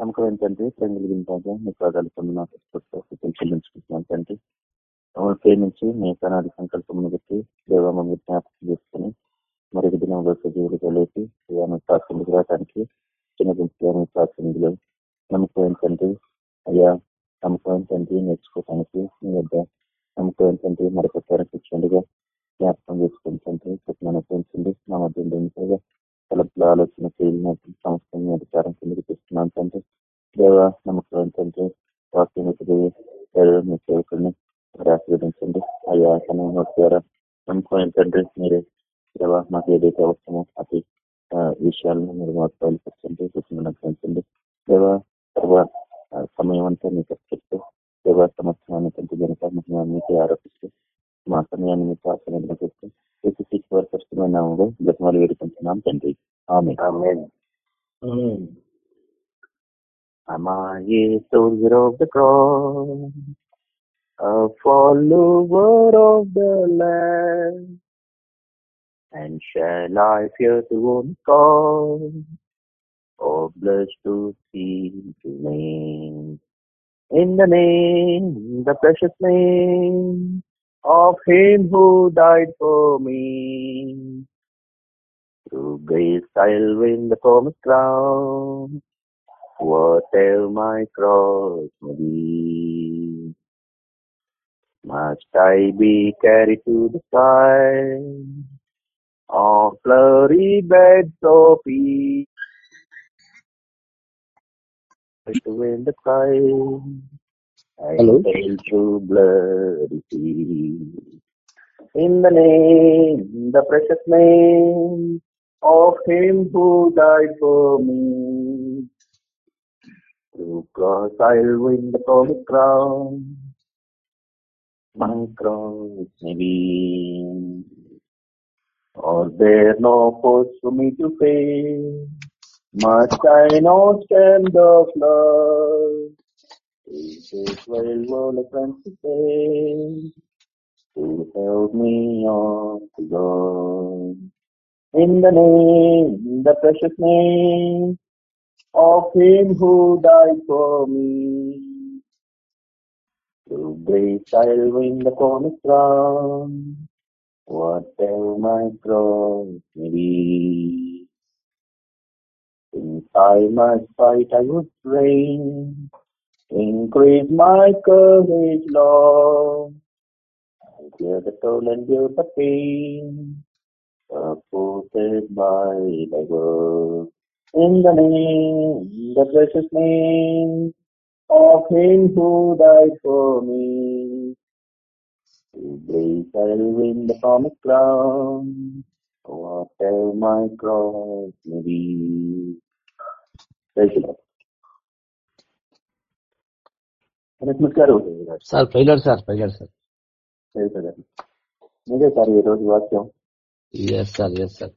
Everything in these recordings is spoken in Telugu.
నమ్మకం ఏంటంటే ప్రేమ కలిగిన రాజా మీ పాదాలు పొందిన చెల్లించుకుంటున్నాను తండ్రి. మమ్మల్ని ప్రేమించి మీ కనాది సంకల్పం పెట్టి దేవ మమ్మల్ని జ్ఞాపకం చేసుకుని మరొక దినంలో సజీవులుగా లేపి సాక్షికి రావడానికి చిన్న గుంపులను సాక్షిలో నమ్మకం ఏంటంటే అయ్యా నమ్మకం ఏంటంటే నేర్చుకోవడానికి మీ వద్ద నమ్మకం ఏంటంటే మరొక కూర్చోండిగా జ్ఞాపకం చేసుకుంటుంటే చెప్పిన పెంచండి. నా మధ్య ఎన్నికగా తలపుల ఆలోచన చేయలేనట్టు సంస్థ అధికారం కిందకి తెస్తున్నాను తండ్రి. దేవ నమ్మకం ఏంటంటే వాక్యం మీ సేవకుడిని మరి ఆశీర్వదించండి. అయ్యా తన ద్వారా నమ్మకం ఏంటంటే మీరే దేవ మాకు ఏదైతే అవసరమో అతి విషయాలను మీరు మాకు బయలుపరచండి పెంచండి దేవ తర్వాత సమయం అంతా మీకు చెప్తూ దేవ సంవత్సరాన్ని కంటే కనుక మీకే ఆరోపిస్తూ మా సమయాన్ని మీకు ఆశ్రయంగా చెప్తూ పరిస్థితమైన గతమాలు వేడుకుంటున్నాం తండ్రి ఆమె Am I a soldier of the cross, a follower of the Lamb? And shall I fear to own cause, or blush to see to name? In the name, the precious name of Him who died for me. Through grace I'll win the promised crown, whatever my cross may be. Must I be carried to the sky on flowery beds of peace to win the prize? Bloody. In the name, the precious name of Him who died for me. Through cross I'll win the promised crown. My cross may be. Or there no force for me to face. Must I not stand the flood? Jesus will roll a to face to help me on to God. In the name, in the precious name of Him who died for me. Through grace I'll win the promised crown, whatever my cross may be. Since I must fight, I would pray. Increase my courage, Lord. I bear the toll and bear the pain, supported by thy word. In the name, the precious name of Him who died for me. To grace I'll win the promised crown, oh, whatever my cross may be. Praise the Lord. గారు సార్ సార్ సార్ మీరే సార్. ఈ రోజు వాక్యం. Yes sir yes sir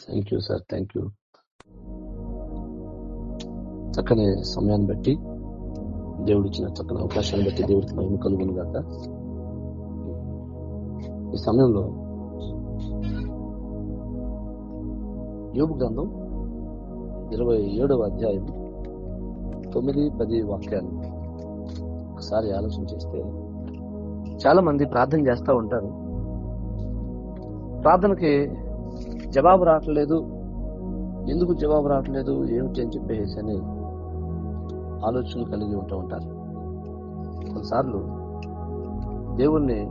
thank you sir thank you చక్కని సమయాన్ని బట్టి దేవుడు ఇచ్చిన చక్కని అవకాశాన్ని బట్టి దేవుడికి మహిమ కలుగును గాక. ఈ సమయంలో యోగు గ్రంథం ఇరవై ఏడవ అధ్యాయం తొమ్మిది పది వాక్యాలు ఒకసారి ఆలోచన చేస్తే చాలా మంది ప్రార్థన చేస్తూ ఉంటారు. ప్రార్థనకి జవాబు రావట్లేదు. ఎందుకు జవాబు రావట్లేదు? ఏమిటి అని చెప్పేసి అని ఆలోచనలు కలిగి ఉంటూ ఉంటారు. కొన్నిసార్లు దేవుణ్ణి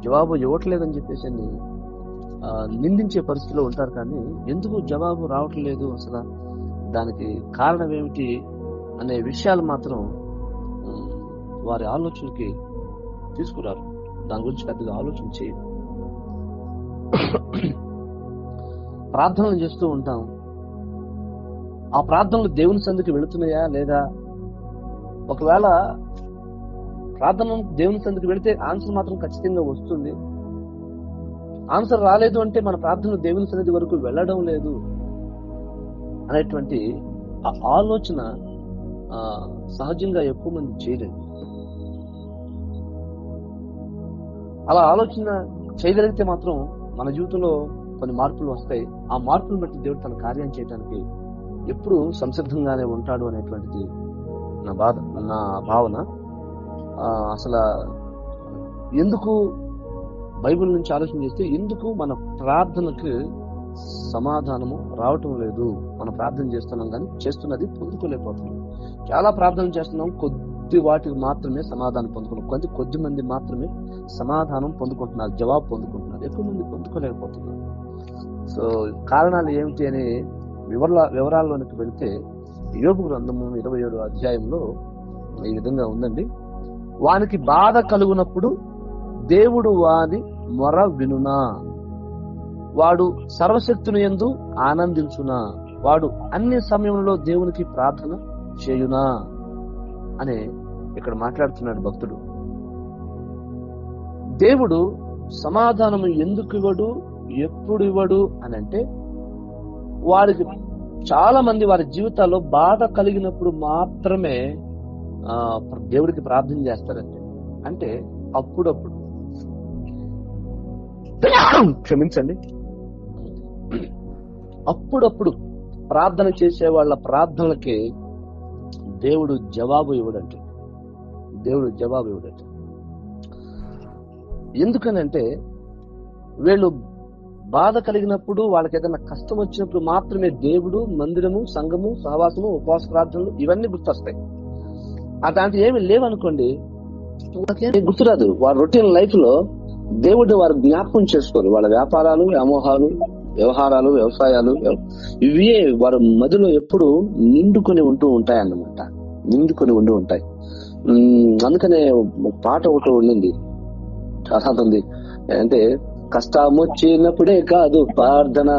జవాబు ఇవ్వట్లేదని చెప్పేసి అని నిందించే పరిస్థితిలో ఉంటారు కానీ ఎందుకు జవాబు రావట్లేదు అసలు? దానికి కారణం ఏమిటి? అనే విషయాలు మాత్రం వారి ఆలోచనకి తీసుకురారు. దాని గురించి పెద్దగా ఆలోచన చేయరు ప్రార్థనలు చేస్తూ ఉంటాం. ఆ ప్రార్థనలు దేవుని సందికి వెళుతున్నాయా లేదా? ఒకవేళ ప్రార్థన దేవుని సందికి వెళితే ఆన్సర్ మాత్రం ఖచ్చితంగా వస్తుంది. ఆన్సర్ రాలేదు అంటే మన ప్రార్థనలు దేవుని సన్నిధి వరకు వెళ్ళడం లేదు అనేటువంటి ఆ ఆలోచన సహజంగా ఎక్కువ మంది చేయలేదు. అలా ఆలోచన చేయగలిగితే మాత్రం మన జీవితంలో కొన్ని మార్పులు వస్తాయి. ఆ మార్పులు బట్టి దేవుడు తన కార్యం చేయడానికి ఎప్పుడు సంసిద్ధంగానే ఉంటాడు అనేటువంటిది నా బాధ నా భావన. అసలు ఎందుకు బైబిల్ నుంచి ఆలోచన చేస్తే ఎందుకు మన ప్రార్థనకు సమాధానము రావటం లేదు. మనం ప్రార్థన చేస్తున్నాం కానీ చేస్తున్నది పొందుకోలేకపోతున్నాం. చాలా ప్రార్థన చేస్తున్నాం కొద్ది వాటికి మాత్రమే సమాధానం పొందుకున్నాం. కొద్ది కొద్ది మంది మాత్రమే సమాధానం పొందుకుంటున్నారు జవాబు పొందుకుంటున్నారు. ఎక్కువ మంది పొందుకోలేకపోతున్నారు. సో కారణాలు ఏమిటి అని వివరాల వివరాల్లోనికి వెళితే యోగు గ్రంథము ఇరవై ఏడు అధ్యాయంలో ఈ విధంగా ఉందండి. వానికి బాధ కలుగునప్పుడు దేవుడు వాని మొర వినునా. వాడు సర్వశక్తుని ఎందు ఆనందించునా. వాడు అన్ని సమయంలో దేవునికి ప్రార్థన చేయునా? అనే ఇక్కడ మాట్లాడుతున్నాడు భక్తుడు. దేవుడు సమాధానము ఎందుకు ఇవ్వడు? ఎప్పుడు ఇవ్వడు? అని అంటే వారికి చాలా మంది వారి జీవితాల్లో బాధ కలిగినప్పుడు మాత్రమే దేవుడికి ప్రార్థన చేస్తారండి. అంటే అప్పుడప్పుడు. క్షమించండి. అప్పుడప్పుడు ప్రార్థన చేసే వాళ్ళ ప్రార్థనలకి దేవుడు జవాబు ఇవ్వడంట. దేవుడు జవాబు ఇవ్వడంట. ఎందుకనంటే వీళ్ళు బాధ కలిగినప్పుడు వాళ్ళకి ఏదైనా కష్టం వచ్చినప్పుడు మాత్రమే దేవుడు మందిరము సంఘము సహవాసము ఉపవాస ప్రార్థనలు ఇవన్నీ గుర్తొస్తాయి. అలాంటి ఏమి లేవనుకోండి వాళ్ళకేం గుర్తురాదు. వారి రొటీన్ లైఫ్లో దేవుడు వారు జ్ఞాపకం చేసుకోరు. వాళ్ళ వ్యాపారాలు వ్యామోహాలు వ్యవహారాలు వ్యవసాయాలు ఇవే వారి మధ్యలో ఎప్పుడు నిండుకొని ఉంటూ ఉంటాయి అన్నమాట నిండుకొని ఉండి ఉంటాయి. అందుకనే పాట ఒకటి ఉండింది. చాలా ఉంది అంటే కష్టం వచ్చినప్పుడే కాదు ప్రార్థన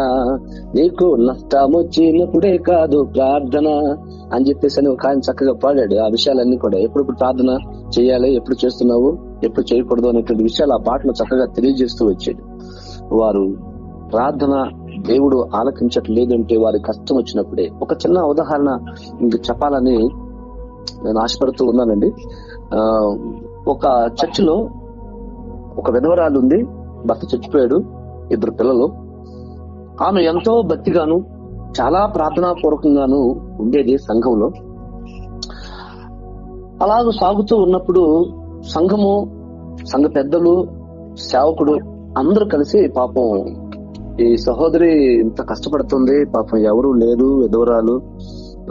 నీకు నష్టం వచ్చినప్పుడే కాదు ప్రార్థన అని చెప్పేసి అని ఒక ఆయన చక్కగా పాడాడు. ఆ విషయాలన్నీ కూడా ఎప్పుడు ప్రార్థన చేయాలి ఎప్పుడు చేస్తున్నావు ఎప్పుడు చేయకూడదు అనేటువంటి విషయాలు ఆ పాటలో చక్కగా తెలియజేస్తూ వచ్చాడు. వారు ప్రార్థన దేవుడు ఆలకించట్లేదంటే వారి కష్టం వచ్చినప్పుడే. ఒక చిన్న ఉదాహరణ ఇంక చెప్పాలని నేను ఆశపడుతూ ఉన్నానండి. ఆ ఒక చర్చిలో ఒక విధవరాలు ఉంది భర్త చచ్చిపోయాడు ఇద్దరు పిల్లలు. ఆమె ఎంతో భక్తిగాను చాలా ప్రార్థనా పూర్వకంగాను ఉండేది సంఘంలో. అలాగ సాగుతూ ఉన్నప్పుడు సంఘము సంఘ పెద్దలు సేవకుడు అందరూ కలిసి పాపం ఈ సహోదరి ఇంత కష్టపడుతుంది పాపం ఎవరు లేరు ఎదవరాలు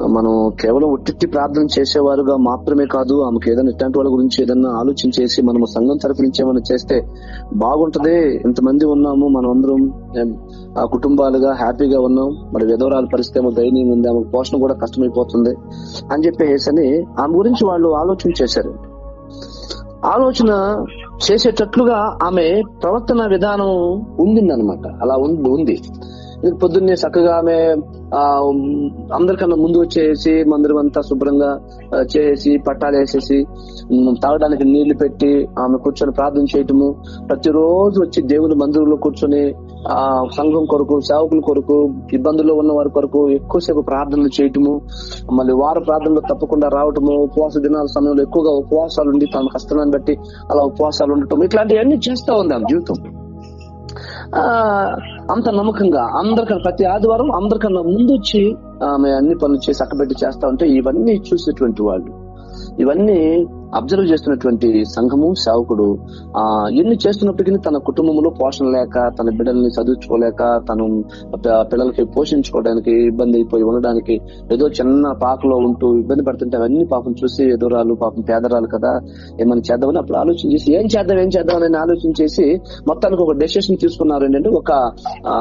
మనం కేవలం ఉట్టిట్టి ప్రార్థన చేసేవారుగా మాత్రమే కాదు ఆమెకు ఏదైనా ఇట్లాంటి వాళ్ళ గురించి ఏదైనా ఆలోచన చేసి మనము సంఘం తరఫు నుంచి ఏమైనా చేస్తే బాగుంటది. ఇంతమంది ఉన్నాము మనం అందరం ఆ కుటుంబాలుగా హ్యాపీగా ఉన్నాం. మరి విధవరాల పరిస్థితి ఏమో దయనీయం ఉంది ఆమె పోషణ కూడా కష్టమైపోతుంది అని చెప్పేసి అని ఆమె గురించి వాళ్ళు ఆలోచన చేశారు. ఆలోచన చేసేటట్లుగా ఆమె ప్రవర్తన విధానం ఉండిందనమాట అలా ఉంది. ఉంది పొద్దున్నే చక్కగా ఆమె ఆ అందరికన్నా ముందు వచ్చేసి మందిరం అంతా శుభ్రంగా చేసి పట్టాలు వేసేసి తాగడానికి నీళ్ళు పెట్టి ఆమె కూర్చొని ప్రార్థన చేయటము. ప్రతిరోజు వచ్చి దేవుని మందిరంలో కూర్చొని ఆ సంఘం కొరకు సేవకుల కొరకు ఇబ్బందుల్లో ఉన్న వారి కొరకు ఎక్కువసేపు ప్రార్థనలు చేయటము మళ్ళీ వార ప్రార్థనలు తప్పకుండా రావటము ఉపవాస దినాల సమయంలో ఎక్కువగా ఉపవాసాలు ఉండి తన కష్టాన్ని బట్టి అలా ఉపవాసాలు ఉండటం ఇట్లాంటివన్నీ చేస్తా ఉంది ఆమె జీవితం. ఆ అంత నమ్మకంగా అందరికన్నా ప్రతి ఆదివారం అందరికన్నా ముందు వచ్చి ఆమె అన్ని పనులు చేసి అక్కబెట్టి చేస్తా ఉంటే ఇవన్నీ చూసేటువంటి వాళ్ళు. ఇవన్నీ అబ్జర్వ్ చేస్తున్నటువంటి సంఘము సేవకుడు ఆ ఎన్ని చేస్తున్నప్పటికీ తన కుటుంబంలో పోషణ లేక తన బిడ్డల్ని చదువుకోలేక తను పిల్లలకి పోషించుకోవడానికి ఇబ్బంది అయిపోయి ఉండడానికి ఏదో చిన్న పాకలో ఉంటూ ఇబ్బంది పడుతుంటే అవన్నీ పాపం చూసి ఎదురాలు పాపం పేదరాలు కదా ఏమైనా చేద్దామని అప్పుడు ఆలోచన చేసి ఏం చేద్దాం ఏం చేద్దాం అని ఆలోచన చేసి మొత్తానికి ఒక డెసిషన్ తీసుకున్నారు ఏంటంటే ఒక ఆ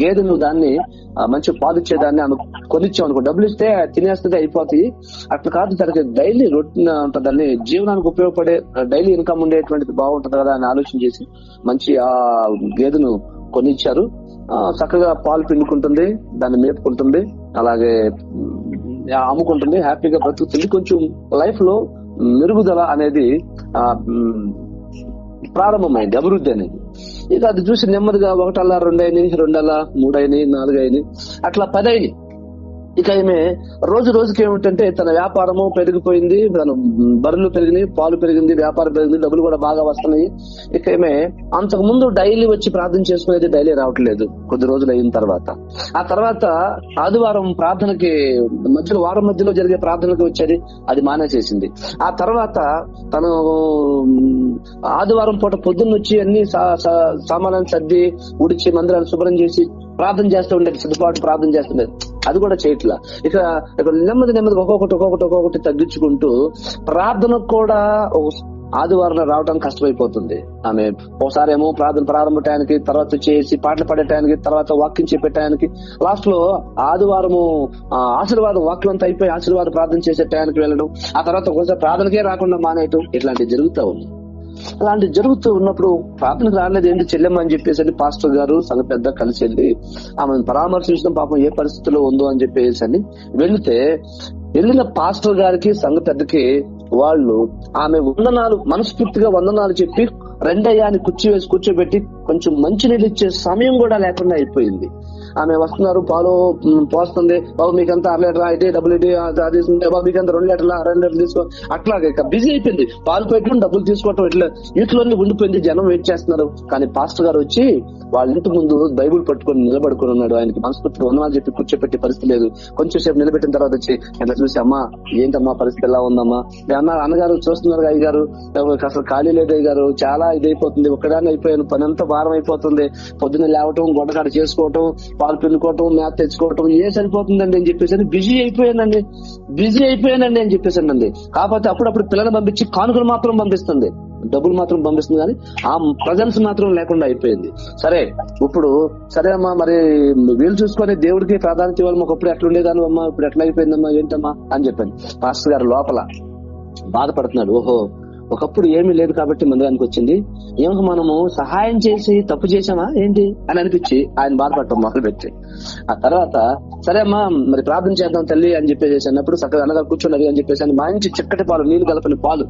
గేదె గేదెను దాన్ని మంచి పాలు ఇచ్చేదాన్ని ఆమె కొనిచ్చాం అనుకో. డబ్బులు ఇస్తే తినేస్తుంది అయిపోతాయి. అట్లా కాదు తనకి డైలీ రొటీన్ దాన్ని జీవనానికి ఉపయోగపడే డైలీ ఇన్కమ్ ఉండేటువంటిది బాగుంటుంది కదా అని ఆలోచన చేసి మంచి ఆ గేదెను కొనిచ్చారు. చక్కగా పాలు పిండుకుంటుంది దాన్ని మేపుకుంటుంది అలాగే అమ్ముకుంటుంది హ్యాపీగా బ్రతుకుతుంది. కొంచెం లైఫ్లో మెరుగుదల అనేది ప్రారంభమైంది అభివృద్ధి అనేది. ఇక అది చూసి నెమ్మదిగా ఒకటల్లా రెండైని రెండల్లా మూడైని నాలుగైని అట్లా పదైని ఇక ఈమె రోజు రోజుకి ఏమిటంటే తన వ్యాపారము పెరిగిపోయింది తన బరులు పెరిగినాయి పాలు పెరిగింది వ్యాపారం పెరిగింది డబ్బులు కూడా బాగా వస్తున్నాయి. ఇక ఈమె అంతకు ముందు డైలీ వచ్చి ప్రార్థన చేసుకునేది డైలీ రావట్లేదు కొద్ది రోజులు అయిన తర్వాత. ఆ తర్వాత ఆదివారం ప్రార్థనకి మధ్యలో వారం మధ్యలో జరిగే ప్రార్థనకి వచ్చేది అది మానేసేసింది. ఆ తర్వాత తను ఆదివారం పూట పొద్దున్న వచ్చి అన్ని సా- సా- సామాన్లను సర్ది ఉడిచి మందిరాన్ని శుభ్రం చేసి ప్రార్థన చేస్తూ ఉండేది సిద్ధపాటు ప్రార్థన చేస్తుండేది అది కూడా చేయట్లా. ఇక ఇక నెమ్మది నెమ్మది ఒక్కొక్కటి ఒక్కొక్కటి ఒక్కొక్కటి తగ్గించుకుంటూ ప్రార్థనకు కూడా ఆదివారం రావడం కష్టమైపోతుంది. ఆమె ఒకసారి ఏమో ప్రార్థన ప్రారంభ టయానికి తర్వాత చేసి పాటలు పాడేటానికి తర్వాత వాక్యం చెప్పేటానికి లాస్ట్లో ఆదివారము ఆశీర్వాదం వాక్యం అంతా అయిపోయి ఆశీర్వాద ప్రార్థన చేసే టయానికి వెళ్ళడం ఆ తర్వాత ఒకసారి ప్రార్థనకే రాకుండా మానేయటం ఇట్లాంటివి జరుగుతూ ఉంది అలాంటి జరుగుతూ ఉన్నప్పుడు ప్రార్థన రాలేదు ఏంటి? చెల్లెమ్మ అని చెప్పేసి అని పాస్టర్ గారు సంఘ పెద్ద కలిసి వెళ్ళి ఆమెను పరామర్శించడం పాపం ఏ పరిస్థితిలో ఉందో అని చెప్పేసి అని వెళితే వెళ్ళిన పాస్టర్ గారికి సంఘ పెద్దకి వాళ్ళు ఆమె వందనాలు మనస్ఫూర్తిగా వందనాలు చెప్పి రెండయ్యాన్ని కుర్చీ వేసి కూర్చోబెట్టి కొంచెం మంచినీళ్ళు ఇచ్చే సమయం కూడా లేకుండా అయిపోయింది. ఆమె వస్తున్నారు పాలు పోస్తుంది. బాబు మీకంతా అర లీటర్? అయితే డబ్బులు ఇదే తీసుకుంటే బాబు మీకంతా రెండు లీటర్ల? రెండు లీటర్లు తీసుకో. అట్లాగే బిజీ అయిపోయింది. పాలు పెట్టడం డబ్బులు తీసుకోవటం ఇట్లా ఇంట్లోనే ఉండిపోయింది. జనం వెయిట్ చేస్తున్నారు. కానీ పాస్టర్ గారు వచ్చి వాళ్ళ ఇంటి ముందు బైబుల్ పట్టుకొని నిలబడుకుని ఉన్నాడు. ఆయనకి మనస్ఫూర్తిగా వందనాలు చెప్పి కూర్చోపెట్టే పరిస్థితి లేదు. కొంచెం సేపు నిలబెట్టిన తర్వాత వచ్చి ఇట్లా చూసి అమ్మా ఏంటమ్మా పరిస్థితి? ఎలా ఉందమ్మా? "మీ అన్న అన్నగారు చూస్తున్నారు అయ్య గారు అసలు ఖాళీ లేదు అయ్య గారు చాలా ఇదైపోతుంది. ఒక్కడానే అయిపోయాను. పని అంతా భారం అయిపోతుంది. పొద్దున్న లేవటం గొడకాడ చేసుకోవటం పాలు పిండుకోవటం మేత తెచ్చుకోవటం ఏ సరిపోతుందండి అని చెప్పేసి బిజీ అయిపోయానండి. బిజీ అయిపోయానండి అని చెప్పేసానండి. కాకపోతే అప్పుడప్పుడు పిల్లలు పంపించి కానుకలు మాత్రం పంపిస్తుంది. డబ్బులు మాత్రం పంపిస్తుంది కానీ ఆ ప్రజెన్స్ మాత్రం లేకుండా అయిపోయింది. సరే ఇప్పుడు సరే అమ్మా మరి వీలు చూసుకొని దేవుడికి ప్రాధాన్యత ఇవ్వాలి. మాకు అప్పుడు ఎట్లుండేదాను అమ్మా? ఇప్పుడు ఎట్లా అయిపోయిందమ్మా? ఏంటమ్మా? అని చెప్పాను. పాస్టర్ గారు లోపల బాధపడుతున్నాడు. ఓహో ఒకప్పుడు ఏమీ లేదు కాబట్టి మందిరానికి వచ్చింది. ఏమో మనము సహాయం చేసి తప్పు చేసామా ఏంటి? అని అనిపించి ఆయన బాధపడటం మొదలు పెట్టి ఆ తర్వాత సరే అమ్మా మరి ప్రార్థన చేద్దాం తల్లి అని చెప్పేసి అన్నప్పుడు చక్కగా అనగా కూర్చున్నది అని చెప్పేసి అని మంచి చక్కటి పాలు నీళ్ళు కలపని పాలు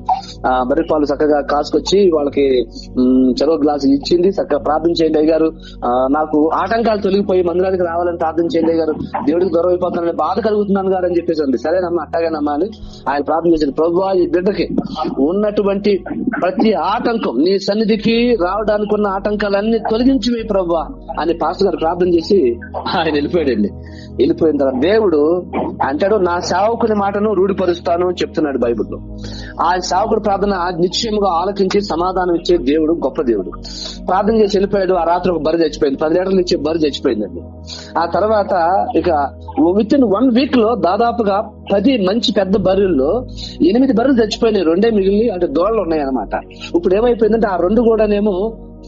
ఆ బర్రె పాలు చక్కగా కాసుకొచ్చి వాళ్ళకి చెరువు చెరవ గ్లాసు ఇచ్చింది. చక్కగా ప్రార్థన చేయండి అయ్యారు నాకు ఆటంకాలు తొలగిపోయి మందిరానికి రావాలని ప్రార్థన చేయండి అయ్యారు దేవుడికి దూరం అయిపోతానని బాధ కలుగుతున్నాను గారు అని చెప్పేసి అండి సరేనమ్మా అట్టగానమ్మా అని ఆయన ప్రార్థన చేశారు. ప్రభు ఈ బిడ్డకి ఉన్నట్టు ఉన్నటువంటి ప్రతి ఆటంకం నీ సన్నిధికి రావడానికి ఉన్న ఆటంకాలన్నీ తొలగించి వే అని పాస్టర్ గారు ప్రార్థన చేసి ఆయన వెళ్ళిపోయాడండి. వెళ్ళిపోయిన తర్వాత దేవుడు అంటాడు నా సేవకుని మాటను రూఢిపరుస్తాను చెప్తున్నాడు బైబుల్లో. ఆ సేవకుడు ప్రార్థన నిశ్చయంగా ఆలోచించి సమాధానం ఇచ్చే దేవుడు గొప్ప దేవుడు. ప్రార్థన చేసి వెళ్ళిపోయాడు ఆ రాత్రి ఒక బరి చచ్చిపోయింది. పది లీటర్లు ఇచ్చే బరి చచ్చిపోయిందండి. ఆ తర్వాత ఇక విత్ ఇన్ వన్ వీక్లో దాదాపుగా పది మంచి పెద్ద బర్రెల్లో ఎనిమిది బర్రెలు చచ్చిపోయినాయి. రెండే మిగిలి అంటే దోళ్ళు ఉన్నాయి అనమాట ఇప్పుడు ఏమైపోయిందంటే ఆ రెండు కూడానేమో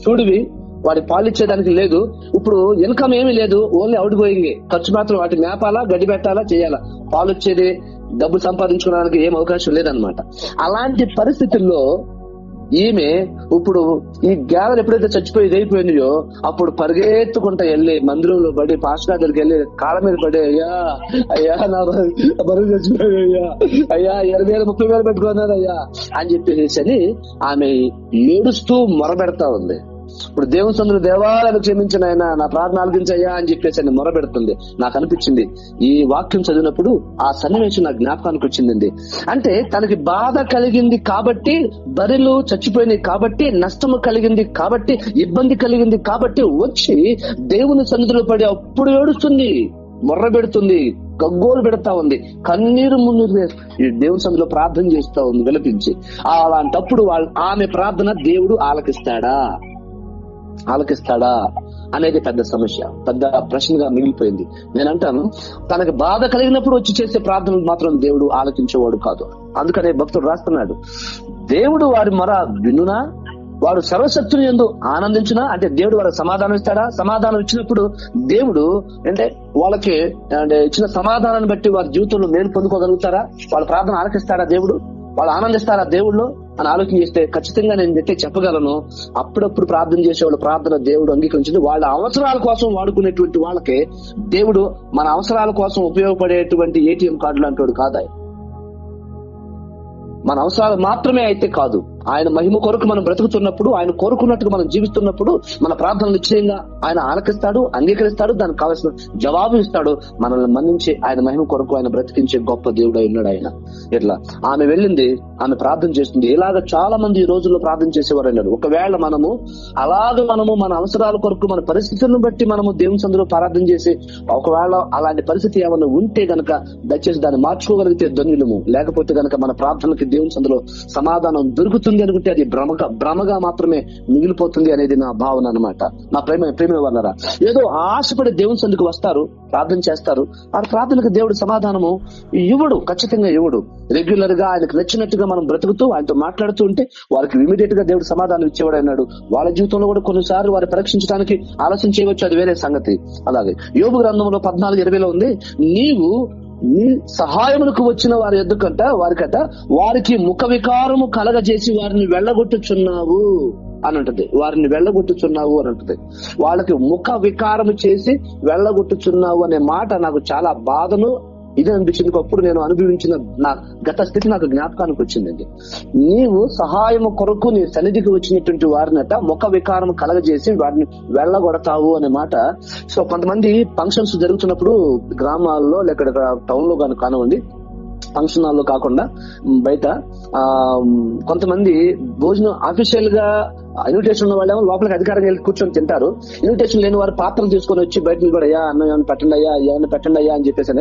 చూడివి వాడి పాలిచ్చేదానికి లేదు. ఇప్పుడు ఇన్కమ్ ఏమీ లేదు ఓన్లీ అవుట్ గోయింగ్ ఖర్చు మాత్రం వాటి మేపాలా గడ్డి పెట్టాలా చేయాలా. పాలు వచ్చేది డబ్బు సంపాదించుకోవడానికి ఏం అవకాశం లేదనమాట అలాంటి పరిస్థితుల్లో ఈమె ఇప్పుడు ఈ గ్యాదర్ ఎప్పుడైతే చచ్చిపోయి అయిపోయిందో అప్పుడు పరిగెత్తుకుంటా వెళ్ళి మందిరంలో పడి పాస్టర్ దగ్గరికి వెళ్ళి కాళ్ళ మీద పడి అయ్యా అయ్యా నా బరువు చచ్చిపోయాడు అయ్యా అయ్యా ఇరవై వేల ముప్పై వేలు పెట్టుకున్నారు అయ్యా అని చెప్పేసి అని ఆమె ఏడుస్తూ మొరబెడతా ఉంది. ఇప్పుడు దేవుని సందులు దేవాలను క్షమించిన ఆయన నా ప్రార్థన ఆలకించయ్యా అని చెప్పేసి ఆయన మొరబెడుతుంది నాకు అనిపించింది. ఈ వాక్యం చదివినప్పుడు ఆ సన్నివేశం నా జ్ఞాపకానికి వచ్చిందండి. అంటే తనకి బాధ కలిగింది కాబట్టి బరిలు చచ్చిపోయినాయి కాబట్టి నష్టము కలిగింది కాబట్టి ఇబ్బంది కలిగింది కాబట్టి వచ్చి దేవుని సన్నిధిలో పడి అప్పుడు ఏడుస్తుంది మొర్ర పెడుతుంది గగ్గోలు పెడతా ఉంది కన్నీరు మున్నీరు ఈ దేవుని సందులో ప్రార్థన చేస్తా ఉంది విలపించి. అలాంటప్పుడు ఆమె ప్రార్థన దేవుడు ఆలకిస్తాడా? ఆలకిస్తాడా అనేది పెద్ద సమస్య పెద్ద ప్రశ్నగా మిగిలిపోయింది. నేను అంటాను తనకి బాధ కలిగినప్పుడు వచ్చి చేసే ప్రార్థనలు మాత్రం దేవుడు ఆలకించేవాడు కాదు. అందుకనే భక్తుడు రాస్తున్నాడు దేవుడు వారి మర వినునా? వారు సర్వశక్తుని ఎందు ఆనందించునా? అంటే దేవుడు వాళ్ళకి సమాధానం ఇస్తాడా? సమాధానం ఇచ్చినప్పుడు దేవుడు అంటే వాళ్ళకి అంటే ఇచ్చిన సమాధానాన్ని బట్టి వారి జీవితంలో మేలు పొందుకోగలుగుతారా? వాళ్ళ ప్రార్థన ఆలకిస్తాడా దేవుడు? వాళ్ళు ఆనందిస్తారా దేవుళ్ళు? అని ఆలోచన చేస్తే ఖచ్చితంగా నేను చెప్తే చెప్పగలను. అప్పుడప్పుడు ప్రార్థన చేసేవాళ్ళు ప్రార్థన దేవుడు అంగీకరించింది. వాళ్ళ అవసరాల కోసం వాడుకునేటువంటి వాళ్ళకి దేవుడు మన అవసరాల కోసం ఉపయోగపడేటువంటి ఏటీఎం కార్డులు అంటాడు కాదా మన అవసరాలు మాత్రమే అయితే కాదు. ఆయన మహిమ కొరకు మనం బ్రతుకుతున్నప్పుడు ఆయన కోరుకున్నట్టుగా మనం జీవిస్తున్నప్పుడు మన ప్రార్థనలు నిశ్చయంగా ఆయన ఆలకిస్తాడు అంగీకరిస్తాడు దానికి కావాల్సిన జవాబు ఇస్తాడు. మనల్ని మన్నించి ఆయన మహిమ కొరకు ఆయన బ్రతికించే గొప్ప దేవుడు అయి ఉన్నాడు ఆయన. ఇట్లా ఆమె వెళ్ళింది ఆమె ప్రార్థన చేస్తుంది. ఇలాగ చాలా మంది ఈ రోజుల్లో ప్రార్థన చేసేవారు అన్నారు ఒకవేళ మనము అలాగ మనము మన అవసరాల కొరకు మన పరిస్థితులను బట్టి మనము దేవుని సందులో ప్రార్థన చేసి ఒకవేళ అలాంటి పరిస్థితి ఏమైనా ఉంటే గనక దయచేసి దాన్ని మార్చుకోగలిగితే ధన్యులము లేకపోతే గనక మన ప్రార్థనకి దేవుని సందులో సమాధానం దొరుకుతుంది అనుకుంటే అది భ్రమగా భ్రమగా మాత్రమే మిగిలిపోతుంది అనేది నా భావన అన్నమాట. నా ప్రేమ ప్రేమ వల్లరా ఏదో ఆశపడి దేవుని సందుకు వస్తారు ప్రార్థన చేస్తారు. ఆ ప్రార్థనకు దేవుడు సమాధానము ఇవ్వడు ఖచ్చితంగా ఇవ్వడు. రెగ్యులర్గా ఆయనకు నచ్చినట్టుగా మనం బ్రతుకుతూ ఆయనతో మాట్లాడుతూ ఉంటే వారికి ఇమీడియట్గా దేవుడు సమాధానం ఇచ్చేవాడు అన్నాడు. వాళ్ళ జీవితంలో కూడా కొన్నిసార్లు వారు పరీక్షించడానికి ఆలోచన చేయవచ్చు అది వేరే సంగతి. అలాగే యోగు గ్రంథంలో పద్నాలుగు ఇరవైలో ఉంది నీవు నీ సహాయములకు వచ్చిన వారి ఎద్దుకంట వారికట వారికి ముఖ వికారము కలగజేసి వారిని వెళ్ళగొట్టుచున్నావు అని అంటది వారిని వెళ్ళగొట్టుచున్నావు అని అంటది వాళ్ళకి ముఖ వికారము చేసి వెళ్ళగొట్టుచున్నావు అనే మాట నాకు చాలా బాధను ఇది అనిపించింది. అప్పుడు నేను అనుభవించిన నా గత స్థితి నాకు జ్ఞాపకానికి వచ్చిందండి. నీవు సహాయము కొరకు నీ సన్నిధికి వచ్చినటువంటి వారినట ముఖ వికారం కలగజేసి వారిని వెళ్ళగొడతావు అనే మాట. సో కొంతమంది ఫంక్షన్స్ జరుగుతున్నప్పుడు గ్రామాల్లో లేక టౌన్లో కానీ కానివ్వండి ఫంక్షన్ హాల్లో కాకుండా బయట ఆ కొంతమంది భోజనం అఫీషియల్గా ఇన్విటేషన్ ఉన్న వాళ్ళేమో లోపలికి అధికారం వెళ్ళి కూర్చొని తింటారు. ఇన్విటేషన్ లేని వారు పాత్రలు తీసుకొని వచ్చి బయట నిలబడి అయ్యా అన్న ఏమైనా పెట్టండి అయ్యా ఏమైనా పెట్టండి అయ్యా అని చెప్పేసి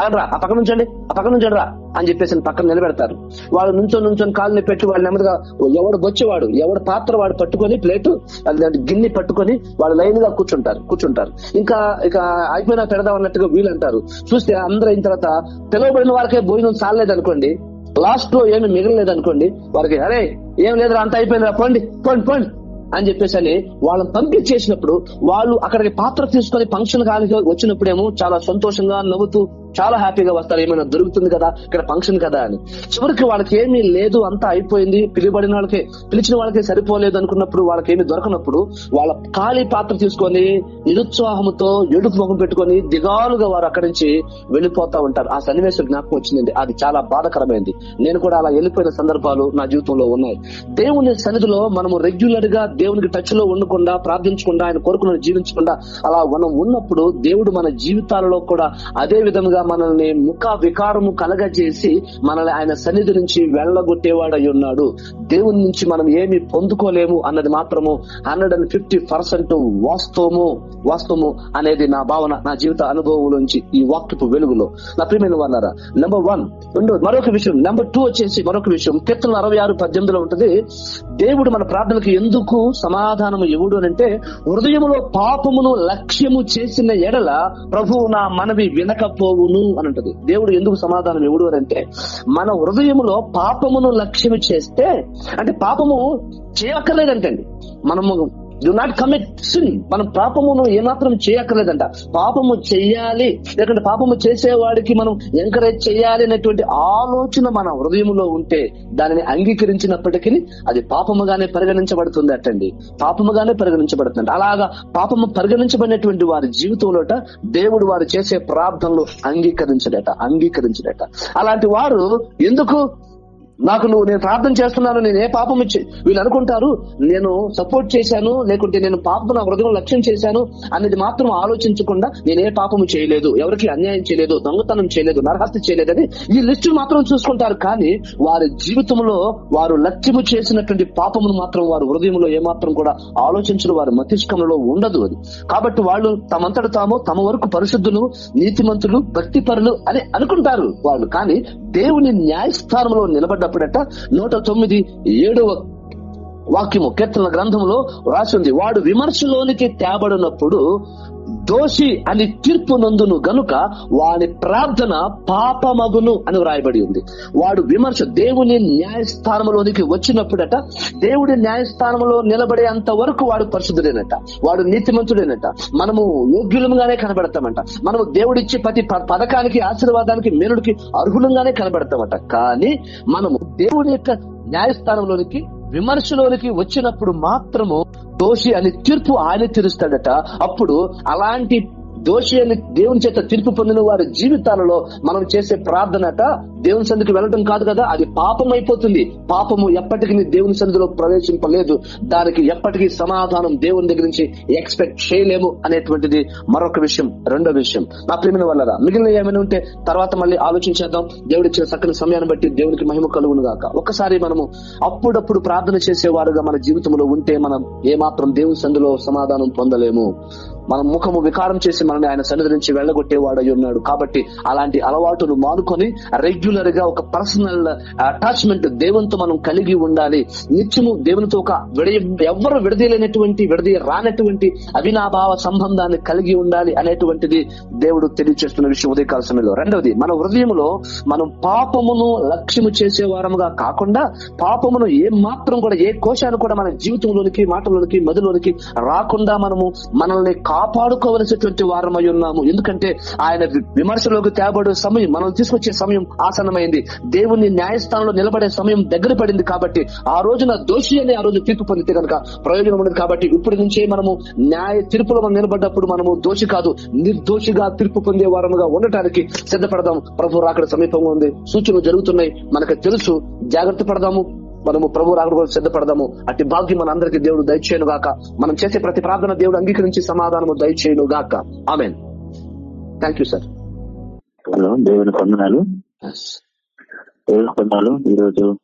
ఆగడరా ఆ పక్కన నుంచండి ఆ పక్కన నుంచి రా అని చెప్పేసి పక్కన నిలబెడతారు. వాళ్ళు నుంచొని నుంచొని కాళ్ళని పెట్టి వాళ్ళు నెమ్మదిగా ఎవడు బొచ్చేవాడు ఎవడు పాత్ర వాడు పట్టుకొని ప్లేటు అది గిన్నె పట్టుకొని వాళ్ళు లైన్గా కూర్చుంటారు కూర్చుంటారు. ఇంకా ఇక అయిపోయినా పెడదాం అన్నట్టుగా వీళ్ళు అంటారు చూస్తే అందరూ అయిన తర్వాత పిలువబడిన వారికే భోజనం చాలలేదు అనుకోండి లాస్ట్లో ఏమి మిగలలేదు అనుకోండి వారికి అరే ఏం లేదురా అంత అయిపోయిందిరా పండి పండి పండి అని చెప్పేసి అని వాళ్ళని పంపించేసినప్పుడు వాళ్ళు అక్కడికి పాత్ర తీసుకొని ఫంక్షన్ కాలికి వచ్చినప్పుడేమో చాలా సంతోషంగా నవ్వుతూ చాలా హ్యాపీగా వస్తారు ఏమైనా దొరుకుతుంది కదా ఇక్కడ ఫంక్షన్ కదా అని. చివరికి వాళ్ళకి ఏమీ లేదు అంతా అయిపోయింది పిలువబడిన వాళ్ళకి పిలిచిన వాళ్ళకి సరిపోలేదు అనుకున్నప్పుడు వాళ్ళకి ఏమి దొరకనప్పుడు వాళ్ళ ఖాళీ పాత్ర తీసుకొని నిరుత్సాహంతో ఎడుపు ముఖం పెట్టుకొని దిగాలుగా వారు అక్కడి నుంచి వెళ్ళిపోతా ఉంటారు. ఆ సన్నివేశం జ్ఞాపకం వచ్చిందండి. అది చాలా బాధకరమైంది. నేను కూడా అలా వెళ్ళిపోయిన సందర్భాలు నా జీవితంలో ఉన్నాయి. దేవుని సన్నిధిలో మనము రెగ్యులర్గా దేవునికి టచ్లో ఉండకుండా ప్రార్థించకుండా ఆయన కోరుకున్న జీవించకుండా అలా మనం ఉన్నప్పుడు దేవుడు మన జీవితాలలో కూడా అదే విధంగా మనల్ని ముఖ వికారము కలగజేసి మనల్ని ఆయన సన్నిధి నుంచి వెళ్ళగొట్టేవాడై ఉన్నాడు. దేవుని నుంచి మనం ఏమి పొందుకోలేము అన్నది మాత్రము హండ్రెడ్ అండ్ ఫిఫ్టీ పర్సెంట్ వాస్తవము వాస్తవము అనేది నా భావన నా జీవిత అనుభవంలోంచి ఈ వాక్యపు వెలుగులో. నా ప్రియమైన వాళ్ళారా నెంబర్ వన్ రెండు మరొక విషయం నెంబర్ టూ వచ్చేసి మరొక విషయం. కీర్తన అరవై ఆరు పద్దెనిమిదిలో ఉంటుంది దేవుడు మన ప్రార్థనలకు ఎందుకు సమాధానం ఇవ్వడు అంటే హృదయములో పాపమును లక్ష్యము చేసిన ఎడల ప్రభువు నా మనవి వినకపోవును అని అంటది. దేవుడు ఎందుకు సమాధానం ఇవ్వడు అని అంటే మన హృదయములో పాపమును లక్ష్యము చేస్తే అంటే పాపము చేయక్కర్లేదంటండి. మనము డు నాట్ కమిట్ సిన్ మనం పాపమును ఏమాత్రం చేయక్కర్లేదంట. పాపము చెయ్యాలి. లేకుంటే పాపము చేసేవాడికి మనం ఎంకరేజ్ చేయాలి అనేటువంటి ఆలోచన మన హృదయంలో ఉంటే దానిని అంగీకరించినప్పటికీ అది పాపముగానే పరిగణించబడుతుంది అటండి పాపముగానే పరిగణించబడుతుంది అలాగా పాపము పరిగణించబడినటువంటి వారి జీవితంలోట దేవుడు వారు చేసే ప్రార్థనలు అంగీకరించడట అంగీకరించడట. అలాంటి వారు ఎందుకు నాకు నువ్వు నేను ప్రార్థన చేస్తున్నాను నేను ఏ పాపం ఇచ్చి వీళ్ళు అనుకుంటారు నేను సపోర్ట్ చేశాను లేకుంటే నేను పాపం నా హృదయం లక్ష్యం చేశాను అనేది మాత్రం ఆలోచించకుండా నేను ఏ పాపము చేయలేదు ఎవరికి అన్యాయం చేయలేదు దొంగతనం చేయలేదు నరహత్య చేయలేదని ఈ లిస్టు మాత్రం చూసుకుంటారు. కానీ వారి జీవితంలో వారు లక్ష్యము చేసినటువంటి పాపమును మాత్రం వారి హృదయంలో ఏమాత్రం కూడా ఆలోచించడం వారి మతిష్కంలో ఉండదు అది. కాబట్టి వాళ్ళు తమంతట తాము తమ వరకు పరిశుద్ధులు నీతిమంతులు భక్తిపరులు అని అనుకుంటారు వాళ్ళు. కానీ దేవుని న్యాయస్థానంలో నిలబడ్డప్పుడట నూట తొమ్మిది ఏడవ వాక్యము కీర్తన గ్రంథంలో రాసింది వాడు విమర్శలోనికి తేబడినప్పుడు దోషి అని తీర్పు నందును గనుక వాని ప్రార్థన పాపమగును అని వ్రాయబడి ఉంది. వాడు విమర్శ దేవుని న్యాయస్థానంలోనికి వచ్చినప్పుడట దేవుడి న్యాయస్థానంలో నిలబడేంత వరకు వాడు పరిశుద్ధుడేనట. వాడు నీతిమంతుడేనట. మనము యోగ్యులంగానే కనబడతామంట. మనము దేవుడిచ్చే ప్రతి ప- పథకానికి ఆశీర్వాదానికి మేలుడికి అర్హులంగానే కనబడతామట. కానీ మనము దేవుడి యొక్క న్యాయస్థానంలోనికి విమర్శలోనికి వచ్చినప్పుడు మాత్రము దోషి అని తీర్పు ఆయన తీరుస్తాడట. అప్పుడు అలాంటి దోషి అని దేవుని చేత తీర్పు పొందిన వారి జీవితాలలో మనం చేసే ప్రార్థనట దేవుని సంధికి వెళ్ళడం కాదు కదా అది పాపం అయిపోతుంది. పాపము ఎప్పటికీ దేవుని సంధిలో ప్రవేశింపలేదు. దానికి ఎప్పటికీ సమాధానం దేవుని దగ్గర నుంచి ఎక్స్పెక్ట్ చేయలేము అనేటువంటిది మరొక విషయం రెండో విషయం. నా ప్రేమిన వల్లరా మిగిలిన ఏమైనా ఉంటే తర్వాత మళ్ళీ ఆలోచించేద్దాం దేవుడి ఇచ్చిన చక్కని సమయాన్ని బట్టి దేవునికి మహిమ కలుగును గాక ఒకసారి మనము అప్పుడప్పుడు ప్రార్థన చేసేవారుగా మన జీవితంలో ఉంటే మనం ఏమాత్రం దేవుని సందులో సమాధానం పొందలేము. మన ముఖము వికారం చేసి మనల్ని ఆయన సన్నిధి నుంచి వెళ్ళగొట్టేవాడై ఉన్నాడు. కాబట్టి అలాంటి అలవాటును మానుకొని రెగ్యులర్గా ఒక పర్సనల్ అటాచ్మెంట్ uh, దేవునితో మనం కలిగి ఉండాలి. నిత్యము దేవునితో ఒక విడ ఎవరు విడదీయలేనటువంటి విడదీయ రానటువంటి అవినాభావ సంబంధాన్ని కలిగి ఉండాలి అనేటువంటిది దేవుడు తెలియజేస్తున్న విషయం ఉదయకాల సమయంలో. రెండవది మన హృదయంలో మనం పాపమును లక్ష్యము చేసే వారముగా కాకుండా పాపమును ఏ మాత్రం కూడా ఏ కోశాన్ని కూడా మన జీవితంలోనికి మాటలోనికి మదిలోనికి రాకుండా మనము మనల్ని కాపాడుకోవలసినటువంటి వారమై ఉన్నాము. ఎందుకంటే ఆయన విమర్శలోకి తేబడే సమయం మనం తీసుకొచ్చే సమయం ఆసన్నమైంది. దేవుని న్యాయస్థానంలో నిలబడే సమయం దగ్గర పడింది కాబట్టి ఆ రోజున దోషి అని ఆ రోజు తీర్పు పొందితే కనుక ప్రయోజనం ఉండదు కాబట్టి ఇప్పటి నుంచే మనము న్యాయ తీర్పులో మనం నిలబడ్డప్పుడు మనము దోషి కాదు నిర్దోషిగా తీర్పు పొందే వారముగా ఉండటానికి సిద్ధపడదాం. ప్రభు రాకడ సమీపంగా ఉంది. సూచనలు జరుగుతున్నాయి. మనకు తెలుసు. జాగ్రత్త పడదాము. మనము ప్రభు రాకడ కోసం సిద్ధపడదాము. అట్టి భాగ్యం మన అందరికి దేవుడు దయచేయను గాక మనం చేసే ప్రతి ప్రార్థన దేవుడు అంగీకరించి సమాధానము దయచేయను గాక amen. Thank you sir hello దేవుని కొందనాలు. దేవుని కొందనాలు. ఈ రోజు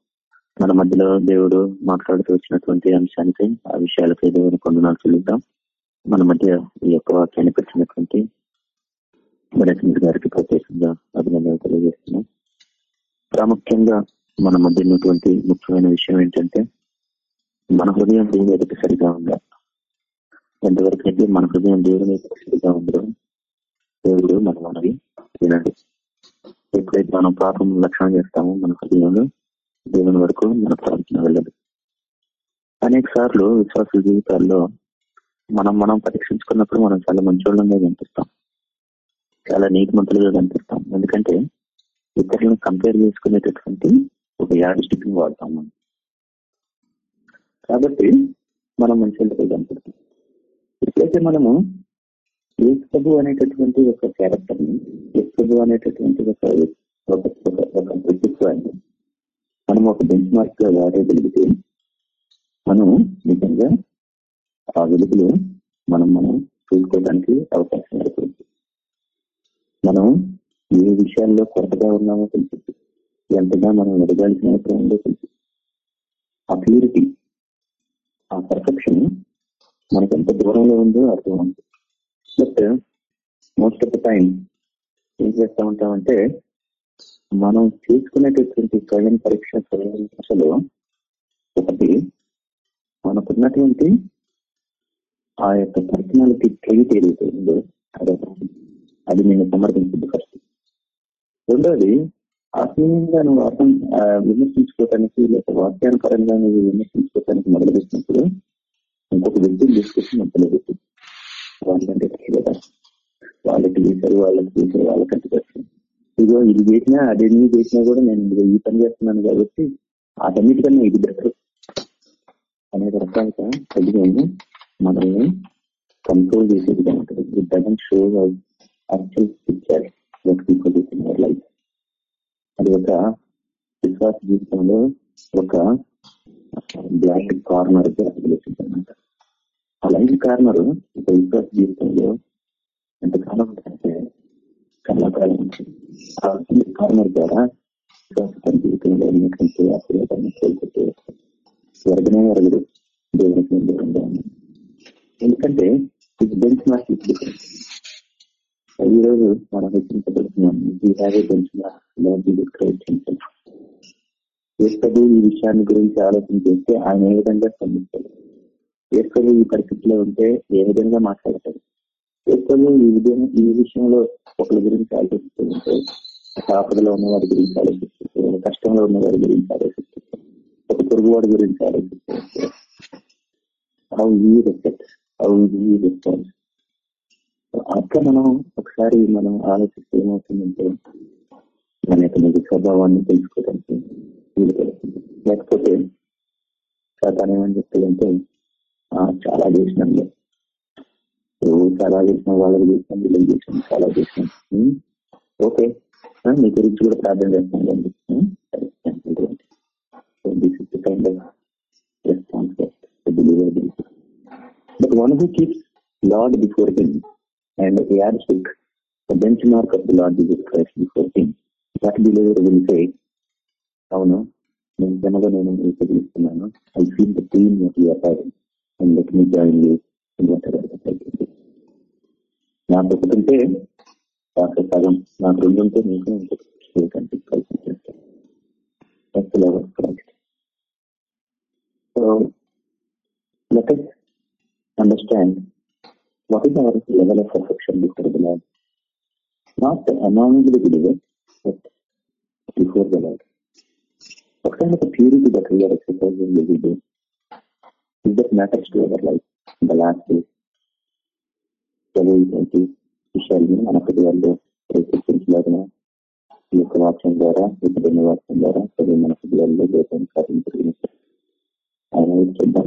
మన మధ్యలో దేవుడు మాట్లాడుతూ వచ్చినటువంటి అంశానికి ఆ విషయాలకి దేవుని కొందనాలు చెల్లిద్దాం. మన మధ్య ఈ యొక్క వాక్యాన్ని పెట్టినటువంటి గారికి ప్రత్యేకంగా అభినందనలు తెలియజేస్తున్నాం. ప్రాముఖ్యంగా మన మధ్య ఉన్నటువంటి ముఖ్యమైన విషయం ఏంటంటే మన హృదయం దేవుని ఎదుటి సరిగా ఉందా ఎంతవరకు అయితే మన హృదయం దేవుని ఎదుటి సరిగా ఉందో దేవుడు మన మనవి వినండి. ఎప్పుడైతే మనం పాపం లక్షణం చేస్తామో మన హృదయంలో దేవుని వరకు మన ప్రార్థన వెళ్ళదు. అనేక సార్లు విశ్వాస జీవితాల్లో మనం మనం పరీక్షించుకున్నప్పుడు మనం చాలా మంచోళ్ళంగా కనిపిస్తాం. చాలా నీతిమంతులుగా కనిపిస్తాం. ఎందుకంటే ఇతరులను కంపేర్ చేసుకునేటటువంటి ఒక యాడిస్టిక్ని వాడతాం మనం కాబట్టి మనం మంచోళ్ళగా కనిపిస్తాం ఎప్పుడైతే మనము ఏసుప్రభు అనేటటువంటి ఒక క్యారెక్టర్ని ఏసుప్రభు అనేటటువంటి ఒక ఒక వ్యక్తిత్వాన్ని మనం ఒక బెంచ్ మార్క్గా వాడేయగలిగితే మనం నిజంగా ఆ వెలుగులో మనం మనం చూసుకోవడానికి అవకాశం ఏర్పడుతుంది. మనం ఏ విషయాల్లో కొరతగా ఉన్నామో తెలుసు ఎంతగా మనం ఎదగాల్సిన అవసరం ఉందో తెలుసు ఆ ప్యూరిటీ ఆ పర్ఫెక్షన్ మనకు ఎంత దూరంలో ఉందో అర్థం ఉంది but most of the time ఏం చేస్తా ఉంటామంటే మనం చేసుకునేటటువంటి స్వయం పరీక్ష స్వయం పరీక్షలో ఒకటి మనకున్నటువంటి ఆ యొక్క పర్సనాలిటీ ట్రైట్ ఏదైతే ఉందో అది నేను సమర్థించింది ఫస్ట్ రెండోది ఆత్మీయంగా నువ్వు అర్థం ఆ, విమర్శించుకోవటానికి లేక వాక్యానుపరంగా నువ్వు విమర్శించుకోవటానికి మొదలు పెట్టినప్పుడు ఇంకొక వ్యక్తిని తీసుకొచ్చి మొదలు పెట్టి కదా. వాళ్ళకి చేశారు వాళ్ళకి చేశారు వాళ్ళకంటే కష్టం ఇదిగో ఇది చేసినా అదే నీ చేసినా కూడా నేను ఇదిగో ఈ పని చేస్తున్నాను కాబట్టి అటన్నిటికన్నా ఇది బెటర్. అనే రకాలుగా కలిగి మనల్ని కంట్రోల్ చేసేది ఉంటుంది. It doesn't show actual picture life అది ఒక విశ్వాస జీవితంలో ఒక బ్లాక్ కార్నర్ అన్నమాట ఆ కార్నర్ ఒక విశ్వాస జీవితంలో ఎంతకాలం అంటే చాలా కాలం ఉంటుంది ఆ కార్నర్ ద్వారా విశ్వాస తన జీవితంలో ఉన్నటువంటి ఆశీర్వాదాన్ని కోల్పోతే వరదనే వరగడు దేవునికి ఎందుకంటే ఇది బెంచ్ మార్క్ ఈ రోజు మనం హెచ్చరించబడుతున్నాం ఈ హ్యావ్ బెంచ్ ఈ విషయాన్ని గురించి ఆలోచన చేస్తే ఆయన ఏ విధంగా స్పందించాడు ఏసుకోబు ఈ పరిస్థితిలో ఉంటే ఏ విధంగా మాట్లాడతాడు ఏసుకోబు ఈ విధంగా ఈ విషయంలో ఒకరి గురించి ఆలోచిస్తూ ఉంటే ఆపదలో ఉన్న వారి గురించి ఆలోచిస్తూ కష్టంలో ఉన్న వారి గురించి ఆలోచిస్తూ ఒక పొరుగువాడి గురించి ఆలోచిస్తూ హౌ ఈ రెస్పెక్ట్ హౌ ఈ రెస్పాన్స్ అట్లా మనం ఒకసారి మనం ఆలోచిస్తే ఏమవుతుందంటే మన యొక్క నిజ స్వభావాన్ని తెలుసుకోవడానికి వీలు లేకపోతే సాధారణ ఏమని చెప్తుందంటే చాలా చేసినాం నువ్వు చాలా చేసిన వాళ్ళకి చేసినాం వీళ్ళకి చేసినాం చాలా చేసినాం. ఓకే. మీ గురించి కూడా ప్రార్థన చేస్తున్నాను this is kind of response but one who keeps lord before him and add stick the benchmark of the Lord Jesus Christ before him. That believer will say, అవును నేను జనగా నేను ఉపయోగిస్తున్నాను I feel the team of your body and let me join you in whatever నాకు సగం నాకు రెండు ఉంటే మీకు ఇంకొకటి కలిసి చేస్తాను so let understand what is our level of perfection before the lord not among the believers, but before the Lord. What kind of a purity that we are exercising every day? Is that matters to our life in the last days? చదువు ఏంటి విషయాలు మన హృదయాల్లో ప్రయత్నించలేదన ఈ యొక్క వాక్యం ద్వారా ఇతర వాక్యం ద్వారా చదువు మన హృదయాల్లో దేశం కార్యం జరిగింది ఆయన చూద్దాం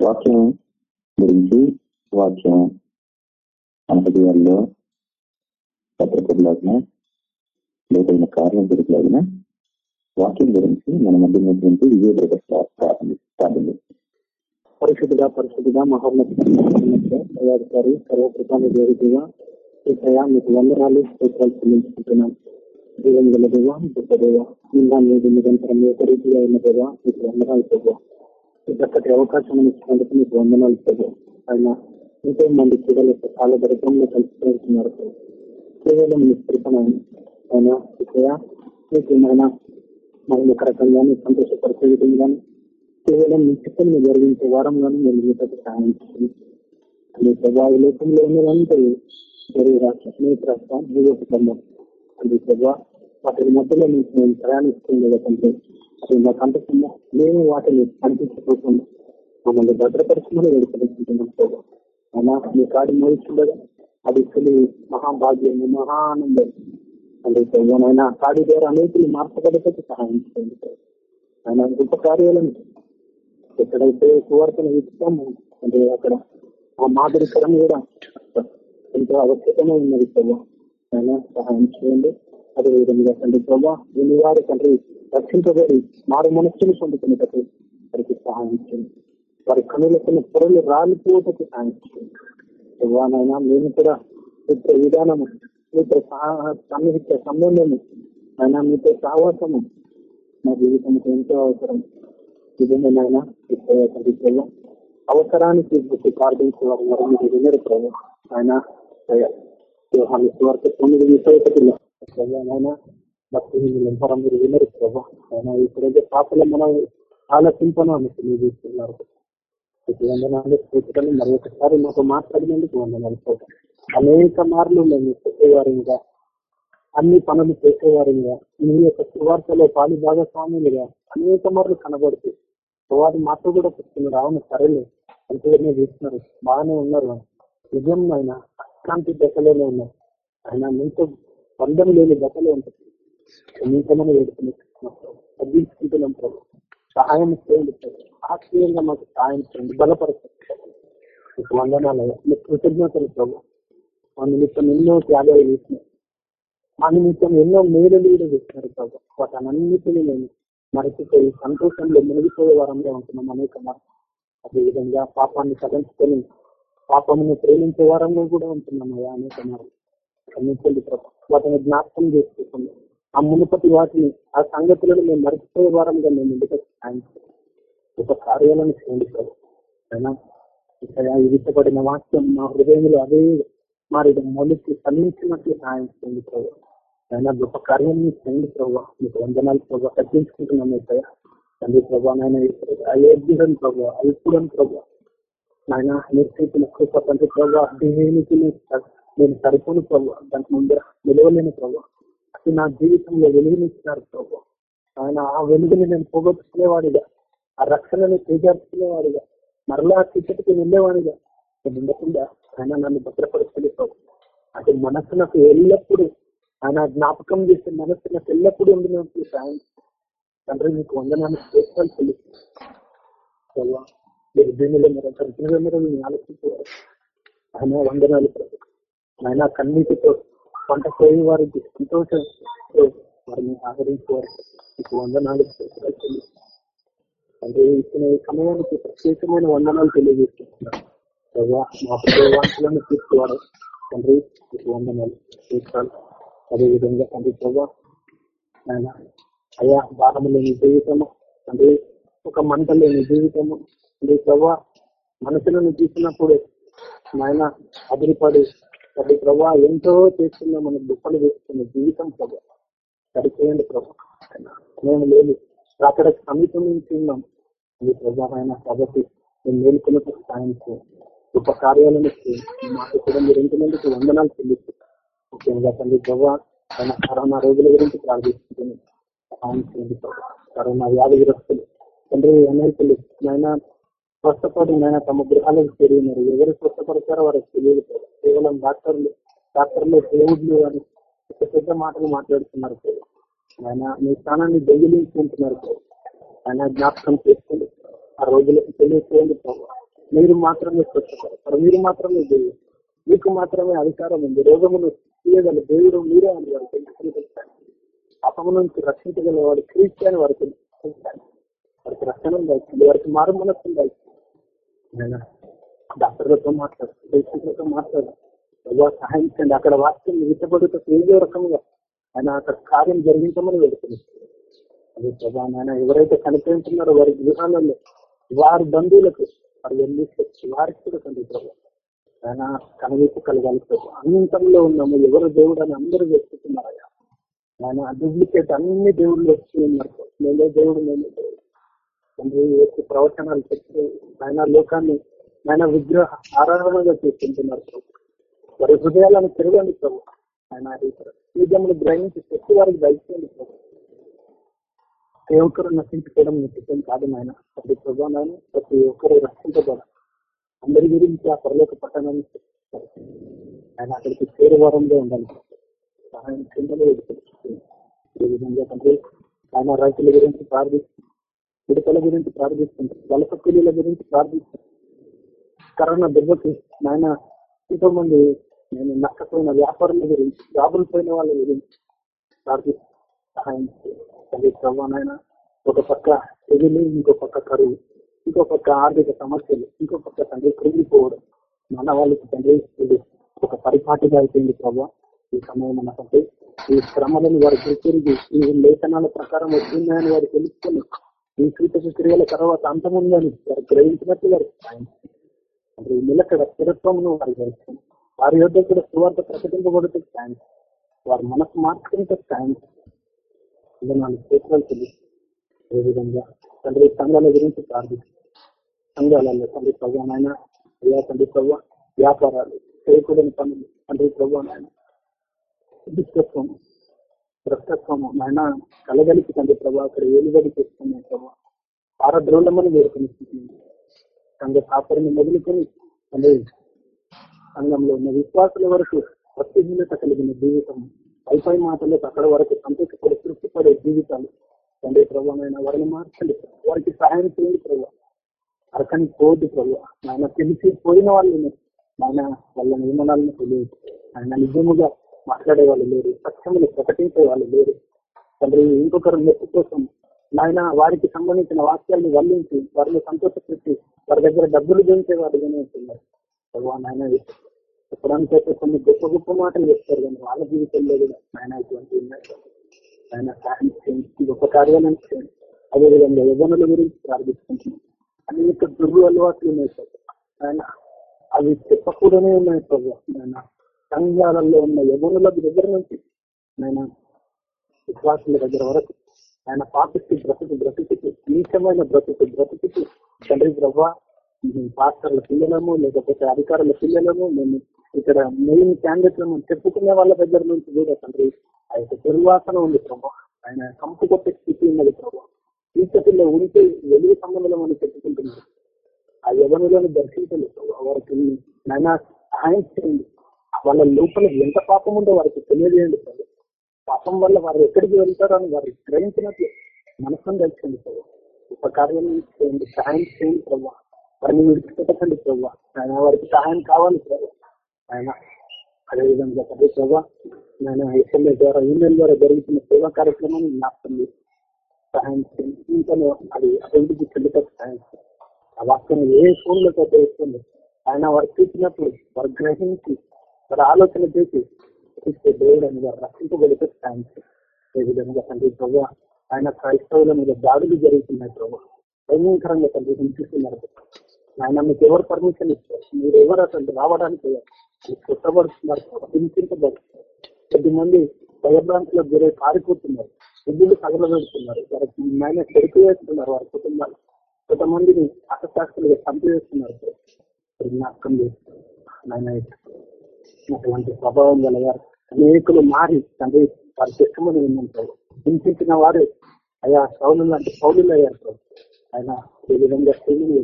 వాక్యం గురించి వాక్యం మన హృదయాల్లో భద్రపడలాగిన లేదైన కార్యం జరగలాగిన వాక్యం గురించి మన మధ్య ఉన్నటువంటి విజయ ప్రారంభిస్తుంది పరిశుద్ధుగా పరిశుద్ధుగా మహోన్నతాధికారి సర్వకృపాన్ని దేవిగా ఈసయ మీకు వందనాలు స్తోత్రాలు చెల్లించుకుంటున్నాం. జీవం గల దేవ గొప్ప దేవ ఇంకా మీరు నిరంతరం ఒక రీతిగా ఉన్న దేవ మీకు వందనాలు దేవ చక్కటి అవకాశం ఇచ్చినందుకు మీకు వందనాలు దేవ ఆయన ఎంతో మంది క్రీడల చాలా దరిద్రంలో కలిసిపోతున్నారు కేవలం మీ కృపణ ఆయన ఈసయ మీకు మన మనం ఒక రకంగానే సంతోషపరిచే విధంగాను కేవలం మీ చిత్తని జరిగించే వారంగానే నేను మీతో సహాయం చేసింది మీ ప్రభావ లోకంలో ఉన్నదంటే వేరే రాష్ట్ర రాష్ట్రం అది ప్రభావ వాటి మధ్యలో మీకు మేము ప్రయాణిస్తుంది అది మాకు అంటుకుందా మేము వాటిని కనిపించకుండా మమ్మల్ని భద్రపరచమని వేడుకుంటున్నాం ప్రభావ అలా మీ కాడి మోయిస్తుండగా అది అసలు మహాభాగ్యం మహానందం. అంటే ప్రభావైనా కాడి ద్వారా అనేకులు మార్చబడటకు సహాయం చేయండి. ఆయన గొప్ప కార్యాలను ఎక్కడైతే సువార్తను ఇస్తాము అంటే అక్కడ ఆ మాదిరికరం కూడా ఎంతో అవశ్యకమే ఉన్నది ప్రభా. ఆయన సహాయం చేయండి. అదేవిధంగా తండ్రి ప్రభా దీని వారి తండ్రి రక్షించబడి మారు మనస్సును పొందుకునేటప్పుడు వారికి సహాయం చేయండి. వారి కనులకున్న పొరలు రాలిపోటకు సహాయం చేయండి మేము కూడా మిత్ర విధానము మీతో సన్నిహిత సంబంధము అయినా మీతో సహవాసము మా జీవితంలో ఎంతో అవసరం. నిజమేనాయన తండ్రి అవసరానికి గుర్తు ప్రార్థించే మీరు వినరు ప్రభు. ఆయన స్వార్థ తొమ్మిది విషయపతిలో ఆయన భక్తి మీరు వినరు ప్రభు. ఆయన మనం ఆలోచింపను అనేసి మీరు చూస్తున్నారు వందనాలు సూచనలు మరి ఒకసారి మాకు మాట్లాడినందుకు వందనాలు చూడండి అనేక మార్లు మేము చెప్పేవారుగా అన్ని పనులు చేసేవారుగా మీ యొక్క సువార్తలో పాలు భాగస్వాములుగా అనేక మార్లు కనబడుతూ వారి మాతో కూడా చెప్తున్నారు. అవును సరేలే అంతగానే చూస్తున్నారు బాగానే ఉన్నారు. నిజం ఆయన అశాంతి దశలోనే ఉన్నారు ఆయన మీతో బంధం లేని దశలో ఉంటుంది మీతో మనం వేడుకునే తగ్గించుకుంటున్నాం ప్రభు. సహాయం చేయండి. ఆశ్చర్యంగా మాకు సహాయం చేయండి. బలపరచండి. మీకు వందనాలు. మీకు కృతజ్ఞతలు ప్రభు. మా నిమిత్తం ఎన్నో త్యాగాలు చేసినాం మా నిమిత్తం ఎన్నో మేలులు కూడా చేస్తున్నారు ప్రభు. వాటన్నిటిని నేను మరచిపోయి సంతోషంలో మునిగిపోయే వారంలో ఉంటున్నాం అనేక అదేవిధంగా పాపాన్ని సహించుకొని పాపమును ప్రేమించే వారంలో కూడా ఉంటున్నాం అయ్యా అనేక మరి క్షమించండి ప్రభు. వాటిని జ్ఞాపకం చేసుకుంటున్నాం ఆ మునుపటి వాటిని ఆ సంగతులను మేము మరచిపోయే వారంగా మేము సాయం ఒక కార్యాలను చేయండి సార్ అయినా విధించబడిన వాక్యం మా హృదయంలో అదే మరి మొలికి సమీక్షినట్లు సాయం చేయండి ప్రభు. అయినా గొప్ప కార్యం చేయండి ప్రభావ మీకు వందనాలు ప్రభావ తగ్గించుకుంటున్నాం ఇక్కడ తండ్రి ప్రభా నాయన అయోగ్యుడని ప్రభావ అల్పుడని ప్రభావ నాయన నిర్చేతుల కృప తండ్రి ప్రభావ దేనికి నేను సరిపోను ప్రభావ దానికి ముందర నిలవలేని ప్రభావ అది నా జీవితంలో వెలుగునిచ్చినారు ప్రభు. ఆయన ఆ వెలుగుని నేను పోగొట్టుకునేవాడిగా ఆ రక్షణను చేజార్చుకునేవాడిగా మరలా చీకటికి వెళ్ళేవాడిగా. నేను ఉండకుండా ఆయన నన్ను భద్రపరుచుకునే ప్రభు. అది మనసు నాకు ఎల్లప్పుడూ ఆయన జ్ఞాపకం చేసే మనసు నాకు ఎల్లప్పుడూ ఉండినట్టు సాయం. తండ్రి మీకు వందనాన్ని చేస్తాను తెలుసు మీరు దీనిలో మీరు మీరు ఆలోచించారు ఆయన వందనాలు ప్రభు. ఆయన కన్నీటితో పంట పోయి వారికి సంతోషం వారిని ఆదరించేవారు మీకు వందనాలు అంటే తండ్రి ఇచ్చిన ఈ సమయానికి ప్రత్యేకమైన వందనాలు తెలియజేస్తున్నారు ప్రభా మా ప్రయోగాంశాలను తీసుకోవడం తండ్రి మీకు వందనాలు స్తోత్రాలు అదేవిధంగా తండ్రి ప్రభా ఆయన అయ్యా భారము లేని జీవితము అంటే ఒక మంట లేని జీవితము. అంటే ప్రభా మనుషులను చూసినప్పుడు నాయన అదిరిపడి తండ్రి ప్రభా ఎంతో చేస్తున్నా మన దుప్పలు వేస్తున్న జీవితం ప్రభా. సరిపోయండి ప్రభా. మేము లేదు అక్కడ సమీపం నుంచి ఉన్నాం. మీ ప్రభా కాబట్టి మేము మేలుకున్నట్టు సాయం చేయండి గొప్ప కార్యాలను మాకు కూడా మీరు ఎంతమందికి వందనాలు చెల్లిస్తారు ముఖ్యంగా తండ్రి ప్రభా ఆయన కరోనా రోజుల గురించి ప్రార్థిస్తుంది సాయం చేయండి ప్రభా కరోనా వ్యాధిగ్రస్తులు తండ్రి అనేకులు నాయన స్వస్థపడి నాయన తమ గృహాలకు చేరినారు ఎవరు స్వస్థపడతారో వారికి తెలియదు. కేవలం డాక్టర్లు డాక్టర్లు దేవుళ్ళు అని పెద్ద పెద్ద మాటలు మాట్లాడుతున్నారు ఆయన మీ స్థానాన్ని దొంగిలించుకుంటున్నారు ఆయన జ్ఞాపకం చేసుకోండి. ఆ రోజులకు తెలియచేయండి మీరు మాత్రమే స్వచ్ఛపడతారు మీరు మాత్రమే దేవుడు. మీకు మాత్రమే అధికారం ఉంది. రోగమును తీయగల దేవుడు మీరే అని వారు తెలుసుకుని పాపము నుంచి రక్షించగలవాడు క్రీస్తు అని వారికి వారికి రక్షణ వారికి మారు మనస్సు డాక్టర్లతో మాట్లాడు పేషెంట్లతో మాట్లాడు. ఎవరు సహాయించండి అక్కడ వాక్యం విత్తబడుతూ ఏదో రకంగా. ఆయన అక్కడ కార్యం జరిగించమని వెళుతుంది అదే ప్రభా నాయన ఎవరైతే కనిపించున్నారో వారి గృహాలలో వారి బంధువులకు వారి వెళ్ళి వారికి కూడా తండ్రి ప్రభా. ఆయన కనువిప్పు కలగాలి ప్రభు. ఉన్నాము. ఎవరు దేవుడు అని అందరూ వెతుకుతున్నారయ్యా. ఆయన డూప్లికేట్ అన్ని దేవుళ్ళు వచ్చి ఉన్నారు. మేమే దేవుడు మేమే దేవుడు. తండ్రి వచ్చి ప్రవచనాలు చెప్తూ ఆయన లోకాన్ని ఆయన విగ్రహ ఆరాధనగా చేసుకుంటున్నారు ప్రభు. వారి హృదయాలను తిరగండి ప్రభు. ఆయన నిజములు గ్రహించి శక్తి వారికి దయచేయండి ప్రభు. ఏ ఒక్కరు నశించుకోవడం నిత్యం కాదు నాయన. ప్రతి ప్రభావం నాయన ప్రతి ఒక్కరు రక్షించబడాలి అందరి గురించి ఆ పరలోక పట్టణాన్ని ఆయన అక్కడికి చేరు వారంలో ఉండాలి. సహాయం కిందలో ఎదుర్కొంటుంది ఈ విధంగా తండ్రి ఆయన రైతుల గురించి ప్రార్థిస్తుంది విడుదల గురించి ప్రార్థిస్తుంది వలస కూలీల గురించి ప్రార్థిస్తుంది కరోనా దెబ్బకి నాయన ఎంతో మంది నేను నష్టపోయిన వ్యాపారుల గురించి జాబులు పోయిన వాళ్ళ గురించి ప్రార్థిస్తుంది సహాయం ఒక పక్క తెగులు ఇంకో పక్క కరువు ఇంకో పక్క ఆర్థిక సమస్యలు ఇంకో పక్క తండ్రి కృంగిపోవడం మన వాళ్ళకి తండ్రి ఇది ఒక పరిపాటిగా అయిపోయింది ప్రభావ ఈ సమయం అన్నకంటే ఈ శ్రమలను వారు గుర్తిరిగి ఈ లేఖనాల ప్రకారం వచ్చిందని వారు తెలుసుకుని ఈ సూచక క్రియల తర్వాత అంతముందని వారు గ్రహించినట్లు వారు అంటే చేయండి. తండ్రి నిలకడ స్థిరత్వమును వారి వరకు వారి యొక్క కూడా సువార్త ప్రకటింపబడుతూ సాయం వారి మనసు మార్చుకుంటే సాయం ఇది ఇలా నాలుగు క్షేత్రాలు తెలుసు ఏ విధంగా తండ్రి సంఘాల గురించి ప్రార్థిస్తాం సంఘాలలో తండ్రి ప్రభావైనా అయ్యా తండ్రి ప్రభావ వ్యాపారాలు చేయకూడని పనులు తండ్రి ప్రభావైనా దుష్టత్వము భ్రష్టత్వము నాయన కలగలిపి తండ్రి ప్రభా అక్కడ ఏలుబడి చేస్తున్నాయి ప్రభావ పారద్రోళమని వేడుకొని సంఘ కాపరిని మొదలుకొని తండ్రి సంఘంలో ఉన్న విశ్వాసుల వరకు భక్తిహీనత కలిగిన జీవితం వైఫై మాటలకు అక్కడ వరకు సంతోషపడి తృప్తిపడే జీవితాలు తండ్రి ప్రభావమైన వారిని మార్చండి వారికి సహాయం చేయండి ప్రభావ అరకని పోదు ప్రభావ నాయన తెలిసి పోయిన వాళ్ళు నాయన వాళ్ళ నియమనాలను తెలియదు. ఆయన నిజముగా మాట్లాడే వాళ్ళు లేరు సత్యములు ప్రకటించే వాళ్ళు లేరు. తండ్రి ఇంకొకరు మెప్పు కోసం నాయన వారికి సంబంధించిన వాక్యాలను వల్లించి వారిని సంతోషపెట్టి వారి దగ్గర డబ్బులు పెంచే వారిగానే ఉంటున్నారు భగవాన్ ఆయన చెప్పడానికైతే కొన్ని గొప్ప గొప్ప మాటలు చెప్తారు కానీ వాళ్ళ జీవితంలో కూడా ఆయన ఇటువంటి ఆయన సహాయం చేయండి గొప్ప కార్యాలను చేయండి. అదేవిధంగా యవనుల గురించి ప్రార్థిస్తుంటున్నాం అనేక దుర్గు అలవాట్లు ఉన్నాయి సార్ ఆయన అవి చెప్పకూడనే ఉన్నాయి ప్రభు. ఆయన సంఘాలలో ఉన్న యవనుల దగ్గర నుంచి ఆయన విశ్వాసుల దగ్గర వరకు ఆయన పాపిస్తూ బ్రతుకు బ్రతుకుతూ నీచమైన బ్రతుకు బ్రతుకుతూ తండ్రి బ్రవ్వ పాస్టర్ల పిల్లలము లేకపోతే అధికారుల పిల్లలము మేము ఇక్కడ మెయిన్ క్యాండిడేట్లను చెప్పుకునే వాళ్ళ దగ్గర నుంచి కూడా తండ్రి ఆ యొక్క దుర్వాసన ఉంది ప్రభా. ఆయన కంపు కొట్టే స్థితి ఉన్నది ప్రభా. చీకటిలో ఉంటే వెలుగు సంబంధం అని చెప్పుకుంటున్నారు. ఆ యవనులను దర్శించలేదు వారికి నైనా సహాయం చేయండి. వాళ్ళ లోపల ఎంత పాపం ఉందో వారికి తెలియజేయండి సార్ పాపం వల్ల వారు ఎక్కడికి వెళ్తారో అని వారు గ్రహించినట్లు మనసును తెలిసింది ప్రభు. ఉపకార్యం చేయండి సహాయం చేయండి ప్రభు. వారిని విడిచిపెట్టకండి ప్రభు. ఆయన వారికి సహాయం కావాలి ప్రభు. ఆయన అదేవిధంగా తండ్రి ప్రభా నేను ఎస్ఎల్ఏ ద్వారా ఈమెయిల్ ద్వారా జరుగుతున్న సేవా కార్యక్రమాన్ని జ్ఞాపకం సహాయం చేయండి. ఇంకా అది అభివృద్ధి చెందుతారు సహాయం ఆ వాక్యం ఏ ఫోన్లతో తెలుస్తుంది ఆయన వారు చూసినప్పుడు వారు గ్రహించి మరి ఆలోచన చేసి చూస్తే దేవుడు అని వారు రక్షింపగలిగే ఏ విధంగా తండ్రి ప్రభు ఆయన క్రైస్తవుల మీద దాడులు జరుగుతున్నాయి ప్రభు. భయంకరంగా తండ్రి హింసిస్తున్నారు ఆయన మీకు ఎవరు పర్మిషన్ ఇస్తారు మీరు ఎవరు అసలు రావడానికి కుట్టబడుతున్నారు ప్రభు. కొద్ది మంది భయభ్రాంతిలో గురై పారిపోతున్నారు. విద్యులు తగలబెడుతున్నారు. వారికి ఆయన చెరుకు వేస్తున్నారు వారి కుటుంబాలు. కొంతమందిని అసశాస్త్రులుగా చంపివేస్తున్నారు మరి జ్ఞాపకం చేస్తారు నాయన అటువంటి ప్రభావం గల వారు అనేకులు మారి తండ్రి పరిశుభ్రమని చెక్కమని హింసించిన వారు అయా సౌలు లాంటి పౌరులు అయ్యారు ప్రభు. ఆయన ఏ విధంగా స్త్రీని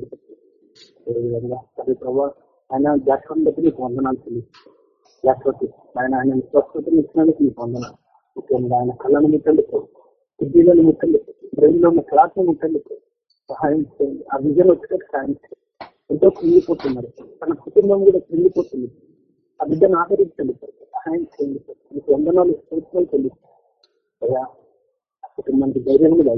ఏ విధంగా తండ్రి ప్రభావ ఆయన జాస్వన్ బట్టి నీకు వందనాలు తెలియదు జాస్వతి ఆయన ఆయన స్వస్థతను ఇచ్చినందుకు నీకు వందనాలు. ముఖ్యంగా ఆయన కళ్ళను ముట్టండి ప్రభు. బుద్ధిలను ముట్టండి బ్రెయిన్లో ఉన్న క్లాస్ను ముట్టండి సహాయం చేయండి. ఆ విజయం వచ్చేటట్టు సహాయం చేయండి. ఎంతో కృంగిపోతున్నారు. తన కుటుంబం కూడా కృంగిపోతుంది. ఆ బిడ్డను ఆదరించండి సహాయం చేయండి మీకు వందనాలు సంవత్సరాలు చెల్లిస్తాను అయ్యా ఆ కుటుంబానికి ధైర్యం కూడా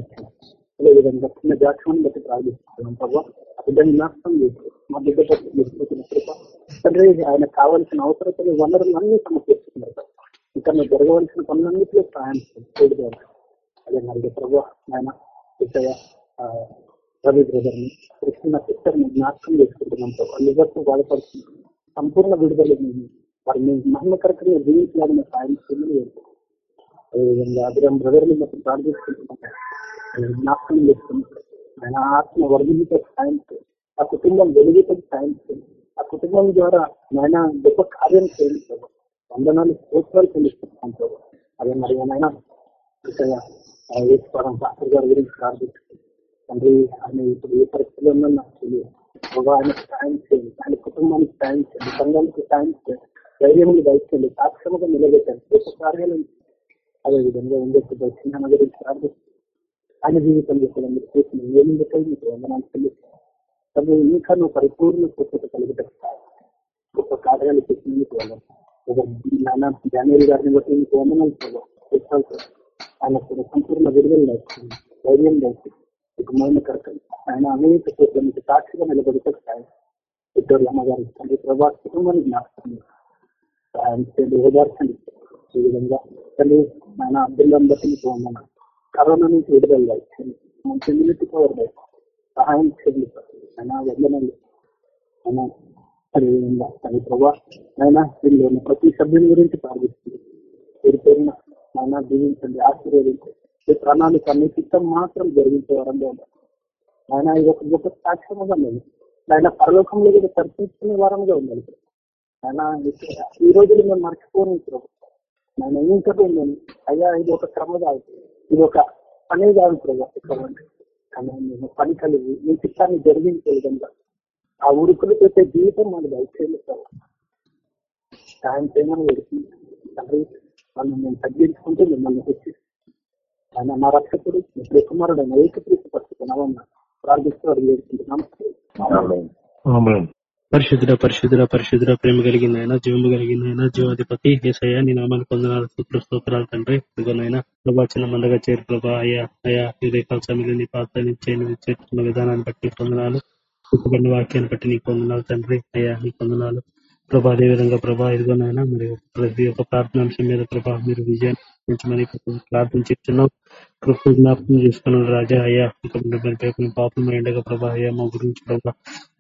అదేవిధంగా చిన్న జాతకాన్ని బట్టి ప్రారంభిస్తున్నాం ప్రభావ ఆ బిడ్డను నాశనం చేసి మా బిడ్డ పట్ల మీరు కృప. తండ్రి ఆయన కావాల్సిన అవసరతలు వనరులు అన్ని సమకూరుస్తున్నారు ఇంకా మీరు జరగవలసిన పనులన్నింటిలో సహాయం చేయండి అదే మరి ప్రభావ ఆయన ఇతయ రవి బ్రదర్ని కృష్ణ సిస్టర్ని జ్ఞాపకం చేసుకుంటున్నాం ప్రభావ లివర్స్ బాధపడుతున్నాం. సంపూర్ణ విడుదల మేము వారిని మహిమకరకంగా జీవించాలని సాయం చేయమని వేడుకుంటున్నాం. అదేవిధంగా అభిరామ్ బ్రదర్ని మొత్తం ప్రార్థిస్తుంటున్నాం ఆయన జ్ఞాపకం చేసుకుంటున్నాం ఆయన ఆత్మ వర్ధితో సాయం చేయండి. ఆ కుటుంబం వెలుగుతో సాయం చేయండి. ఆ కుటుంబం ద్వారా ఆయన గొప్ప కార్యం చేయండి వందనాలు స్తోత్రాలు చెల్లిస్తున్నాం అదే మరి ఏమైనా ఇక్కడ ఈశ్వరం పాస్టర్ గారి గురించి ప్రార్థిస్తుంది తండ్రి ఆయన ఇప్పుడు ఏ పరిస్థితుల్లో ఉన్నా నాకు తెలియదు. ప్రభు ఆయనకు సాయం చేయండి ఆయన కుటుంబానికి సాయం చేయండి సంఘానికి సాయం చేయండి ధైర్యం దయచేయండి సాక్ష్యముగా నిలబెట్టండి గొప్ప కార్యాలను అదే విధంగా ఉండొచ్చు. చిన్న గురించి ప్రార్థిస్తుంది ఆయన జీవితంలో కూడా మీరు చేసిన ఏమి మీకు వందనాలు తెలుస్తాను తను ఇంకా నువ్వు పరిపూర్ణ స్వచ్ఛత కలిగితే గొప్ప కార్యాలు చేసిన మీకు వందనాలు నాన్న జానేరి గారిని బట్టి మీకు వందనాలు ప్రభు ఆయన కూడా సంపూర్ణ విడుదల నేర్చుకుంది ధైర్యం నేర్చుకుంది మీకు మౌన కరకండి ఆయన అనేక చోట్ల మీకు సాక్షిగా నిలబడితే ఇద్దరు అమ్మగారు తండ్రి ప్రభా కుటుంబాన్ని జ్ఞాపకం చేయండి. సాయం చేయండి ఓదార్చండి ఈ విధంగా తండ్రి ఆయన అబ్దుల్లాని బట్టి మీకు వందనాలు కరోనా నుంచి విడుదల ఇచ్చింది మంచి ఇమ్యూనిటీ పవర్ సహాయం చేయండి. ఆయన వందనాలు. ఆయన అదేవిధంగా తండ్రి ప్రభా ఆయన వీళ్ళు ప్రతి సభ్యుని గురించి ప్రార్థిస్తుంది. పేరు పేరున ఆయన దీవించండి ఆశీర్వదించండి. ప్రణాళిక మీ చిత్తం మాత్రం జరిగించే వరంలో ఉండాలి. ఆయన ఇది ఒక గొప్ప సాక్ష్యముగా లేదు ఆయన పరలోకంలో కూడా చర్చించుకునే వారంగా ఉండాలి ఆయన ఈ రోజులు మేము మర్చిపోని ఆయన ఇంకా నేను అయ్యా ఇది ఒక క్రమ కాదు ఇది ఒక పని కాదు ప్రభు కానీ మేము పని కలిగి మీ చిత్తాన్ని జరిగించే విధంగా ఆ ఉరుకులు పెట్టే జీవితం మనకు దయచేయండి ప్రభు. సాయం చేయమని వేడుకుంది తండ్రి మనం మేము తగ్గించుకుంటే మిమ్మల్ని వచ్చి ఆయన మా రక్షకుడు మీ ప్రియకుమారుడు ఆయన ఏకప్రీతి పరుచుకున్నామన్న ప్రార్థిస్తూ అడిగి వేడుకుంటున్నాం. ఆమేన్. పరిశుద్ధుడ పరిశుద్ధుడ పరిశుద్ధుడ ప్రేమ కలిగిన ఆయన జీవము కలిగిన ఆయన జీవాధిపతి ఏసయ్య నీ నామానికి వందనాలు సూత్ర స్తోత్రాలు తండ్రి. ఇదిగోనైనా ప్రభా చిన్న మందగా చేరు ప్రభా. అయ్యా అయ్యా ఈ రేఖల సమయంలో నీ పాత్ర చేస్తున్న విధానాన్ని బట్టి చెప్పబడిన వాక్యాన్ని బట్టి నీకు వందనాలు తండ్రి. అయ్యా నీకు వందనాలు ప్రభా అదే విధంగా ప్రభా ఇదిగోనైనా మరి ప్రతి ఒక్క ప్రార్థన అంశం మీద ప్రభా మీరు విజయాన్ని ప్రార్థన చేస్తున్నాం. కృప జ్ఞాపకం చేసుకున్నాడు రాజా అయ్యా ఇంకా మరి పేపర్ పాపం ఉండగా ప్రభా అయ్యా మా గురించి ప్రభా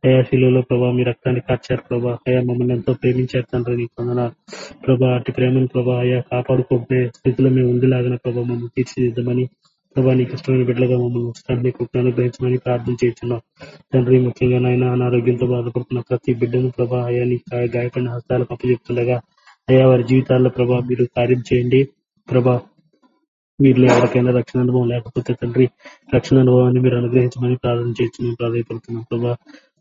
అయా శిలువలో ప్రభా మీ రక్తాన్ని కార్చారు ప్రభా అయా మమ్మల్ని ఎంతో ప్రేమించారు తండ్రి నీకు వందనాలు ప్రభా అటు ప్రేమను ప్రభా అయా కాపాడుకుంటే స్థితిలో మేము ఉండేలాగిన ప్రభా మమ్మల్ని తీర్చిదిద్దామని ప్రభా నీకు ఇష్టమైన బిడ్డలుగా మమ్మల్ని ఉంచడానికి నీ అనుగ్రహించమని ప్రార్థన చేస్తున్నాం. తండ్రి ముఖ్యంగా నాయన అనారోగ్యంతో బాధపడుతున్న ప్రతి బిడ్డను ప్రభా అయా నీ గాయపడిన హస్తాలకు అప్పచెప్తుండగా అయా వారి జీవితాల్లో ప్రభా మీరు కార్యం చేయండి. ప్రభా వీరిలో ఎవరికైనా రక్షణ అనుభవం లేకపోతే తండ్రి రక్షణ అనుభవాన్ని మీరు అనుగ్రహించమని ప్రార్థన చేసి ప్రాధాయపడుతున్నాం ప్రభా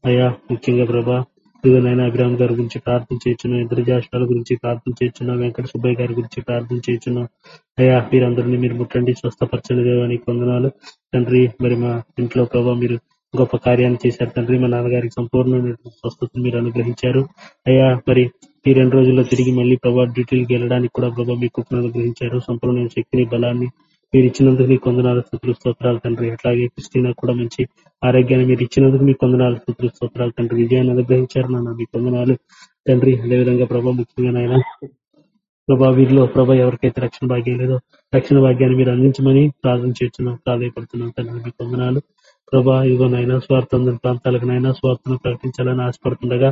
అయ్యా ముఖ్యంగా ప్రభా ఇదిగోనైనా అభిరామ్ గారి గురించి ప్రార్థన చేస్తున్నాం ఇద్దరు జాషాల గురించి ప్రార్థన చేస్తున్నాం వెంకట సుబ్బయ్య గారి గురించి ప్రార్థన చేస్తున్నాం అయ్యా మీరందరినీ మీరు ముట్టండి స్వస్థపరచండి దేవానికి వందనాలు. తండ్రి మరి మా ఇంట్లో ప్రభావ మీరు గొప్ప కార్యాన్ని చేశారు తండ్రి. మా నాన్నగారికి సంపూర్ణమైన స్వస్థతను మీరు అనుగ్రహించారు. అయ్యా మరి ఈ రెండు రోజుల్లో తిరిగి మళ్ళీ ప్రభా డ్యూటీలకు వెళ్ళడానికి కూడా ప్రభావ మీ కృపను అనుగ్రహించారు. సంపూర్ణ శక్తిని బలాన్ని మీరు ఇచ్చినందుకు మీకు వందనాలు స్థుతులు స్తోత్రాలు తండ్రి. అట్లాగే క్రిస్టినా కూడా మంచి ఆరోగ్యాన్ని మీరు ఇచ్చినందుకు మీకు వందనాలు స్థుతులు స్తోత్రాలు తండ్రి. విజయాన్ని అనుగ్రహించారు నాన్న మీకు వందనాలు తండ్రి అదేవిధంగా ప్రభా ముఖ్యంగా నాయన ప్రభా వీరిలో ప్రభా ఎవరికైతే రక్షణ భాగ్యం లేదో రక్షణ భాగ్యాన్ని మీరు అందించమని ప్రార్థన చేస్తున్నాం ప్రాధాయపడుతున్నాం తండ్రి మీకు వందనాలు ప్రభా ఇదిగోనైనా స్వార్థం ప్రాంతాలకు నైనా స్వార్థను ప్రకటించాలని ఆశపడుతుండగా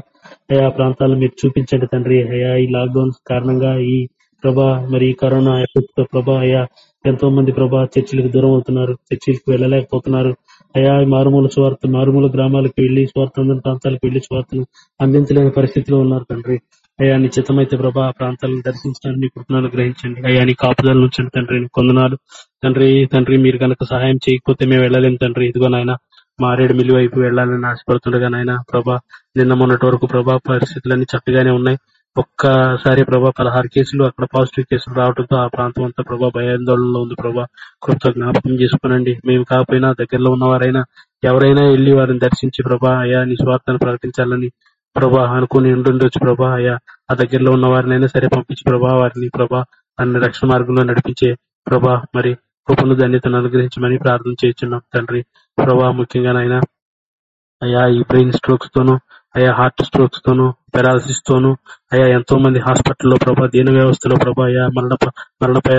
అయా ప్రాంతాలను మీరు చూపించండి తండ్రి. అయా ఈ లాక్డౌన్ కారణంగా ఈ ప్రభా మరి కరోనా ఎఫెక్ట్ ప్రభా అయా ఎంతో మంది ప్రభా చర్చిలకు దూరం అవుతున్నారు చర్చిలకు వెళ్ళలేకపోతున్నారు. అయా మారుమూల స్వార్థ మారుమూల గ్రామాలకు వెళ్ళి స్వార్థ ప్రాంతాలకు వెళ్ళి స్వార్థను అందించలేని పరిస్థితిలో ఉన్నారు తండ్రి. అయ్యా నిశ్చితమైతే ప్రభా ఆ ప్రాంతాలను దర్శించడానికి నీ కృపణాలు గ్రహించండి. అయ్యా నీ కాపుదల నుంచండి తండ్రి కొందనాలు. తండ్రి తండ్రి మీరు కనుక సహాయం చేయకపోతే మేము వెళ్ళలేము తండ్రి. ఇదిగో నాయన మారేడు మిల్లి వైపు వెళ్ళాలని ఆశపడుతుండగా నాయన ప్రభా నిన్న మొన్నటి వరకు ప్రభా పరిస్థితులన్నీ చక్కగానే ఉన్నాయి. ఒక్కసారి ప్రభా పదహారు కేసులు అక్కడ పాజిటివ్ కేసులు రావడంతో ఆ ప్రాంతం అంతా ప్రభా భయాందోళనలో ఉంది ప్రభా. కృప్త జ్ఞాపకం చేసుకోనండి. మేము కాకపోయినా దగ్గరలో ఉన్నవారైనా ఎవరైనా వెళ్ళి వారిని దర్శించి ప్రభా అయా నీ ప్రకటించాలని ప్రభా అనుకుని ఉండుండొచ్చు ప్రభా అయ్యా. ఆ దగ్గరలో ఉన్న వారినైనా సరే పంపించి ప్రభా వారిని ప్రభా అన్ని రక్షణ మార్గంలో నడిపించే ప్రభా మరి కృపను ధన్యతను అనుగ్రహించమని ప్రార్థన చేస్తున్నాం తండ్రి. ప్రభా ముఖ్యంగా నాయన అయ్యా ఈ బ్రెయిన్ స్ట్రోక్స్ తోను అయ్యా హార్ట్ స్ట్రోక్స్ తోను పెరాలసిస్ తోను అయ్యా ఎంతో మంది హాస్పిటల్లో ప్రభా దీన వ్యవస్థలో ప్రభా అయ్యా మరణ మరణపై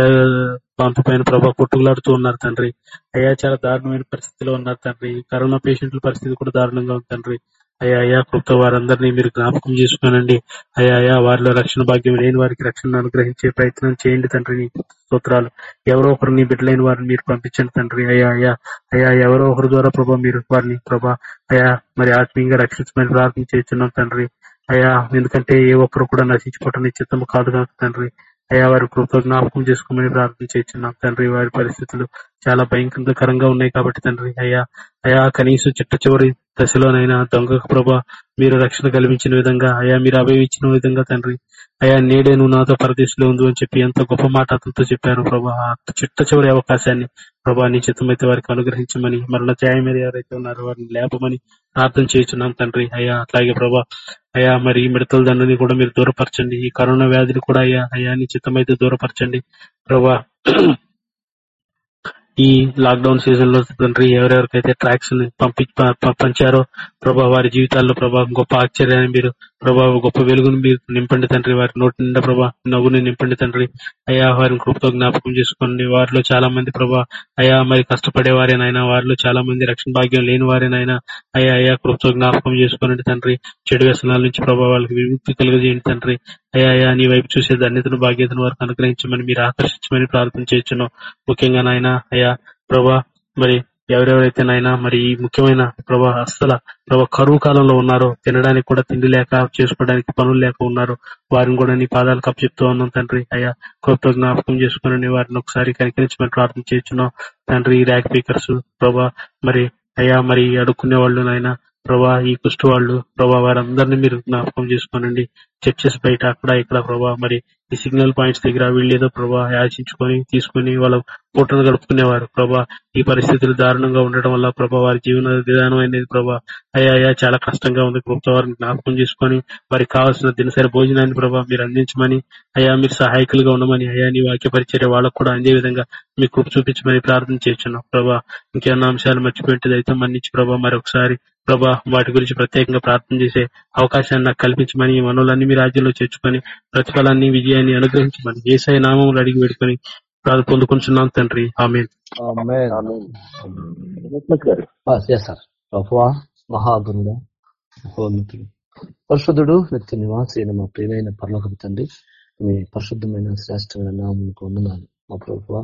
దాంతో పైన ప్రభా కొట్టుకులాడుతూ ఉన్నారు తండ్రి. అయ్యా చాలా దారుణమైన పరిస్థితిలో ఉన్నారు తండ్రి. కరోనా పేషెంట్ల పరిస్థితి కూడా దారుణంగా ఉంది తండ్రి. అయ్యా అయ్యా కృప్త వారందరినీ మీరు జ్ఞాపకం చేసుకోనండి. అయ్యా అయ్యా వారిలో రక్షణ భాగ్యం లేని వారికి రక్షణ అనుగ్రహించే ప్రయత్నం చేయండి తండ్రి నీ స్తోత్రాలు. ఎవరో ఒకరు నీ బిడ్డలైన వారిని మీరు పంపించండి తండ్రి. అయ్యా అయ్యా అయ్యా ఎవరో ఒకరి ద్వారా ప్రభా మీరు వారిని ప్రభా అయ్యా మరి ఆత్మీయంగా రక్షించమని ప్రార్థన చేస్తున్నాం తండ్రి. అయ్యా ఎందుకంటే ఏ ఒక్కరు కూడా నశించుకోవటం నీ చిత్తము కాదు కాక తండ్రి. అయ్యా వారి కృప జ్ఞాపకం చేసుకోమని ప్రార్థన చేస్తున్నాం తండ్రి. వారి పరిస్థితులు చాలా భయంకరంగా ఉన్నాయి కాబట్టి తండ్రి. అయ్యా అయా కనీసం చిట్ట చివరి దశలోనైనా దొంగకు ప్రభా మీరు రక్షణ కల్పించిన విధంగా అయా మీరు అభయవిచ్చిన విధంగా తండ్రి. అయా నేడే నువ్వు నాతో పరదేశంలో ఉంది అని చెప్పి ఎంత గొప్ప మాట అతనితో చెప్పారు ప్రభా. ఆ చిట్ట చివరి అవకాశాన్ని ప్రభా నీ చిత్తమైతే వారికి అనుగ్రహించమని మరణ త్యాయం ఎవరైతే ఉన్నారో వారిని లేపమని ప్రార్థన చేస్తున్నాం తండ్రి. అయ్యా అట్లాగే ప్రభా అయ్యా మరి ఈ మిడతల దండని కూడా మీరు దూరపరచండి. ఈ కరోనా వ్యాధిని కూడా అయ్యా అయ్యా నీ చిత్తమైతే దూరపరచండి. ప్రభా ఈ లాక్డౌన్ సీజన్లో తండ్రి ఎవరెవరికైతే ట్రాక్స్ని పంపి పంపించారో ప్రభా వారి జీవితాల్లో ప్రభా గొప్ప ఆశ్చర్యాన్ని మీరు ప్రభా గొప్ప వెలుగును మీరు నింపండి తండ్రి. వారి నోటి నిండా ప్రభా నవ్వుని నింపండి తండ్రి. అయ్యా వారిని కృపతో జ్ఞాపకం చేసుకోండి. వారిలో చాలా మంది ప్రభా అయా మరి కష్టపడే వారేనైనా వారిలో చాలా మంది రక్షణ భాగ్యం లేని వారేనైనా అయ్యా అయ్యా కృపతో జ్ఞాపకం చేసుకోనండి తండ్రి. చెడు వ్యసనాల నుంచి ప్రభా వాళ్ళకి విముక్తి కలుగజేయండి తండ్రి. అయ్యా నీ వైపు చూసే ధన్యతను బాధ్యతను వారికి అనుగ్రహించమని మీరు ఆకర్షించమని ప్రార్థన చేయొచ్చును ముఖ్యంగా నాయన అయ్యా ప్రభా మరి ఎవరెవరైతే నాయన మరి ఈ ముఖ్యమైన ప్రభా అస్సల ప్రభా కరువు కాలంలో ఉన్నారో తినడానికి కూడా తిండి లేక చేసుకోవడానికి పనులు లేక ఉన్నారో వారిని కూడా నీ పాదాలకు అప్పచెప్తూ ఉన్నాం తండ్రి. అయ్యా కృపతో జ్ఞాపకం చేసుకుని వారిని ఒకసారి కనికరించమని ప్రార్థన చేస్తున్నాం తండ్రి ర్యాక్ పీకర్స్ ప్రభా మరి అయ్యా మరి అడుక్కునే వాళ్ళు నాయన ప్రభా ఈ కుష్టి వాళ్ళు ప్రభా వారందరినీ మీరు జ్ఞాపకం చేసుకోనండి. చర్చెస్ బయట అక్కడ ఇక్కడ ప్రభా మరి ఈ సిగ్నల్ పాయింట్స్ దగ్గర వీళ్ళేదో ప్రభా యాచించుకొని తీసుకుని వాళ్ళ పూటను గడుపుకునేవారు ప్రభా ఈ పరిస్థితులు దారుణంగా ఉండటం వల్ల ప్రభా వారి జీవన విధానం అనేది ప్రభా అయ్యా అయ్యా చాలా కష్టంగా ఉంది. ప్రభుత్వ వారిని జ్ఞాపకం చేసుకొని వారికి కావాల్సిన దినసరి భోజనాన్ని ప్రభా మీరు అందించమని అయ్యా మీరు సహాయకులుగా ఉండమని అయ్యా నీ వాక్య పరిచర్య వాళ్ళకు కూడా అందే విధంగా మీ కృప చూపించమని ప్రార్థన చేస్తున్నాం. ప్రభా ఇంకేమన్నా అంశాలు మర్చిపోయింది అయితే మన్నించి ప్రభా మరొకసారి ప్రభా వాటి గురించి ప్రత్యేకంగా ప్రార్థన చేసే అవకాశాన్ని నాకు కల్పించమని ఈ మనవులన్నీ మీ రాజ్యంలో చేర్చుకొని ప్రతిఫలాన్ని విజయాన్ని అనుగ్రహించమని ఏసై నామములు అడిగి పెట్టుకుని ప్రార్థన పొందుకుంటున్నాం తండ్రి. ఆమె మహోన్నతుడు పరిశుద్ధుడు నిత్య నివాసి అయిన మా ప్రియమైన పరలోకపు తండ్రి మీ పరిశుద్ధమైన శ్రేష్టమైన నామకు వందనాలు. మా ప్రభువ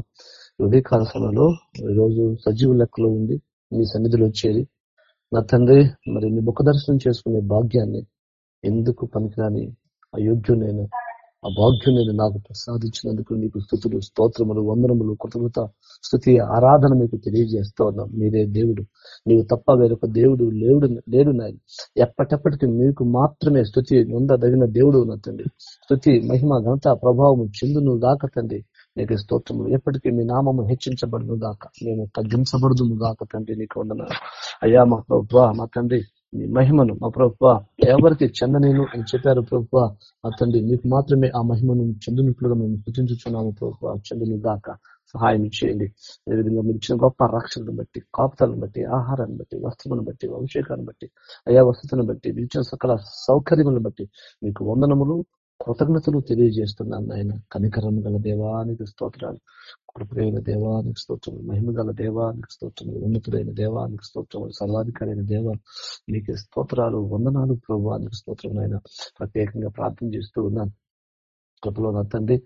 ఉదయ కాల సమయంలో ఈరోజు సజీవ లెక్కలో ఉండి మీ సన్నిధిలో చేరి నా తండ్రి మరి మీ ముఖ దర్శనం చేసుకునే భాగ్యాన్ని ఎందుకు పనికిరాని అయోగ్యునైన ఆ భాగ్యునైన నాకు ప్రసాదించినందుకు నీకు స్థుతులు స్తోత్రములు వందనములు కృతజ్ఞత స్థుతి ఆరాధన మీకు తెలియజేస్తూ ఉన్నాం. మీరే దేవుడు. నీవు తప్ప వేరొక దేవుడు లేవుడు లేడు నాయన. ఎప్పటెప్పటికి మీకు మాత్రమే స్థుతి నొందదగిన దేవుడు నా తండ్రి. స్థుతి మహిమ ఘనత ప్రభావం చెందును గాక తండ్రి. నీకు స్తోత్రములు. ఎప్పటికీ మీ నామము హెచ్చించబడదు గాక మేము తగ్గించబడుదుము గాక తండ్రి నీకు వందనాలు. అయ్యా మా ప్రభుత్వ మా తండ్రి మీ మహిమను మా ప్రభుత్వ ఎవరికి చెందనేను అని చెప్పారు ప్రభుత్వ మా తండ్రి మీకు మాత్రమే ఆ మహిమను చెందినట్లుగా మేము సూచించుచున్నాము ప్రభుత్వ చెందును గాక సహాయం చేయండి. అదేవిధంగా మీరు ఇచ్చిన గొప్ప రక్షణను బట్టి కాపుతాలను బట్టి ఆహారాన్ని బట్టి వస్త్రమును బట్టి అభిషేకాన్ని బట్టి అయా వసతులను బట్టి మీరు ఇచ్చిన సకల సౌకర్యములను బట్టి మీకు వందనములు కృతజ్ఞతలు తెలియజేస్తున్నాను ఆయన కనికరం గల దేవానికి స్తోత్రాలు. కృపైన దేవానికి స్తోత్రం మహిమ గల దేవానికి స్తోత్రం ఉన్నతుడైన దేవానికి స్తోత్రం సర్వాధికారి అయిన దేవ మీకు స్తోత్రాలు. వందనాలు ప్రభావానికి స్తోత్రం ఆయన ప్రత్యేకంగా ప్రార్థన చేస్తూ ఉన్నాను. కృపలో నా తండ్రి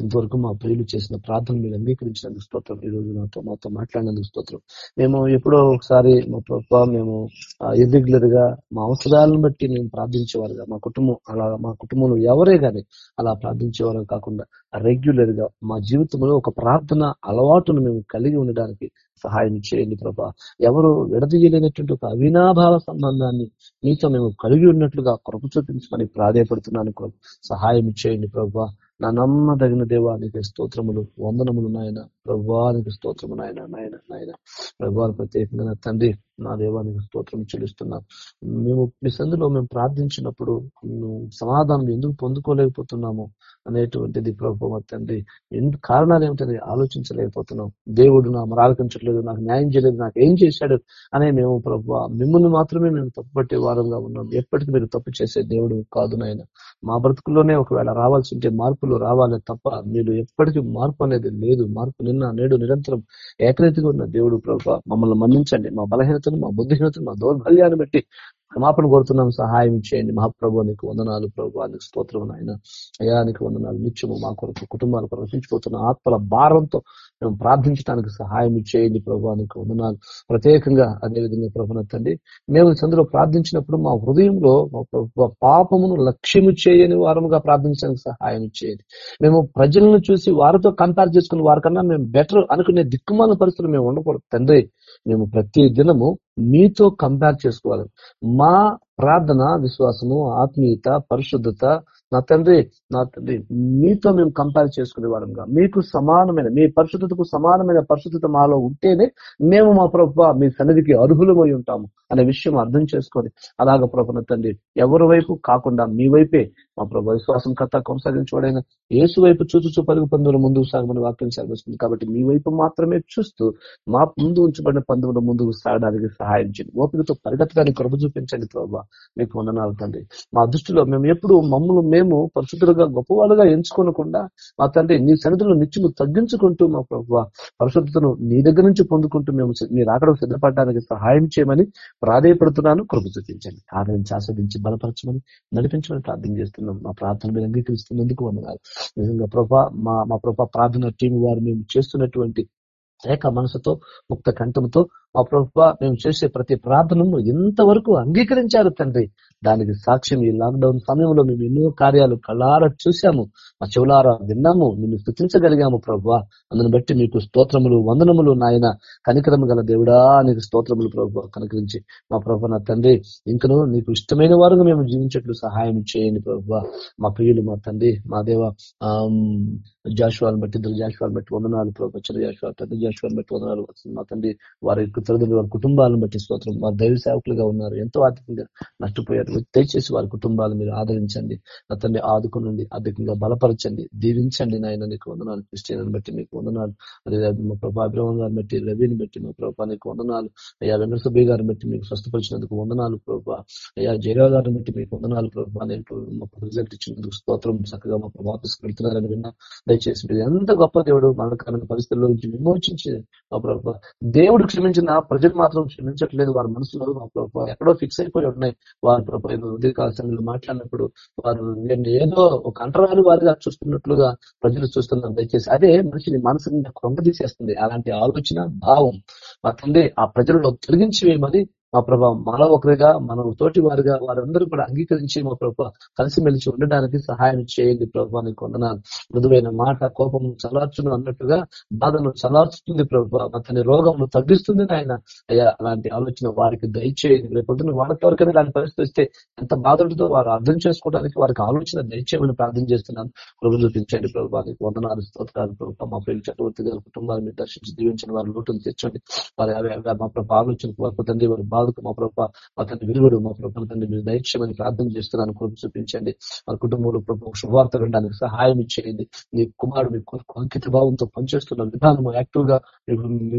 ఇంతవరకు మా ప్రియులు చేసిన ప్రార్థన మీరు అంగీకరించినందుకు స్తోత్రం. ఈ రోజు నాతో మాతో మాట్లాడినందుకు స్తోత్రం. మేము ఎప్పుడో ఒకసారి మా ప్రభావ మేము ఇర్రెగ్యులర్గా మా అవసరాలను బట్టి మేము ప్రార్థించేవారుగా. మా కుటుంబం అలా మా కుటుంబంలో ఎవరే కానీ అలా ప్రార్థించేవారు కాకుండా రెగ్యులర్గా మా జీవితంలో ఒక ప్రార్థన అలవాటును మేము కలిగి ఉండడానికి సహాయం చేయండి ప్రభా. ఎవరు విడదీయలేనటువంటి ఒక అవినాభావ సంబంధాన్ని మీతో మేము కలిగి ఉన్నట్లుగా కృప చూపించమని ప్రాధాయపడుతున్నాను సహాయం చేయండి ప్రభా. నా నమ్మదగిన దేవానికి స్తోత్రములు వందనములు నాయన. ప్రభానికి స్తోత్రము నాయన నాయన నాయన. ప్రభావాలు ప్రత్యేకంగా తండ్రి నా దేవానికి స్తోత్రం చెల్లిస్తున్నా. మేము మీ సందులో మేము ప్రార్థించినప్పుడు సమాధానం ఎందుకు పొందుకోలేకపోతున్నాము అనేటువంటిది ప్రభావ తండ్రి. ఎందుకు కారణాలు ఏమిటని ఆలోచించలేకపోతున్నాం. దేవుడు నా మరాలకించట్లేదు నాకు న్యాయం చేయలేదు నాకు ఏం చేశాడు అనే మేము ప్రభు మిమ్మల్ని మాత్రమే మేము తప్పుపట్టే వారంగా ఉన్నాం. ఎప్పటికీ మీరు తప్పు చేసే దేవుడు కాదు నాయన. మా బ్రతుకుల్లోనే ఒకవేళ రావాల్సి ఉంటే మార్పులు రావాలి తప్ప మీరు ఎప్పటికీ మార్పు అనేది లేదు. మార్పు నిన్న నేడు నిరంతరం ఏకరీతిగా ఉన్న దేవుడు ప్రభు. మమ్మల్ని మన్నించండి. మా బలహీనతను మా బుద్ధిహీనతను మా దౌర్బల్యాన్ని బట్టి క్షమాపణ కోరుతున్నాం. సహాయం చేయండి మహాప్రభు నీకు వందనాలు. ప్రభు నీకు స్తోత్రం ఆయన అయానికి వందనాలు. నిత్యము మా కొరకు కుటుంబాల కొరకు ఆత్మల భారంతో మేము ప్రార్థించడానికి సహాయం చేయండి ప్రభు నీకు వందనాలు. ప్రత్యేకంగా అదేవిధంగా ప్రభున తండ్రి మేము చంద్రులో ప్రార్థించినప్పుడు మా హృదయంలో పాపమును లక్ష్యము చేయని వారముగా ప్రార్థించడానికి సహాయం చేయండి మేము ప్రజలను చూసి వారితో కంపేర్ చేసుకున్న వారికన్నా మేము బెటర్ అనుకునే దిక్కుమాల పరిస్థితులు మేము ఉండకూడదు. తండ్రి మేము ప్రతి దినము మీతో కంపేర్ చేసుకోవాలి. మా ప్రార్థన విశ్వాసము ఆత్మీయత పరిశుద్ధత నా తండ్రి నా తండ్రి మీతో మేము కంపేర్ చేసుకునే వాళ్ళంగా మీకు సమానమైన మీ పరిశుద్ధతకు సమానమైన పరిశుద్ధత మాలో ఉంటేనే మేము మా ప్రభు మీ సన్నిధికి అర్హులమై ఉంటాము అనే విషయం అర్థం చేసుకొని అలాగ ప్రభు తండ్రి ఎవరి వైపు కాకుండా మీ వైపే మా ప్రభు విశ్వాసం కథ కొనసాగించబడైన ఏసు వైపు చూచు పరుగు పందుల ముందుకు సాగమని వాక్యం సాగిస్తుంది కాబట్టి మీ వైపు మాత్రమే చూస్తూ మా ముందు ఉంచబడిన పందుల ముందుకు సాగడానికి సహాయం చేయండి. ఓపికతో పరిగెత్తడానికి కృప చూపించండి ప్రభావ మీకు వందనాలు తండ్రి. మా దృష్టిలో మేము ఎప్పుడు మమ్మల్ని మేము పరిశుద్ధులుగా గొప్పవాళ్ళుగా ఎంచుకోనకుండా మా తండ్రి నీ సన్నిధిలో నిత్యము తగ్గించుకుంటూ మా ప్రభు పరిశుద్ధతను నీ దగ్గర నుంచి పొందుకుంటూ మేము మీరు అక్కడ సిద్ధపడడానికి సహాయం చేయమని ప్రాధాయపడుతున్నాను. కృపచూపించండి ఆదరించి ఆస్వాదించి బలపరచమని నడిపించమని ప్రార్థన చేస్తున్నాం. మా ప్రార్థన మీరు అంగీకరిస్తున్నందుకు వందనాలు. నిజంగా ప్రభా మా మా ప్రభా ప్రార్థన టీం వారు మేము చేస్తున్నటువంటి ఏక మనసుతో ముక్త కంఠంతో మా ప్రభు మేము చేసే ప్రతి ప్రార్థనను ఎంతవరకు అంగీకరించారు తండ్రి. దానికి సాక్ష్యం ఈ లాక్డౌన్ సమయంలో మేము ఎన్నో కార్యాలు కళ్ళారా చూసాము మా చెవులారా విన్నాము నిన్ను స్థుతించగలిగాము ప్రభు అందుని బట్టి మీకు స్తోత్రములు వందనములు నాయన. కనికరము గల దేవుడా నీకు స్తోత్రములు ప్రభు కనికరించి మా ప్రభు నా తండ్రి ఇంకను నీకు ఇష్టమైన వారుగా మేము జీవించట్లు సహాయం చేయండి ప్రభు మా ప్రియులు మా తండ్రి మా దేవ జాషువాలను బట్టి ఇద్దరు జాషువాలను బట్టి వందనాలు ప్రభు చిన్న జాషువాలు పెద్ద జాషువాలను బట్టి వందనాలు. మా తండ్రి వారి తల్లిదండ్రులు వారి కుటుంబాలను బట్టి స్తోత్రం. వారు దైవ సేవకులుగా ఉన్నారు. ఎంతో ఆర్థికంగా నష్టపోయారు. దయచేసి వారి కుటుంబాలు మీరు ఆదరించండి. అతన్ని ఆదుకునండి. ఆర్థికంగా బలపరచండి. దీవించండి నాయన. నీకు వందనాలు. క్రిస్టియన్ బట్టి మీకు వందనాలు. అదే మా ప్రభా అభిరామం గారిని బట్టి రవిని బట్టి మా ప్రభా నీకు వందనాలు. అయ్యా వెంకటసభ్య గారిని బట్టి మీకు స్వస్థపరిచినందుకు వందనాలు ప్రభా. అయ్యా జయరావు గారిని బట్టి మీకు వందనాలు ప్రభా. నేను రిజల్ట్ ఇచ్చినందుకు స్తోత్రం. చక్కగా మా ప్రభా వెళ్తున్నారని విన్నా. దయచేసి మీరు ఎంత గొప్ప దేవుడు మనకరమైన పరిస్థితుల్లో నుంచి విమోచించి మా ప్రభా. దేవుడు క్షమించిన ప్రజలు మాత్రం క్షమించట్లేదు. వారి మనసులో ఎక్కడో ఫిక్స్ అయిపోయి ఉన్నాయి వారి ఉదయకాల మాట్లాడినప్పుడు వారు ఏదో ఒక అంటరాని వారిగా చూస్తున్నట్లుగా ప్రజలు చూస్తున్నారు. దయచేసి అదే మనిషిని మనసుని కొంగ తీసేస్తుంది అలాంటి ఆలోచన భావం మా ఆ ప్రజలను తొలగించి వేయమని మా ప్రభా మాలో ఒకరిగా మనం తోటి వారిగా వారందరూ కూడా అంగీకరించి మా ప్రభా కలిసిమెలిసి ఉండడానికి సహాయం చేయండి ప్రభా నీకు వందనాలు. మృదువైన మాట కోపం చలార్చును అన్నట్టుగా బాధను చలార్చుతుంది ప్రభా. అతని రోగం తగ్గిస్తుంది ఆయన అయ్యా అలాంటి ఆలోచన వారికి దయచేయండి. రేపొద్దున వాళ్ళకి ఎవరికైనా దాని పరిస్థితి వస్తే ఎంత బాధలతో వారు అర్థం చేసుకోవడానికి వారికి ఆలోచన దయచేయమని ప్రార్థన చేస్తున్నాను. ప్రభు చూపించండి ప్రభా నీకు వందనాలు స్తోత్రాలు ప్రభావ మా పిల్లలు చక్రవర్తి గారి కుటుంబాన్ని దర్శించి దీవించిన వారి లోటును తెచ్చండి. వారి మా ప్రభావ ఆలోచన తండ్రి వారి ఆదుకు మా ప్రభావ మా విలువడు మా ప్రభావ తండ్రి మీరు దైత్యమని ప్రార్థన చేస్తున్నాను. కృప చూపించండి. మా కుటుంబంలో ప్రభు శుభవార్త వినడానికి సహాయం ఇచ్చేయండి. మీ కుమారుడు మీ అంకిత భావంతో పనిచేస్తున్న విధానము యాక్టివ్గా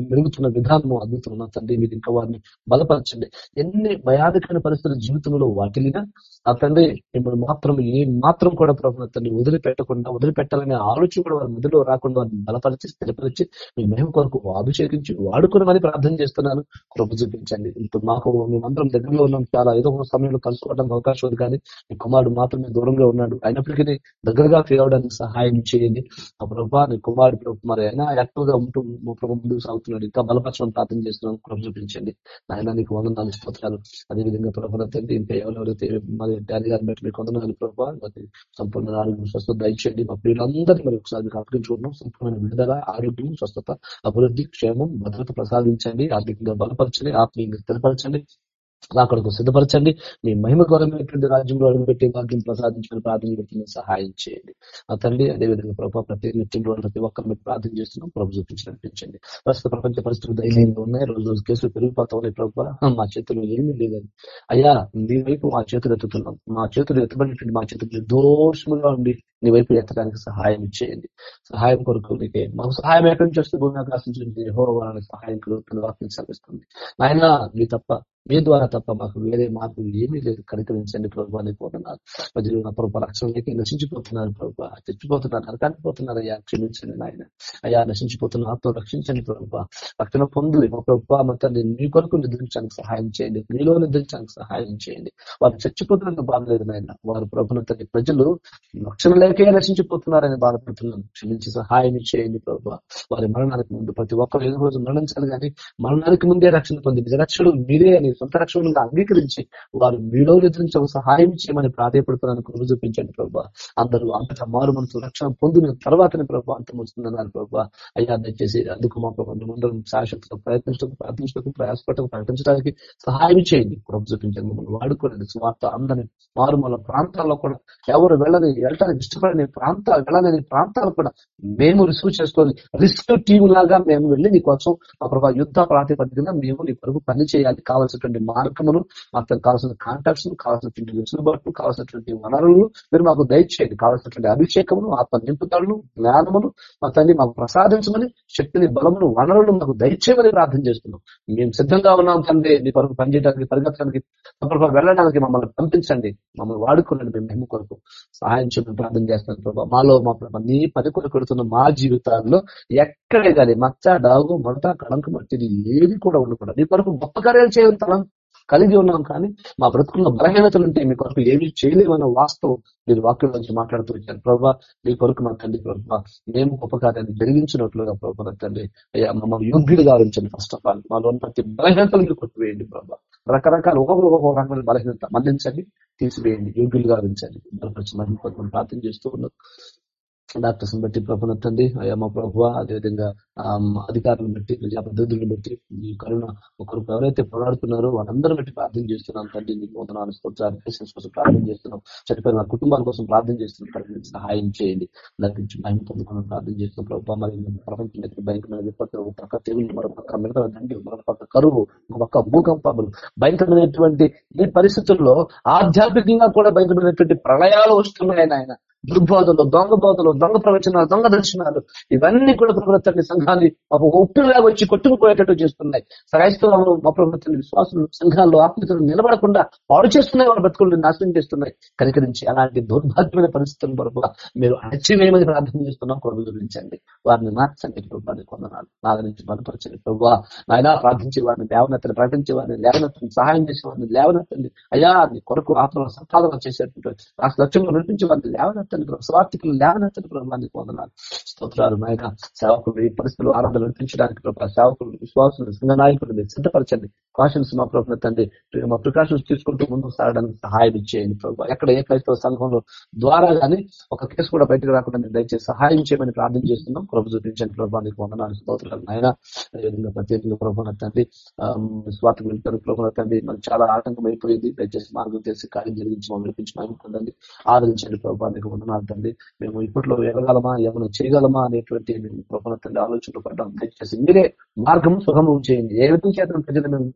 మెరుగుతున్న విధానము అద్భుతం తండ్రి మీరు ఇంకా వారిని బలపరచండి. ఎన్ని భయానకమైన పరిస్థితుల జీవితంలో వాటిలినా ఆ తండ్రి మిమ్మల్ని మాత్రం ఏ మాత్రం కూడా ప్రభు తండ్రి వదిలిపెట్టకుండా వదిలిపెట్టాలనే ఆలోచన కూడా వారి మధ్యలో రాకుండా వారిని బలపరిచి స్థిరపరిచి మీ మేము కొరకు అభిషేకించి వాడుకునమని ప్రార్థన చేస్తున్నాను. కృప చూపించండి. ఇప్పుడు మాకు మేమందరం దగ్గరలో ఉన్నాం. చాలా ఏదో ఒక సమయంలో కలుసుకోవడానికి అవకాశం ఉంది. కానీ నీ కుమారుడు మాత్రమే దూరంగా ఉన్నాడు. అయినప్పటికీ దగ్గరగా ఫీల్ అవడానికి సహాయం చేయండి. ఆ ప్రభా నీ కుమారుడు మరి అయినా యాక్టివ్గా ఉంటూ ప్రభు ముందుకు సాగుతున్నాడు. ఇంకా బలపరచడం ప్రార్థన చేస్తున్నాం. కృప చూపించండి. ఆయన నీకు వందనాలు స్తోత్రాలు. అదేవిధంగా ప్రభు తండ్రి ఇంకా ఎవరెవరైతే మరి డాడీ గారిని బట్టి మీకు వందనాలు ప్రభావ మరి సంపూర్ణ ఆరోగ్యం స్వస్థత దయచేయండి. మా ప్రియులందరినీ మరి ఒకసారి మీకు అప్పగించుకుంటున్నాం సంపూర్ణ విడుదల ఆరోగ్యం స్వస్థత అభివృద్ధి క్షేమం భద్రత ప్రసాదించండి. ఆర్థికంగా బలపరచండి. ఆత్మీయంగా స్థిరపరచండి. percentage అక్కడికి సిద్ధపరచండి. మీ మహిమ గౌరవమైనటువంటి రాజ్యంలో అడుగుపెట్టి భాగ్యం ప్రసాదించుకుని ప్రార్థన పెట్టి సహాయం చేయండి. ఆ తండ్రి అదేవిధంగా ప్రభావ ప్రతి నిత్యంలో ప్రతి ఒక్కరు మీరు ప్రార్థన చేస్తున్నాం. ప్రభు చూపించి నడిపించండి ప్రస్తుత ప్రపంచ పరిస్థితులు ధైర్యంగా ఉన్నాయి. రోజు రోజు కేసులు పెరిగిపోతా ఉన్నాయి ప్రభావ మా చేతులు ఏమీ లేదని అయ్యా నీ వైపు మా చేతులు ఎత్తుతున్నాం. మా చేతులు ఎత్తబడినటువంటి మా చేతులు దోషముగా ఉండి నీ వైపు ఎత్తడానికి సహాయం ఇచ్చేయండి సహాయం కొరకు నీకే మాకు సహాయం ఎక్కడి నుంచి వస్తే భూమి ఆకాశం నుంచి? హో సహాయం కలుగుతుంది వాక్యం సమస్తుంది ఆయన మీ తప్ప మీ ద్వారా తప్ప మాకు వేరే మార్గం ఏమీ లేదు. కనికరించండి ప్రభు లేకపోతున్నారు ప్రజలు నా ప్రభు రక్షణలోకి నశించిపోతున్నారు ప్రభు చచ్చిపోతున్నారు నరకానికి పోతున్నారు అయ్యా క్షమించండి నాయన. అయ్యా నశించిపోతున్న ఆత్మ రక్షించండి ప్రభు. రక్షణ పొందులు మా ప్రభు మతాన్ని మీ కొరకు నిద్రించడానికి సహాయం చేయండి. మీలో నిద్రించడానికి సహాయం చేయండి. వారు చచ్చిపోతున్నందుకు బాధలేదు నాయన. వారు ప్రభుత్వ ప్రజలు రక్షణ లేకే నశించిపోతున్నారని బాధపడుతున్నాను. క్షమించి సహాయం చేయండి ప్రభు. వారి మరణానికి ముందు ప్రతి ఒక్కరు ఏదో రోజు మరణించాలి కానీ మరణానికి ముందే రక్షణ పొంది. నిజరక్షణ మీరే అని సొంత రక్షణగా అంగీకరించి వారు మీలో నిద్రించి ఒక సహాయం చేయమని ప్రాధాయపడుతున్నాను కృప చూపించండి ప్రభావ అందరూ అంతటా మారు మనసు రక్షణ పొందిన తర్వాతనే ప్రభావ అంతమొస్తుందన్నారు ప్రభావ అయ్యా దయచేసి అందుకు మా ప్రభుత్వం శాశ్వత ప్రయత్నించడం ప్రార్థించడం ప్రయాసపడటం ప్రకటించడానికి సహాయం చేయండి. కృప చూపించండి మమ్మల్ని వాడుకోలేదు స్వార్థ అందరిని మారుమూల ప్రాంతాల్లో కూడా ఎవరు వెళ్ళని వెళ్ళడానికి ఇష్టపడని ప్రాంతాలు వెళ్ళలేని ప్రాంతాలు కూడా మేము రిసీవ్ చేసుకొని రిస్క్ టీం లాగా మేము వెళ్ళి నీ కోసం ఆ ప్రభావ యుద్ధ ప్రాతిపదికన మేము నీ కొరకు పని చేయాలి కావాల్సిన కావాల్సినటువంటి మార్గములు మాకు కావాల్సిన కాంటాక్ట్స్ కావాల్సినటువంటి వెసులుబాట్లు కావాల్సినటువంటి వనరులు మీరు మాకు దయచేయండి. కావాల్సినటువంటి అభిషేకమును ఆత్మ నింపుతాడును జ్ఞానమును మా తల్లి మాకు ప్రసాదించమని శక్తిని బలమును వనరులను మాకు దయచేయమని ప్రార్థన చేస్తున్నాం. మేము సిద్ధంగా ఉన్నాం తండ్రి నీ కొరకు పనిచేయడానికి పరిగెత్తడానికి ప్రభావ వెళ్ళడానికి మమ్మల్ని పంపించండి. మమ్మల్ని వాడుకోండి మేము మేము కొరకు. సహాయం చూపి ప్రార్థన చేస్తాను ప్రభావ మాలో మా ప్రభావ నీ పని కొరకు మా జీవితాల్లో ఎక్కడే కానీ మచ్చ డాగు మడత కడంకు మట్టిది ఏది కూడా ఉండకూడదు. నీ కొరకు గొప్ప కార్యాలు చేయడం కూడా కలిగి ఉన్నాం కానీ మా బ్రతుకుల్లో బలహీనతలు ఉంటే మీ కొరకు ఏమి చేయలేమన్న వాస్తవం మీరు వాక్యం నుంచి మాట్లాడుతూ వచ్చారు. ప్రభావ మీ కొరకు మా తండ్రి ప్రభావ మేము ఉపకారాన్ని జరిగించినట్లుగా ప్రభావ తండ్రి అయ్యా మమ్మల్ని యోగ్యుడిగా గావించండి ఫస్ట్ ఆఫ్ ఆల్ మాలో ప్రతి బలహీనతలు మీరు కొట్టివేయండి ప్రభావ రకరకాల ఒక్కొక్కరు ఒక్కొక్క రకమైన బలహీనత మందించండి తీసివేయండి యోగ్యులు గావించండి బలపరిచి మహిళ ప్రార్థన చేస్తూ ఉన్నాం. డాక్టర్స్ బట్టి ప్రభుత్వం తండ్రి అయ్యా మా ప్రభు అదేవిధంగా అధికారులను బట్టి ప్రజాప్రతినిధులను బట్టి ఈ కరోనా ఒకరు ఎవరైతే పోరాడుతున్నారో వాళ్ళందరూ బట్టి ప్రార్థన చేస్తున్నాం తండ్రి. మీకు నూతన కోసం ప్రార్థన చేస్తున్నాం. చనిపోయిన మా కుటుంబాల కోసం ప్రార్థన చేస్తున్నాం. సహాయం చేయండి. దాని గురించి భయం పొందుకుని ప్రార్థన చేస్తున్నాం. ప్రభావ మరి ప్రపంచం భయంకరమైన విపత్తులు ఒక పక్క తెగులు మరొక పక్క మిగతా దండి మరొక పక్క కరువు ఒక పక్క భూకంపాలు భయంకరమైనటువంటి ఈ పరిస్థితుల్లో ఆధ్యాత్మికంగా కూడా భయంకరమైనటువంటి ప్రళయాలు వస్తున్నాయి ఆయన దుర్బోధలు దొంగ బోధలు దొంగ ప్రవచనాలు దొంగ దర్శనాలు ఇవన్నీ కూడా ప్రభుత్వ సంఘాన్ని ఒక ఉప్పులాగా వచ్చి కొట్టుకుపోయేటట్టు చేస్తున్నాయి. క్రైస్తవులు మా ప్రభుత్వ విశ్వాసులు సంఘాల్లో ఆత్మీయతలు నిలబడకుండా పాడు చేస్తున్నాయి వాళ్ళ బతుకులు నాశనం చేస్తున్నాయి. కనికరించి అలాంటి దౌర్భాగ్యమైన పరిస్థితులను వరకు మీరు అణచివేయమని ప్రార్థన చేస్తున్నాం. కొడుకు గురించండి వారిని మార్చండి. ప్రభుత్వాన్ని కొందనాలు నాగ నుంచి బలపరచండి. ప్రభు ఆయన ప్రార్థించే వారిని లేవనెత్తని ప్రకటించే వారిని లేవనెత్తని సహాయం చేసే వారిని లేవనెత్తండి అయ్యా నీ కొరకు ఆత్మ సంపాదన చేసేటువంటి రాష్ట్ర లక్ష్యంలో నడిపించే వారిని లేవనెత్తండి ప్రభు స్వార్థికులు లేవనెత్తండి ప్రభావాన్ని పొందనాలు స్తోత్రాలు నాయన సేవకులు ఈ పరిస్థితులు ఆరాధనలు నడిపించడానికి ప్రభావ సేవకులు విశ్వాసులు సంఘ నాయకులు మీరు సిద్ధపరచండి. కాషన్స్ మా ప్రభుత్వ తండ్రి మా ప్రికాషన్స్ తీసుకుంటూ ముందుకు సాగడానికి సహాయం ఇచ్చేయండి ప్రభావ ఎక్కడ ఏ క్రైస్తవ సంఘంలో ద్వారా కానీ ఒక కేసు కూడా బయటకు రాకుండా మీరు దయచేసి సహాయం చేయమని ప్రార్థన చేస్తున్నాం. ప్రభు చూపించండి ప్రభావానికి వందనాలు స్తోత్రాలు. నాయన అదేవిధంగా ప్రత్యేకంగా ప్రభావ తండ్రి స్వార్థకు వెళ్తారు ప్రభావ తండ్రి. మనకు చాలా ఆటంకం అయిపోయింది దయచేసి మార్గం తెలిసి కార్యం జరిగించి మమ్మల్ని నడిపించి ఆదరించండి ప్రభావానికి వందనాలు తండ్రి. మేము ఇప్పట్లో ఎదగలమా ఏమైనా చేయగలమా? అనేటువంటి ప్రభావ తండ్రి ఆలోచనలు పడ్డాం. దయచేసి మీరే మార్గం సుగమం చేయండి. ఏ విధంగా చేత ప్రజలు మేము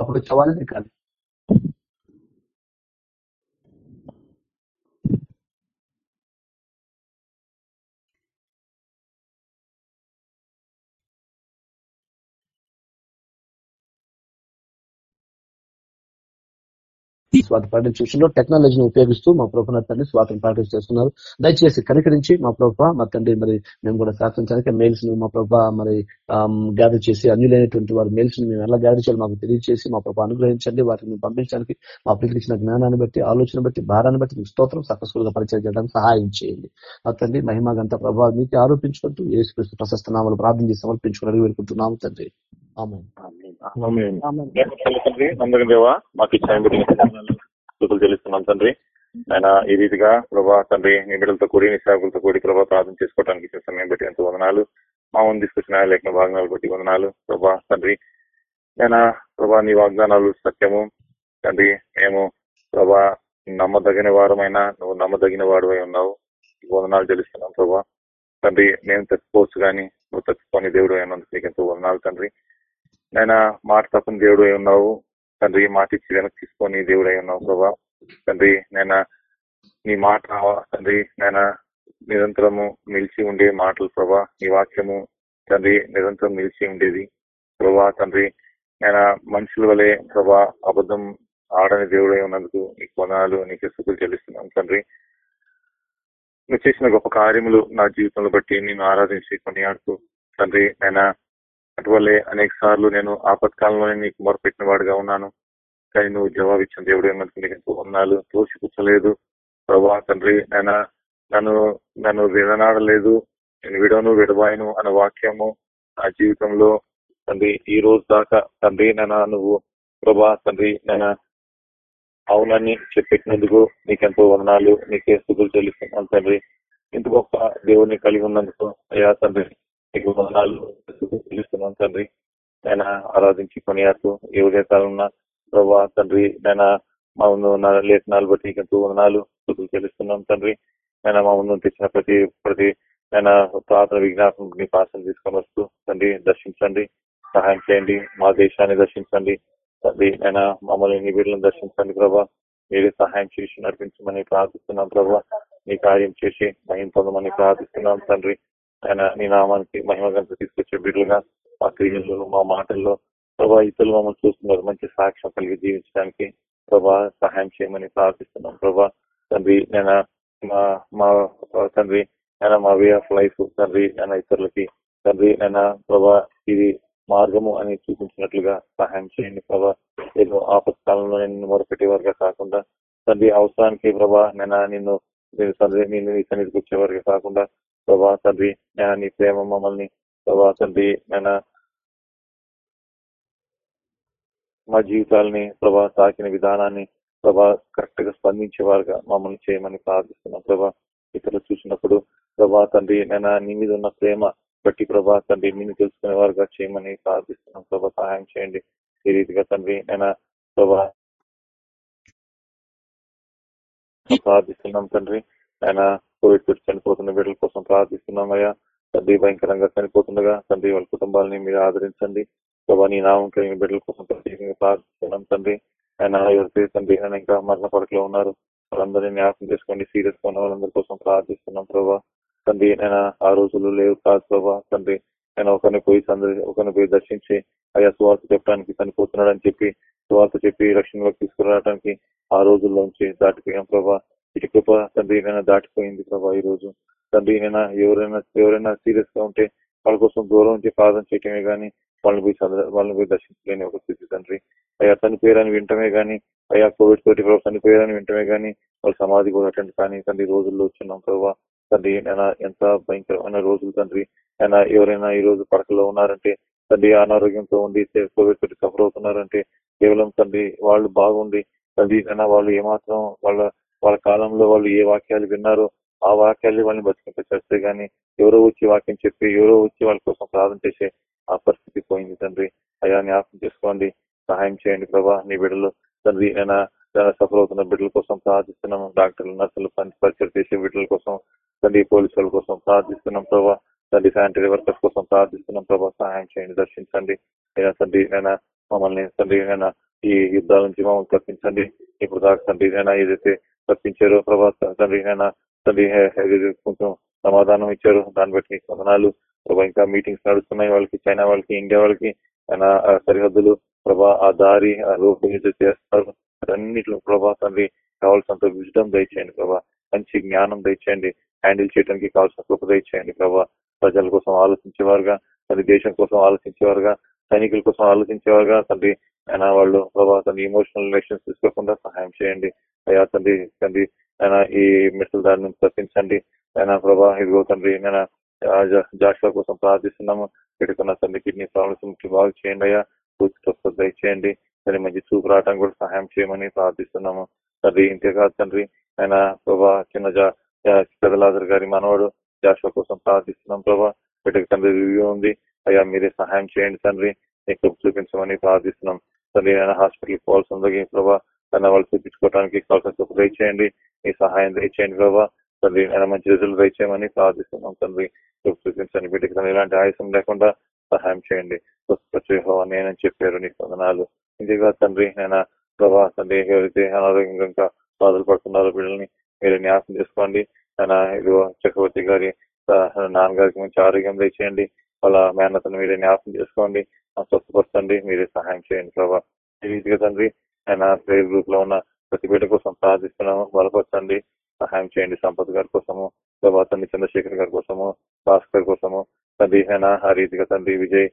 అప్పుడు చవాలని కానీ స్వాతం పాటించే విషయంలో టెక్నాలజీని ఉపయోగిస్తూ మా ప్రభుత్వ తండ్రి స్వాతం పాటించి చేస్తున్నారు దయచేసి కనికరించి మా ప్రభావ మా తండ్రి మరి మేము కూడా శాసించడానికి మెయిల్స్ను మా ప్రభావ మరి గ్యాదర్ చేసి అన్యులైనటువంటి వారి మెయిల్స్ని మేము ఎలా గ్యాదర్ చేయాలి మాకు తెలియజేసి మా ప్రభావ అనుగ్రహించండి. వాటిని పంపించడానికి మా ఇచ్చిన జ్ఞానాన్ని బట్టి ఆలోచన బట్టి భారాన్ని బట్టి మీ స్తోత్రం సక్సెస్ఫుల్గా పరిచయం చేయడానికి సహాయం చేయండి. మా తండ్రి మహిమ గంట ప్రభావం మీకు ఆరోపించుకుంటూ ఏసుక్రీస్తు ప్రశస్త నామాలు ప్రార్థించి సమర్పించుకోవడానికి వేడుకుంటున్నాము తండ్రి. ఆమె తండ్రి అందరి దేవా మాకు ఇచ్చిన స్థుతులు చెల్లిస్తున్నాం తండ్రి. ఆయన ఈ రీతిగా ప్రభా తండ్రి నీ బిడ్డలతో కూడి నీ సేవకులతో కూడి ప్రభా ప్రార్థన చేసుకోవడానికి ఇచ్చిన సమయం బట్టి ఎంతో వందనాలు. మా ముందు తీసుకొచ్చిన లేఖన వాగ్దానాలు బట్టి వందనాలు. ప్రభా తండ్రి ఆయన ప్రభా నీ వాగ్దానాలు సత్యము. తండ్రి మేము ప్రభా నమ్మదగిన వారమైనా నువ్వు నమ్మదగిన వాడువై ఉన్నావు. వందనాలు తెలుస్తున్నాం ప్రభా. తండ్రి మేము తప్పిపోవచ్చు కానీ నువ్వు తప్పిపోని దేవుడు అయినందుకు నీకు ఎంతో వందనాలు తండ్రి. నేను మాట తప్పని దేవుడు అయి ఉన్నావు. తండ్రి మాట ఇచ్చి వెనక్కి తీసుకొని దేవుడు అయి ఉన్నావు ప్రభా. తండ్రి నేను నీ మాట తండ్రి నేను నిరంతరము నిలిచి ఉండే మాటలు ప్రభా. నీ వాక్యము తండ్రి నిరంతరం నిలిచి ఉండేది. ప్రభా తండ్రి నేను మనుషుల వలె ప్రభా అబద్ధం ఆడని దేవుడై ఉన్నందుకు నీకు కొనాలు నీకు సుఖులు చెల్లిస్తున్నాం తండ్రి. నువ్వు చేసిన గొప్ప కార్యములు నా జీవితంలో బట్టి నేను ఆరాధించి కొనియాడుతూ తండ్రి నేను అటువల్లే అనేక సార్లు నేను ఆపత్కాలంలోనే నీకు మొరపెట్టిన వాడుగా ఉన్నాను. కానీ నువ్వు జవాబిచ్చిన దేవుడు ఏమంటే నీకు ఎంతో వందాలు తోసిపుచ్చలేదు ప్రభా తండ్రి నేను నన్ను నన్ను విడనాడలేదు నేను విడవను విడవాయను అనే వాక్యము నా జీవితంలో తండ్రి ఈ రోజు దాకా తండ్రి నేను నువ్వు ప్రభా తండ్రి నేను అవునని చెప్పెట్టినందుకు నీకెంతో వర్ణాలు నీకే స్థుతులు చెల్లిస్తున్నాను తండ్రి. ఇంత గొప్ప దేవుడిని కలిగి ఉన్నందుకు అయ్యా తండ్రి. నీకు వందనాలు తెలుస్తున్నాం తండ్రి. ఆయన ఆరాధించి కొనియాడుతూ ఏ ఉదయకాలన్నా ప్రభా తండ్రి. నేను మా ముందు ఉన్న లేఖనాలు బట్టి ఎంతో వందనాలు స్థుతులు తెలుస్తున్నాం తండ్రి. నేను మా ముందు తెచ్చిన ప్రతి ప్రతి నేను ప్రార్థన విజ్ఞాపం మీ తీసుకొని వస్తూ తండ్రి దర్శించండి. సహాయం చేయండి. మా దేశాన్ని దర్శించండి. తండ్రి నేను మమ్మల్ని నీ బిడ్డలను దర్శించండి ప్రభా మీరే సహాయం చేసి నడిపించమని ప్రార్థిస్తున్నాం ప్రభా నీ కార్యం చేసి మహిం పొందమని ప్రార్థిస్తున్నాం తండ్రి. ఆయన నీ నామానికి మహిమ గంట తీసుకొచ్చే బిడ్డలుగా మా క్రియల్లో మా మాటల్లో ప్రభా ఇతరులు మమ్మల్ని చూస్తున్నారు. మంచి సాక్ష్యం కలిగి జీవించడానికి ప్రభా సహాయం చేయమని ప్రార్థిస్తున్నాం. ప్రభా తండ్రి నేను మా మా తండ్రి నేను మా వే ఆఫ్ లైఫ్ తండ్రి నేను ఇతరులకి తండ్రి నేను ప్రభా ఇది మార్గము అని చూపించినట్లుగా సహాయం చేయండి ప్రభా. నేను ఆపత్కాలంలో నేను మొరపెట్టేవారుగా కాకుండా తండ్రి అవసరానికి ప్రభా నేను నిన్ను తండ్రి నేను నీ సన్నిధికి వచ్చేవారుగా కాకుండా ప్రభా తండ్రి నేను నీ ప్రేమ మమ్మల్ని ప్రభా తండ్రి నేను మా జీవితాలని ప్రభా తాకిన విధానాన్ని ప్రభా కరెక్ట్గా స్పందించేవారుగా మమ్మల్ని చేయమని ప్రార్థిస్తున్నాం ప్రభా. ఇతరులు చూసినప్పుడు ప్రభా తండ్రి నేను నీ మీద ఉన్న ప్రేమ బట్టి ప్రభా తండ్రి నిన్ను తెలుసుకునే వారుగా చేయమని ప్రార్థిస్తున్నాం ప్రభా. సహాయం చేయండి. ఈ రీతిగా తండ్రి నేను ప్రభా ప్రార్థిస్తున్నాం తండ్రి ఆయన కోవిడ్ పెట్టి చనిపోతున్న బిడ్డల కోసం ప్రార్థిస్తున్నామయ్యా తండ్రి భయంకరంగా చనిపోతుండగా తండ్రి వాళ్ళ కుటుంబాలని మీరు ఆదరించండి. ప్రభా నీ నామం కలిగిన బిడ్డల కోసం ప్రత్యేకంగా ప్రార్థిస్తున్నాం తండ్రి. ఆయన తండ్రి ఆయన ఇంకా మరణ పడకలో ఉన్నారు. వాళ్ళందరినీ జ్ఞాపకం చేసుకోండి సీరియస్గా ఉన్న వాళ్ళందరి కోసం ప్రార్థిస్తున్నాం ప్రభా. తండ్రి నేను ఆ రోజులు లేవు కాదు ప్రభా. తండ్రి నేను ఒకరిని పోయి అందరి ఒకరిని పోయి దర్శించి అయ్యా సువార్త చెప్పడానికి చనిపోతున్నాడు అని చెప్పి సువార్త చెప్పి రక్షణలోకి తీసుకురావడానికి ఆ రోజుల్లోంచి దాటిపోయాం ప్రభా. ఇటు కృప తండ్రి ఏమైనా దాటిపోయింది ప్రభా ఈ రోజు తండ్రి ఏమైనా ఎవరైనా ఎవరైనా సీరియస్గా ఉంటే వాళ్ళ కోసం దూరం నుంచి ప్రార్థన చేయటమే గానీ వాళ్ళని పోయి వాళ్ళని పోయి దర్శించలేని ఒక స్థితి తండ్రి. అయ్యా చనిపోయారని వింటమే గానీ అయ్యా కోవిడ్ తోటి ప్రభావ చనిపోయారని వింటమే గానీ వాళ్ళ సమాధి కూడా అటెండ్ కానీ తండ్రి రోజుల్లో వచ్చినాం ప్రభావ తండ్రి నేను ఎంత భయంకరమైన రోజులు తండ్రి. అయినా ఎవరైనా ఈ రోజు పడకలో ఉన్నారంటే తండ్రి అనారోగ్యంతో ఉండి కోవిడ్ తోటి సఫర్ అవుతున్నారంటే కేవలం తండ్రి వాళ్ళు బాగుండి తండ్రి అయినా వాళ్ళు ఏమాత్రం వాళ్ళ వాళ్ళ కాలంలో వాళ్ళు ఏ వాక్యాలు విన్నారో ఆ వాక్యాలు వాళ్ళని బతికింప చేస్తే గానీ ఎవరో వచ్చి వాక్యం చెప్పి ఎవరో వచ్చి వాళ్ళ కోసం ప్రార్థన చేసే ఆ పరిస్థితి పోయింది తండ్రి. అయా జ్ఞాపకం చేసుకోండి. సహాయం చేయండి ప్రభా. నీ బిడ్డలు తండ్రి నేను సఫర్ అవుతున్న బిడ్డల కోసం ప్రార్థిస్తున్నాము డాక్టర్లు నర్సులు పరిచయం చేసే బిడ్డల కోసం తండ్రి పోలీసుల కోసం ప్రార్థిస్తున్నాం ప్రభావ తండ్రి శానిటరీ వర్కర్స్ కోసం ప్రార్థిస్తున్నాం ప్రభావ సహాయం చేయండి దర్శించండి. అయినా తండ్రి నేను మమ్మల్ని తండ్రి నేను ఈ యుద్ధాల నుంచి మమ్మల్ని తప్పించండి. ఇప్పుడు దాకా తండ్రి నేను ఏదైతే తప్పించారు. ప్రభావ తండ్రి తండ్రి కొంచెం సమాధానం ఇచ్చారు. దాన్ని బట్టి నీకు ప్రభా ఇంకా మీటింగ్స్ నడుస్తున్నాయి వాళ్ళకి చైనా వాళ్ళకి ఇండియా వాళ్ళకి. ఆయన సరిహద్దులు ప్రభా ఆ దారి ఆ రోడ్డు చేస్తారు. అన్నింటిలో ప్రభా తండ్రి కావాల్సినంత విజడం దయచేయండి ప్రభా. మంచి జ్ఞానం దయచేయండి. హ్యాండిల్ చేయడానికి కావాల్సిన కృప దయచేయండి ప్రభా. ప్రజల కోసం ఆలోచించేవారుగా తండ్రి దేశం కోసం ఆలోచించేవారుగా సైనికుల కోసం ఆలోచించేవారుగా తండ్రి. ఆయన వాళ్ళు ప్రభా తండ్రి ఇమోషనల్ రిలేషన్స్ తీసుకోకుండా సహాయం చేయండి. అయ్యా తండ్రి తండ్రి ఆయన ఈ మిస్టల్ దారి నుంచి తప్పించండి ఆయన ప్రభా ఇదిగో తండ్రి నేను జాషువా కోసం ప్రార్థిస్తున్నాము. పెట్టుకున్న తండ్రి కిడ్నీ ప్రాబ్లమ్స్ ముఖ్య బాగు చేయండి అయ్యా. పూర్తి దయచేయండి. తండ్రి మంచి చూపు రావడానికి కూడా సహాయం చేయమని ప్రార్థిస్తున్నాము. తండ్రి ఇంతేకాదు తండ్రి ఆయన ప్రభా చిన్న పెదలాదర్ గారి మనవాడు జాషువా కోసం ప్రార్థిస్తున్నాం ప్రభా. బిడ్డకి తండ్రి రివ్యూ ఉంది. అయ్యా మీరే సహాయం చేయండి తండ్రి. నీకు చూపించమని ప్రార్థిస్తున్నాం. తండ్రి ఆయన హాస్పిటల్కి పోవాల్సి ఉంది ప్రభా తన వాళ్ళు చూపించుకోవడానికి కావాల్సిన కృప దయచేయండి మీ సహాయం దయచేయండి బాబా తండ్రి ఆయన మంచి రిజల్ట్ దయచేయమని ప్రార్థిస్తున్నాం తండ్రి. కృప చూపించండి. బిడ్డకి తను ఇలాంటి ఆయాసం లేకుండా సహాయం చేయండి. నేనని చెప్పారు. నీ వందనాలు. ఇంతేగా తండ్రి నేను ప్రభా తండ్రి ఎవరైతే అనారోగ్యంగా ఇంకా బాధలు పడుతున్నారో బిడ్డల్ని మీరు న్యాసం చేసుకోండి. ఆయన ఇదిగో చక్రవర్తి గారి నాన్నగారికి మంచి ఆరోగ్యం దయచేయండి. వాళ్ళ మేనతను మీరే జ్ఞాపకం చేసుకోండి. స్వస్థపరచండి. మీరే సహాయం చేయండి ప్రభా. ఈ రీతిగా తండ్రి ఆయన ప్రేయర్ గ్రూప్లో ఉన్న ప్రతి బిడ్డ కోసం ప్రార్థిస్తున్నాము. బలపరచండి సహాయం చేయండి. సంపత్ గారి కోసము ప్రభా తండ్రి చంద్రశేఖర్ గారి కోసము భాస్కర్ కోసము తండ్రి హేనా ఆ రీతిగా తండ్రి విజయ్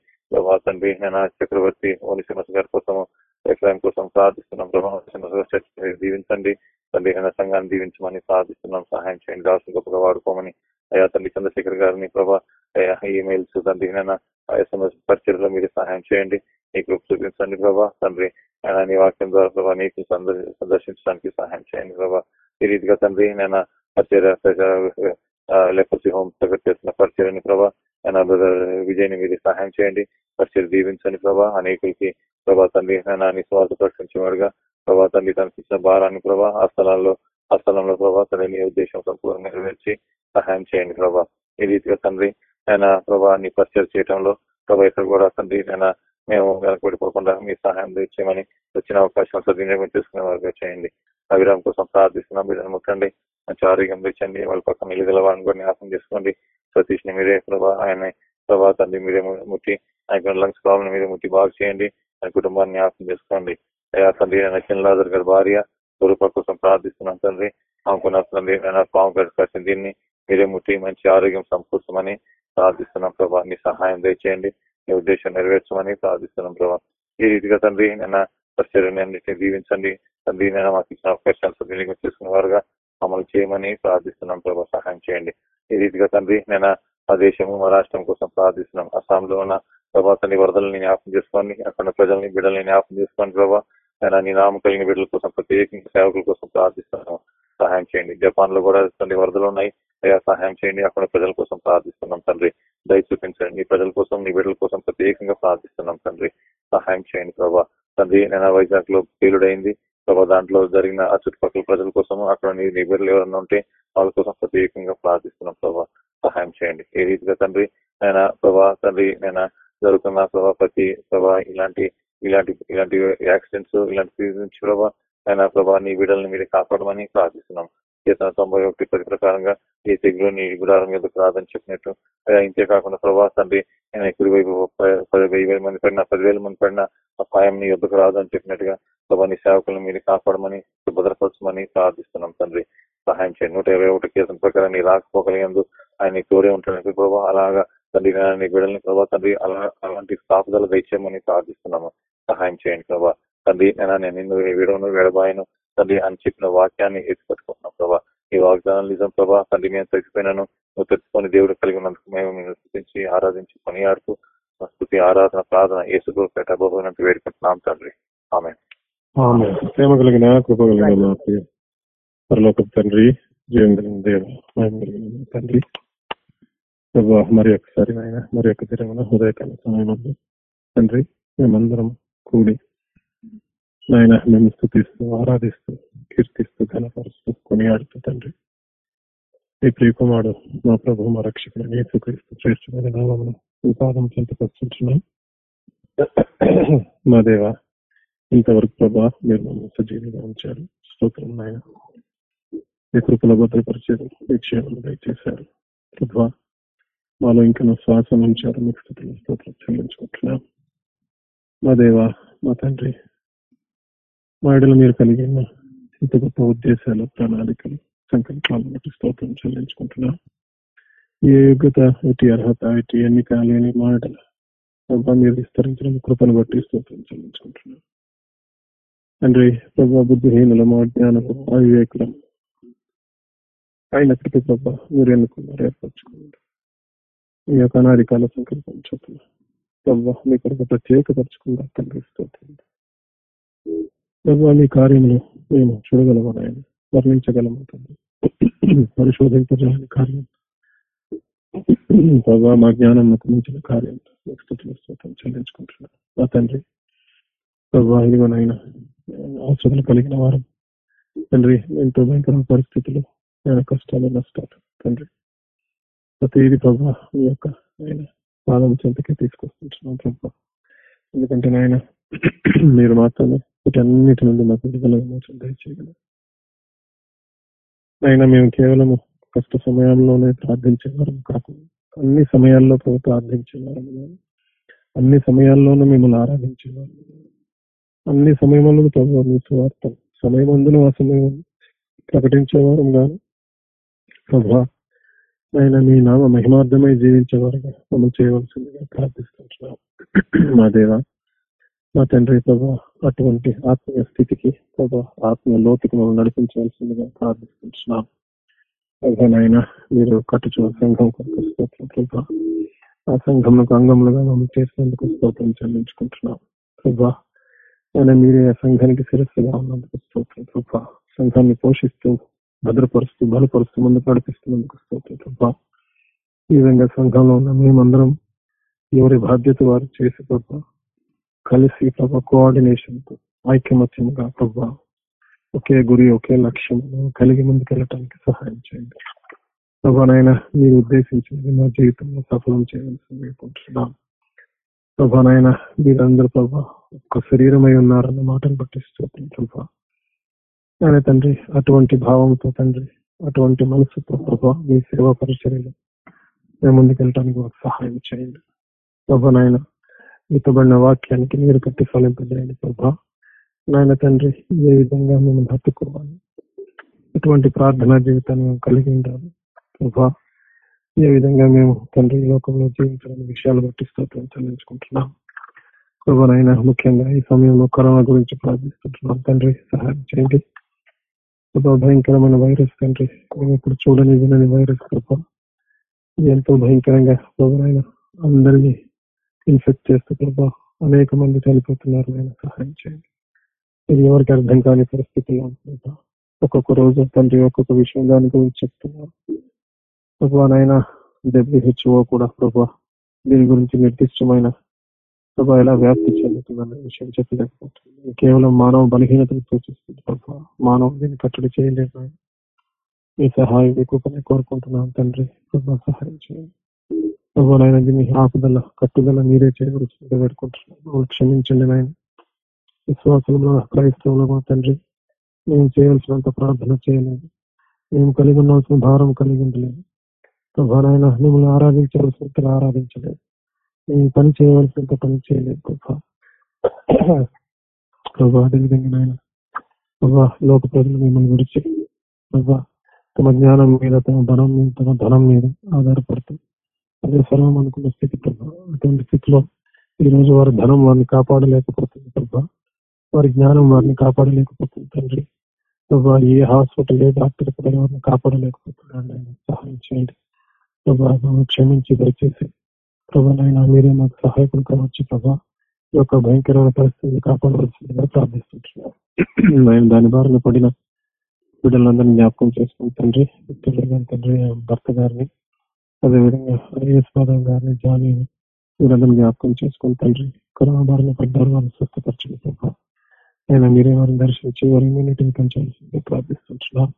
తండ్రి హేనా చక్రవర్తి ఓనిసిమస్ గారి కోసము ఎక్రాయం కోసం ప్రార్థిస్తున్నాం. ప్రభా దీవించండి. తండ్రి హేన సంఘాన్ని దీవించమని ప్రార్థిస్తున్నాం. సహాయం చేయండి. దాసు గొప్పగా వాడుకోమని. అయ్యా తండ్రి చంద్రశేఖర్ గారిని ప్రభా ఈమెయిల్స్ తండ్రి నేను ఎస్ఎంఎస్ పరిచయలో మీరు సహాయం చేయండి. నీ గ్రూప్ చూపించండి ప్రభా. తండ్రి ఆయన నీ వాక్యం ద్వారా ప్రభా నీకు సందర్శించడానికి సహాయం చేయండి ప్రభా. ఈ రీతిగా తండ్రి నేను పరిచయ లేకపోతే హోమ్ దగ్గర చేసిన పరిచయని ప్రభా ఆయన విజయ్ని మీరు సహాయం చేయండి. పరిచయం దీవించండి ప్రభా. అనేకులకి ప్రభా తండ్రి నాని నిస్వార్థ ప్రకటించేవాడుగా ప్రభా తండ్రి తనకి ఇచ్చిన భారాన్ని ప్రభా ఆ స్థలాల్లో ఆ స్థలంలో ప్రభా తండ్రి నీ ఉద్దేశం సంపూర్ణ నెరవేర్చి సహాయం చేయండి ప్రభా. ఈ రీతిగా తండ్రి ఆయన ప్రభా నీ పరిచయం చేయడంలో ప్రభా ఇక్కడ కూడా తండ్రి నేను మేము వెనకబడిపోకుండా మీ సహాయం తెచ్చేయమని వచ్చిన అవకాశం సద్వినియోగం చేసుకునే వారికి చేయండి. అభిరామ్ కోసం ప్రార్థిస్తున్నాం. బిడ్డను ముట్టండి. మంచి ఆరోగ్యం తెచ్చండి వాళ్ళ పక్కన నిలుగల వారిని కూడా జ్ఞాపకం చేసుకోండి. సతీష్ని మీరే ప్రభా ఆయన ప్రభా తండ్రి మీరే ముట్టి ఆయన లంగ్స్ ప్రాబ్లం మీరే ముట్టి బాగు చేయండి. ఆయన కుటుంబాన్ని జ్ఞాపకం చేసుకోండి. అయ్యా తండ్రి నచ్చిన చిన్నలాదర్ గారి భార్య స్వరూప కోసం ప్రార్థిస్తున్నాం తండ్రి. ఆమెకున్న తండ్రి ఆయన పాము గడిచిన దీన్ని మీరే ముట్టి మంచి ఆరోగ్యం సమకూర్చమని ప్రార్థిస్తున్నాం ప్రభా. సహాయం దయచేయండి. నీ ఉద్దేశం నెరవేర్చమని ప్రార్థిస్తున్నాం ప్రభావ ఈ రీతిగా తండ్రి నేను పరిచర్యన్నింటినీ దీవించండి. తండ్రి నేను మాకు ఇచ్చిన అవకాశాలు సద్వినియోగం చేసుకున్న వారుగా అమలు చేయమని ప్రార్థిస్తున్నాం ప్రభావ సహాయం చేయండి. ఈ రీతిగా తండ్రి నేను ఆ దేశము మా రాష్ట్రం కోసం ప్రార్థిస్తున్నాం. అస్సాంలో ఉన్న ప్రభా వరదలని జ్ఞాపకం చేసుకోండి. అక్కడ ప్రజల్ని బిడ్డల్ని జ్ఞాపకం చేసుకోండి ప్రభావ నేను నీ నామ కలిగిన బిడ్డల కోసం ప్రత్యేకంగా సేవకుల కోసం ప్రార్థిస్తున్నాను సహాయం చేయండి. జపాన్లో కూడా తండ్రి వరదలు ఉన్నాయి. అయ్యా సహాయం చేయండి. అక్కడ ప్రజల కోసం ప్రార్థిస్తున్నాం తండ్రి. దయ చూపించండి. నీ ప్రజల కోసం నీ బిడ్డల కోసం ప్రత్యేకంగా ప్రార్థిస్తున్నాం తండ్రి. సహాయం చేయండి ప్రభా. తండ్రి నేను వైజాగ్లో పేలుడైంది. ప్రభా దాంట్లో జరిగిన ఆ చుట్టుపక్కల ప్రజల కోసం అక్కడ నీ నీ బిడ్డలు ఎవరన్నా ఉంటే వాళ్ళ కోసం ప్రత్యేకంగా ప్రార్థిస్తున్నాం ప్రభా. సహాయం చేయండి. ఏ రీతిగా తండ్రి నేను ప్రభా తండ్రి నేను జరుగుతున్న ప్రభా ప్రతి ప్రభా ఇలాంటి ఇలాంటి ఇలాంటి యాక్సిడెంట్స్ ఇలాంటి నుంచి ప్రభా ఆయన ప్రభా నీ బిడ్డల్ని మీరు కాపాడమని ప్రార్థిస్తున్నాం. చేతన తొంభై ఒకటి పది ప్రకారంగా ఏ తెగులు నీ గుడారం మీద రాదని చెప్పినట్టు ఇంతే కాకుండా ప్రభా తండ్రి ఆయన కుడివైపు వైపు వేల మంది పడినా పదివేల మంది పడినా అపాయం నీ యుద్ధకు రాదని చెప్పినట్టుగా ప్రభా నీ సేవకులను మీరు కాపాడమని భద్రపరచమని ప్రార్థిస్తున్నాం తండ్రి. సహాయం చేయండి. నూట ఇరవై ఒకటి కేసుల ప్రకారం నీ రాకపోగలిగేందు ఆయన తోడే ఉంటాడు ప్రభా అలాగా తండ్రి నీ బిడ్డల్ని ప్రభా తండ్రి అలా అలాంటి స్థాపదలు దయచేయమని ప్రార్థిస్తున్నాము. సహాయం చేయండి ప్రభా. తండ్రి నేను నేను నిన్ను విడవను విడబాయను తండ్రి అని చెప్పిన వాక్యాన్ని ఎత్తుపట్టుకుంటున్నాం ప్రభా. ఈ వాగ్దానం నిజం ప్రభా. తండ్రి మేము తెచ్చిపోయినాను నువ్వు తెచ్చుకొని దేవుడు కలిగి ఉన్నందుకు మేము మీరు స్థుతించి ఆరాధించి కొనియాడుతూ స్థుతి ఆరాధన ప్రార్థన ఏసుకు పెట్టబోతున్నట్టు వేడుకుంటున్నాం తండ్రి. ఆమె ప్రేమ కలిగిన కృప కలిగిన పరలోక తండ్రి తండ్రి ప్రభా మరి ఒక్కసారి ఆయన మరి ఒక్క దినమున హృదయకాల సమయం తండ్రి మేమందరం కూడి నాయన మేము స్థుతిస్తూ ఆరాధిస్తూ కీర్తిస్తూ ఘనపరుస్తూ కొనియాడుతూ తండ్రి. ఈ ప్రియకుమారుడు మా ప్రభు మా రక్షకుడు నేర్చుక్రీస్తూ శ్రేష్టమైన నామమును ఈ పాదం చెంతపరుచుంటున్నాం మా దేవ ఇంతవరకు ప్రభా మీరు మమ్మల్ని సజీవంగా ఉంచారు. స్తోత్రం నాయన. మీ కృపల భద్రపరిచారు మీ క్షేమం దయచేశారు. ప్రభా మాలో ఇంకా శ్వాసం ఉంచారు మీకు స్థుతులు స్తోత్రం చెల్లించుకుంటున్నాం. మా దేవ మా తండ్రి మా మీరు కలిగిన ఇంత గొప్ప ఉద్దేశాలు ప్రణాళికలు సంకల్పాలను బట్టి స్తోత్రం చెల్లించుకుంటున్నాం. ఏ యోగ్యత ఎటు అర్హత ఎటు ఎన్నిక లేని మాటల ప్రభావ మీరు విస్తరించిన కృపను బట్టి స్తోత్రం చెల్లించుకుంటున్నాం. తండ్రి ప్రభా బుద్ధిహీనుల అజ్ఞానము జ్ఞానము అవివేకులం అయినప్పటికీ ప్రభా మీరు ఎన్నుకున్నారు ఏర్పరచుకున్నారు మీ యొక్క అనాధికాల సంకల్పం చొప్పున ప్రభా మీ కొరకు ప్రత్యేకపరచుకున్నారు తండ్రి స్తోత్రం. ప్రభా మీ కార్యములు మేము చూడగలము ఆయన వర్ణించగలము తండ్రి. కార్యం. ప్రభా మా జ్ఞానం మించిన కార్యం. మీకు చెల్లించుకుంటున్నాను. మా తండ్రి ప్రభా ఇదిగోనైనా అవసరాలు కలిగిన వారం. తండ్రి ఎంతో భయంకర పరిస్థితులు ఆయన కష్టాలు నష్టాలు. తండ్రి ప్రతిది ప్రభా మీ యొక్క ఆయన పాదం చెంతకే తీసుకొస్తుంటున్నాం ప్రభా. ఎందుకంటే నాయన మీరు మాత్రమే వీటన్నిటి నుండి మాకు విడుదల విమోచన దయచేయగలరు. అయినా మేము కేవలం కష్ట సమయాల్లోనే ప్రార్థించేవారం కాకుండా అన్ని సమయాల్లో ప్రార్థించేవారు ప్రార్థించేవారం అన్ని సమయాల్లోనూ మిమ్మల్ని ఆరాధించేవారు అన్ని సమయంలో ప్రభు మీ స్వార్థ సమయమందును ఆ సమయం ప్రకటించేవారం గాను ప్రభా ఆయన మీ నామ మహిమార్థమై జీవించేవారుగా మమ్మల్ని చేయవలసిందిగా ప్రార్థిస్తున్నాం మా దేవా మా తండ్రి ప్రభా అటువంటి ఆత్మీయ స్థితికి ప్రభా ఆత్మీయ లోతుకి మనం నడిపించవలసిందిగా ప్రార్థిస్తున్నాం. ఆయన మీరు కట్టుచు సంఘం కొరకు స్తోత్రం ప్రభా. ఆ సంఘంలో అంగములుగా మనం చేసినందుకు స్తోత్రం చెల్లించుకుంటున్నాం. ప్రభా ఆయన మీరే ఆ సంఘానికి శిరస్సుగా ఉన్నందుకు స్తోత్రం ప్రభా. సంఘాన్ని పోషిస్తూ భద్రపరుస్తూ బలపరుస్తూ ముందుకు నడిపిస్తున్నందుకు స్తోత్రం ప్రభా. ఈ విధంగా సంఘంలో ఉన్న మేమందరం ఎవరి బాధ్యత వారు చేసి ప్రభా కలిసి ప్రభా కోఆర్డినేషన్తో ఐక్యమత్యంగా ప్రభా. ఒకే గురి ఒకే లక్ష్యం. కలిగి ముందుకెళ్ళటానికి సహాయం చేయండి. ప్రభానైనా మీరు ఉద్దేశించినది మా జీవితంలో సఫలం చేయాల్సింది అనుకుంటున్నాం ప్రభానైనా మీరందరూ ప్రభా ఒక్క శరీరమై ఉన్నారన్న మాటను పట్టిస్తూ ప్రభా. ఆయన తండ్రి అటువంటి భావంతో తండ్రి అటువంటి మనసుతో ప్రభా మీ సేవా పరిచర్యలు మేము ముందుకెళ్ళటానికి మాకు సహాయం చేయండి. ప్రభానైనా ఇవ్వబడిన వాక్యానికి మీరు ప్రతిఫలింపజేయండి ప్రభా. నాయన తండ్రి ఏ విధంగా మిమ్మల్ని హత్తుకోవాలి? ఎటువంటి ప్రార్థనా జీవితాన్ని మేము కలిగి ఉండాలి? ప్రభా ఏ విధంగా మేము తండ్రి లోకంలో జీవించాలని విషయాలు బట్టి స్తోత్రం చెల్లించుకుంటున్నాం. ప్రభానైనా ముఖ్యంగా ఈ సమయంలో కరోనా గురించి ప్రార్థిస్తుంటున్నాం తండ్రి సహాయం చేయండి. ప్రభా భయంకరమైన వైరస్ తండ్రి మేము ఇప్పుడు చూడని వినని వైరస్ ప్రభా. ఎంతో భయంకరంగా ప్రభానైనా అందరినీ ఇన్ఫెక్ట్ చేస్తూ ప్రభా అనేక మంది చనిపోతున్నారు నేను సహాయం చేయండి. ఇది ఎవరికి అర్థం కాని పరిస్థితుల్లో ఉంటుందా ఒక్కొక్క రోజు తండ్రి ఒక్కొక్క విషయం దాని గురించి చెప్తున్నారు. ప్రభా నాయన డబ్ల్యూహెచ్ఓ కూడా ప్రభా దీని గురించి నిర్దిష్టమైన ప్రభా ఎలా వ్యాప్తి చెందుతుందన్న విషయం చెప్పలేకపోతుంది కేవలం మానవ బలహీనతను సూచిస్తుంది ప్రభా. మానవ దీన్ని కట్టడి చేయలేదు మీ సహాయం మీ కోరుకుంటున్నాను తండ్రి. ప్రభా సహాయం చేయండి. ప్రభా మీ ఆపుదల కట్టుదల మీరే చేయవలసింది పెట్టుకుంటున్నాను క్షమించండి నాయన. విశ్వాసంలో క్రైస్తవులు మా తండ్రి మేము చేయవలసినంత ప్రార్థన చేయలేదు. మేము కలిగి ఉండవలసిన భారం కలిగి ఉండలేదు. ప్రభా మిమ్మల్ని ఆరాధించవలసినంత ఆరాధించలేదు. మేము పని చేయవలసినంత పని చేయలేదు ప్రభా. ప్రభా అదేవిధంగా నాయన. ప్రభా లోక ప్రజలు మిమ్మల్ని విడిచి ప్రభా తమ జ్ఞానం మీద తమ బలం మీద తమ ధనం మీద ఆధారపడుతుంది. సర్వం అనుకున్న స్థితి ప్రభా. అటువంటి స్థితిలో ఈ రోజు వారి ధనం వారిని కాపాడలేకపోతుంది ప్రభా. వారి జ్ఞానం వారిని కాపాడలేకపోతుంది తండ్రి. ప్రభా ఏ హాస్పిటల్ ఏ డాక్టర్ కూడా వారిని కాపాడలేకపోతున్నాడు ఆయన సహాయం చేయండి. ప్రభా క్షమించి దయచేసి. ప్రభా నాయన మీరే మాకు సహాయకులు కావచ్చు ప్రభా. ఈ యొక్క భయంకరమైన పరిస్థితిని కాపాడవలసిందిగా ప్రార్థిస్తుంటున్నాను. దాని బారిన పడిన బిడ్డలందరినీ జ్ఞాపకం చేసుకుని తండ్రి తండ్రి భర్త గారిని అదేవిధంగా యేసుపాదం గారిని జాని వీరందరినీ జ్ఞాపకం చేసుకుని తండ్రి కరోనా బారిన పడ్డారు వాళ్ళు స్వస్థపరచండి ప్రభా. ఆయన మీరే వారిని దర్శించి వారి ఇమ్యూనిటీని పెంచాల్సింది ప్రార్థిస్తుంటున్నాం.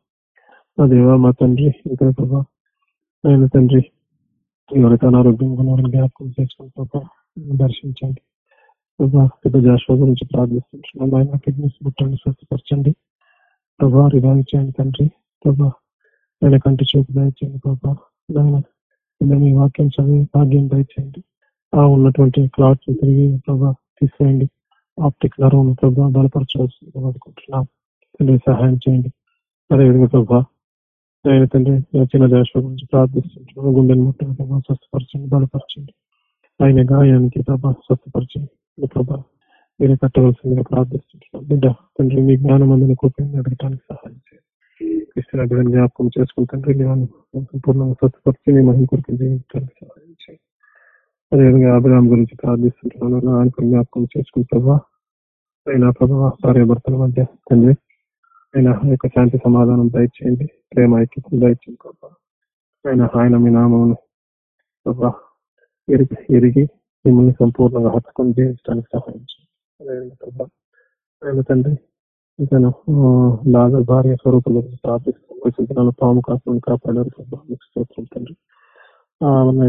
నా దేవా మా తండ్రి ఇంకా ప్రభా. ఆయన తండ్రి ఎవరైతే అనారోగ్యంగా ఉన్నారని జ్ఞాపకం చేసుకుని ప్రభా దర్శించండి. ప్రభా పెద్ద జాషువా గురించి ప్రార్థిస్తుంటున్నాం. ఆయన కిడ్నీస్ ముట్టండి స్వస్థపరచండి. ప్రభా రివైవ్ చేయండి తండ్రి. ప్రభా ఆయన కంటి చూపు దయచేయండి ప్రభా. ఆయన ఇలా మీ వాక్యం చదివి భాగ్యం దయచేయండి. ఆ ఉన్నటువంటి క్లాట్స్ తిరిగి ప్రభా తీసేయండి. ఆప్టిక్ నరం ప్రభా బలపరచవలసింది అనుకుంటున్నాం. తండ్రి సహాయం చేయండి. అదేవిధంగా ప్రభా ఆయన తండ్రి చిన్న దేశం గురించి ప్రార్థిస్తుంటున్నాం గుండెని ముట్టని ప్రభా స్వస్థపరచండి బలపరచండి. ఆయన గాయానికి ప్రభా స్వస్థపరచండి. ఈ ప్రభా మీరే కట్టవలసిందిగా ప్రార్థిస్తుంటున్నాం. బిడ్డ తండ్రి మీ జ్ఞానం అందని కూర్చొని అడగటానికి సహాయం చేయండి. క్రిస్తున్న బిడ్డను జ్ఞాపకం చేసుకుని సంపూర్ణంగా స్వచ్ఛపరిచి మీ మహిళ కొరకు జీవించడానికి సహాయం అదేవిధంగా అభిరామ్ గురించి ప్రార్థిస్తుంటున్నాను. నా ఆయనకు జ్ఞాపకం చేసుకుంటావా అయినా ప్రభావ భార్య భర్తల మధ్య తండ్రి ఆయన యొక్క శాంతి సమాధానం దయచేయండి. ప్రేమ ఐక్యతను దయచేయండి ప్రభా. ఆయన ఆయన మీ నామమును ప్రభా ఎరిగి ఎరిగి మిమ్మల్ని సంపూర్ణంగా హత్తుకొని జీవించడానికి సహాయం చేయండి. అదేవిధంగా ప్రభా ఆయన తండ్రి ఇతను? లాగా భార్య స్వరూపంలో ప్రార్థిస్తున్నాను పాము కాకుండా కాపాడారు స్తోత్రం తండ్రి.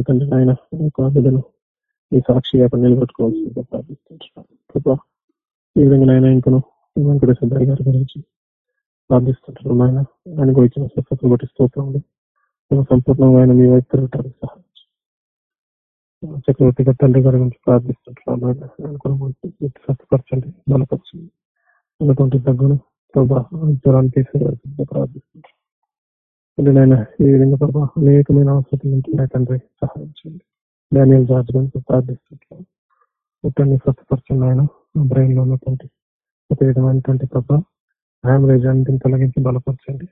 తండ్రి ఆయన ఒక బిడ్డను ఈ సాక్షిగా అక్కడ నిలబెట్టుకోవాల్సిందిగా ప్రార్థిస్తుంటున్నాను ఈ విధంగా ఆయన ఇంకను వెంకటేశ్వర గారి గురించి ప్రార్థిస్తుంటున్నాను ఆయన ఆయన గురించిన స్వస్థతను బట్టి స్తోత్రం సంపూర్ణంగా ఆయన మీ వైపు తిరగటానికి సహాయం చక్రవర్తిగా తండ్రి గారి గురించి ప్రార్థిస్తుంటున్నాను ఆయన ఆయన కూడా స్వస్థపరచండి బలపరచండి. అటువంటి దగ్గును ప్రభా జ్వరాన్ని తీసేయాల్సిందిగా ప్రార్థిస్తుంటున్నాను నాయన ఈ విధంగా ప్రభా అనేకమైన అవసరం ఉంటున్నాయి తండ్రి సహాయం చేయండి డానియల్ జార్జ్ గురించి ప్రార్థిస్తుంటున్నాను ముట్టండి స్వస్థపరచండి ఆయన బ్రెయిన్లో ఉన్నటువంటి ఒక విధమైనటువంటి ప్రభా హ్యామరేజ్ అన్నింటిని తొలగించి బలపరచండి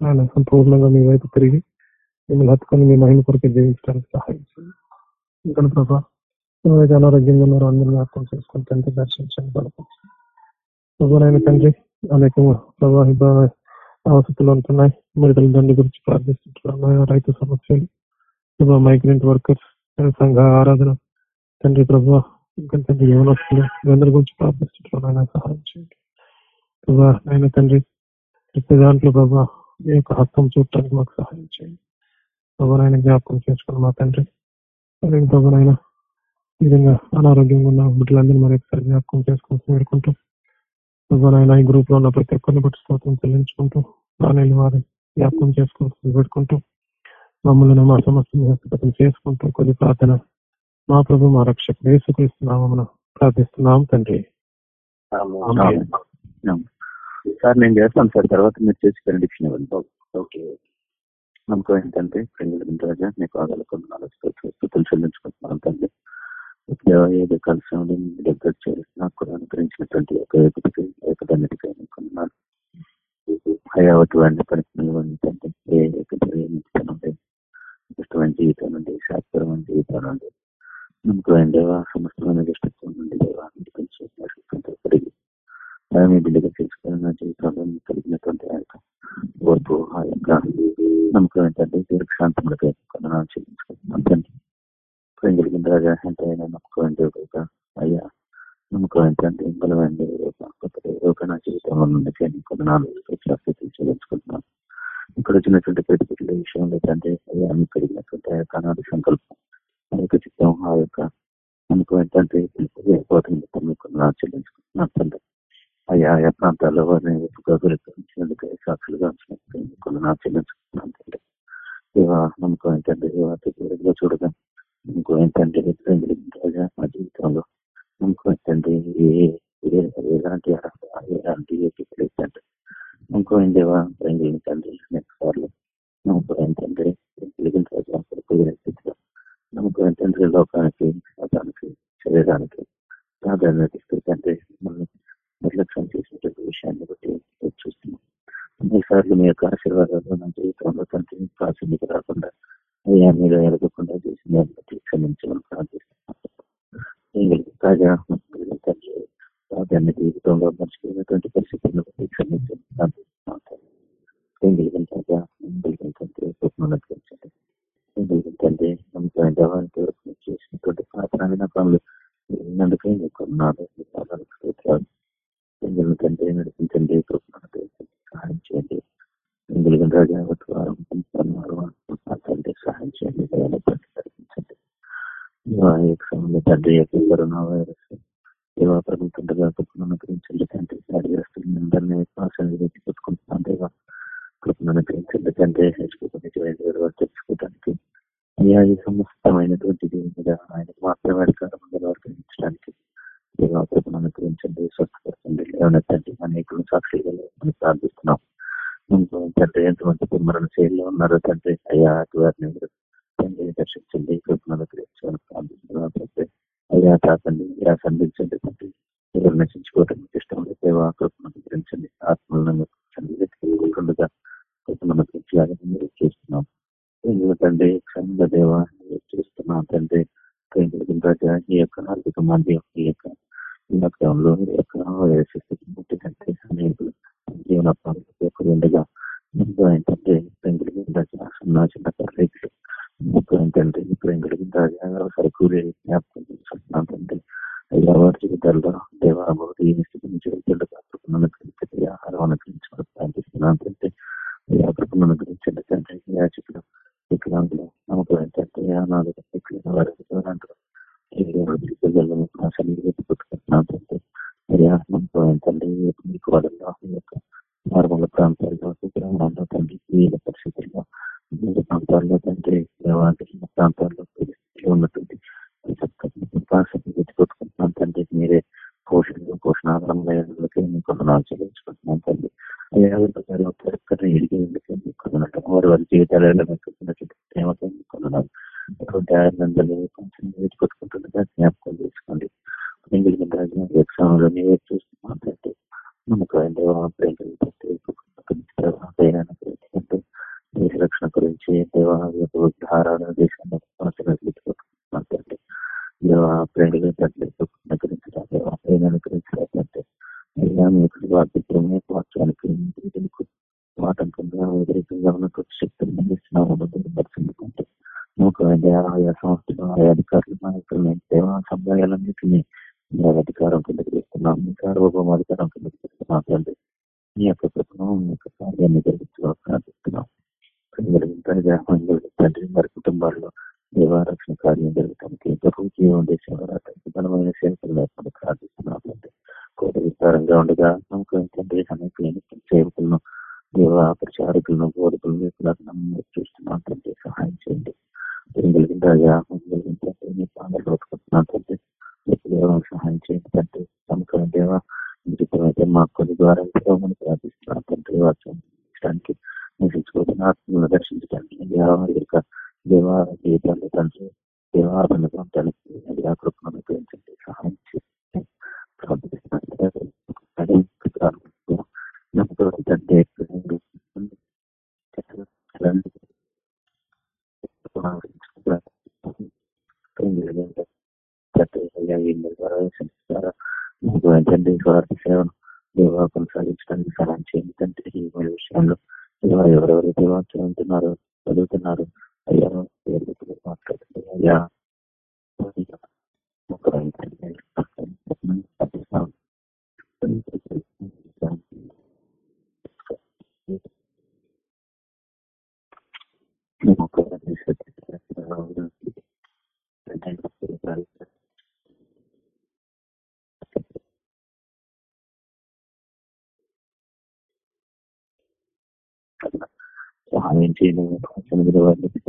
ఆయన సంపూర్ణంగా మీ వైపు తిరిగి మిమ్మల్ని హత్తుకొని మీ మహిమ కొరకు జీవించడానికి సహాయం చేయండి ఇంకా ప్రభా అనారోగ్యంగా ఉన్నారు అందరినీ అర్థం చేసుకుని తండ్రి దర్శించండి బలపరచండి ప్రభావైన తండ్రి అనేక ప్రభావ అవసరాలు ఉంటున్నాయి మెడికల్ దండ్రి గురించి ప్రార్థిస్తుంటున్నాను రైతు సమస్యలు ప్రభా మైగ్రెంట్ వర్కర్స్ సంఘ ఆరాధన తండ్రి ప్రభా ఇంకా తండ్రి యవనస్తులు వీళ్ళందరి గురించి ప్రార్థిస్తుంటున్నాను సహాయం చేయండి. ప్రభా ఆయన తండ్రి ప్రతి దాంట్లో ప్రభా మీ యొక్క హస్తం చూడటానికి మాకు సహాయం చేయండి. ప్రభా జ్ఞాపకం చేసుకుని మా తండ్రి అదే ప్రభా ఈ విధంగా అనారోగ్యంగా ఉన్న బిడ్డలందరినీ మరి ఒకసారి జ్ఞాపకం చేసుకుని వేడుకుంటాం. ఈ గ్రూప్లో ఉన్న ప్రతి ఒక్కరిని బట్టి స్తోత్రం చెల్లించుకుంటూ ప్రాణాలు వారి జ్ఞాపకం చేసుకుంటూ పెట్టుకుంటూ మమ్మల్ని మా సమస్యను చేసుకుంటూ కొద్ది ప్రార్థన. మా ప్రభు మా రక్షకుడు యేసుక్రీస్తున్నామని ప్రార్థిస్తున్నాం తండ్రి. సార్ నేను చేస్తాను సార్ తర్వాత మీరు చేసి కండిక్షన్ ఇవ్వండి. ఓకే. నమ్మకం ఏంటంటే ప్రేమిల రాజా మీకు ఆదాల కొన్ని స్థుతులు చెల్లించుకుంటున్నాను తండ్రి. దేవ ఏదో కలిసి ఉండి మీ దగ్గర చేరి కూడా అనుగ్రహించినటువంటి ఒక ఏకటికి ఏకదాన్నిటికై అనుకున్నాను హయావతి పరిస్థితులు పనికి ఏ ఏకత నుండి ఇష్టమైన జీవితం నుండి శాస్త్రమైన జీవితం నుండి నమ్మకమైన దేవ సమస్తమైన దృష్టిత్వం నుండి దేవ నడిపించి కలిగి ఆ మీ బిడ్డగా తెలుసుకుని నా జీవితంలో కలిగినటువంటి ఆ యొక్క ఓర్పు ఆ యొక్క నమ్మకం ఏంటంటే దీర్ఘశాంతంలో కొందరు చెల్లించుకుంటున్నాను తండ్రి ప్రేమ కలిగిన రాజా అంటే ఆయన నమ్మకం దేవుడు అయ్యా నమ్మకం ఏంటంటే బలమైన దేవుడుగా నా జీవితంలో నుండి కానీ కొందనాలు స్థితిని చెల్లించుకుంటున్నాను ఇక్కడ వచ్చినటువంటి ప్రతి బిడ్డల విషయంలో ఏంటంటే అయ్యా మీకు కలిగినటువంటి ఆ యొక్క అనాథ సంకల్పం ఆ యొక్క చిత్తం ఆ యొక్క నమ్మకం ఏంటంటే పోతుంది మీకు చెల్లించుకుంటున్నాను తండ్రి అయ్యా ఆయా ప్రాంతాల్లో వారిని ఎక్కువగా గురించినందుకు సాక్షులుగా ఉంచినందుకు కొందనాలు చెల్లించుకుంటున్నాను తండ్రి ఇవా నమ్మకం ఏంటంటే ఇవాళ దగ్గరగా చూడగా ఇంకో తండ్రి రాజా మా జీవితంలో ఇంకో తండ్రి ఏ ఎలాంటి అర్హత, ఎలాంటి ఏంటంటే ఇంకో ఏంటేవా ఏంటంటే నెక్స్ట్ సార్లు నమ్మకం ఏంటంటే వెలిగిన రాజా స్థితిలో నమ్మకం ఏంటంటే లోకానికి మతానికి శరీరానికి ప్రాధాన్యత ఇస్తుందంటే మనం నిర్లక్ష్యం చేసినటువంటి విషయాన్ని బట్టి చూస్తున్నాం అన్నిసార్లు మీ యొక్క ఆశీర్వాదాలు నా జీవితంలో తండ్రి ప్రాచుర్యత రాకుండా అయ్యా మీరు ఎడగకుండా చేసిన క్షమించమని ప్రార్థిస్తున్నాం తాజా తండ్రి రాజ్యాన్ని జీవితంలో మర్చిపోయినటువంటి పరిస్థితులను క్షమించమని ప్రార్థిస్తున్నాం ఎంగిలిగిన తాజా ఎంగిలిగిన తండ్రి చేసినటువంటి పాత్రమైన పనులు విన్నందుకే మీకు నాలుగు స్తోత్రాలు తండ్రి నడిపించండి కృపణ సహాయం చేయండి ఎంగిలిగిన రాజా వారం వారం తండ్రి కరోనా వైరస్ దేవా ప్రభుత్వంగా కృపణనుగ్రహించండి తండ్రి అడిగేస్తుంది అందరినీ పెట్టి పెట్టుకుంటున్నాం దేవా కృపణనుగ్రహించండి తండ్రి హెచ్చుకోవడానికి తెలుసుకోవడానికి అయ్యా ఈ మీద ఆయనకు మాత్రమే అధికారం నిర్వర్తించడానికి దేవా కృపణనుగ్రహించండి స్వస్థపరచండి లేవనెత్తండి అనేకులను ప్రార్థిస్తున్నాం తండ్రి ఎంతమంది మరణ శైలిలో ఉన్నారో తండ్రి అయ్యా అటు వారిని తండ్రి దర్శించండి కృపను అనుగ్రహించాలని ప్రార్థిస్తున్నాం తండ్రి. అయ్యా తాకండి ఇలా సంధించండి తండ్రి. ఎవరు నశించుకోవటం ఇష్టం లేదు. దేవా కృపను ఆత్మలను అనుగ్రహించండి వెతుకుండగా కృపను అనుగ్రహించాలని మీరు చూస్తున్నాం. ఎందుకు తండ్రి? క్షణంగా దేవా చూస్తున్నాం తండ్రి. రాజా ఈ యొక్క ఆర్థిక మాధ్యం ఈ యొక్క లాక్డౌన్లో ఈ యొక్క వైరస్ స్థితిని బట్టి తండ్రి అనేకులు జీవన ఎక్కడ ఉండగా ఇంకా ఏంటంటే ప్రేమికుల రాజా నా చిన్న రైతులు ఇంకా ఏంటంటే ప్రేమికుల రాజా సరుకులు జ్ఞాపకం చేసుకుంటున్నాం తండ్రి అయ్యా వారి జీవితాల్లో దేవాభూతి ఏ స్థితి నుంచి వెళ్తుండగా కృపణను ఆహారం అనుగ్రహించడం ప్రార్థిస్తున్నాం తండ్రి అయ్యా కృపణను గురించండి తండ్రి యాచకులు వికలాంగులు నమ్మకం ఏంటంటే నాలుగు వికలైన వారి అంటారు పిల్లలను అసలు పెట్టుకుంటున్నాం తండ్రి అయ్యా నమ్మకం ఏంటంటే మీకు వాళ్ళలో సహాయం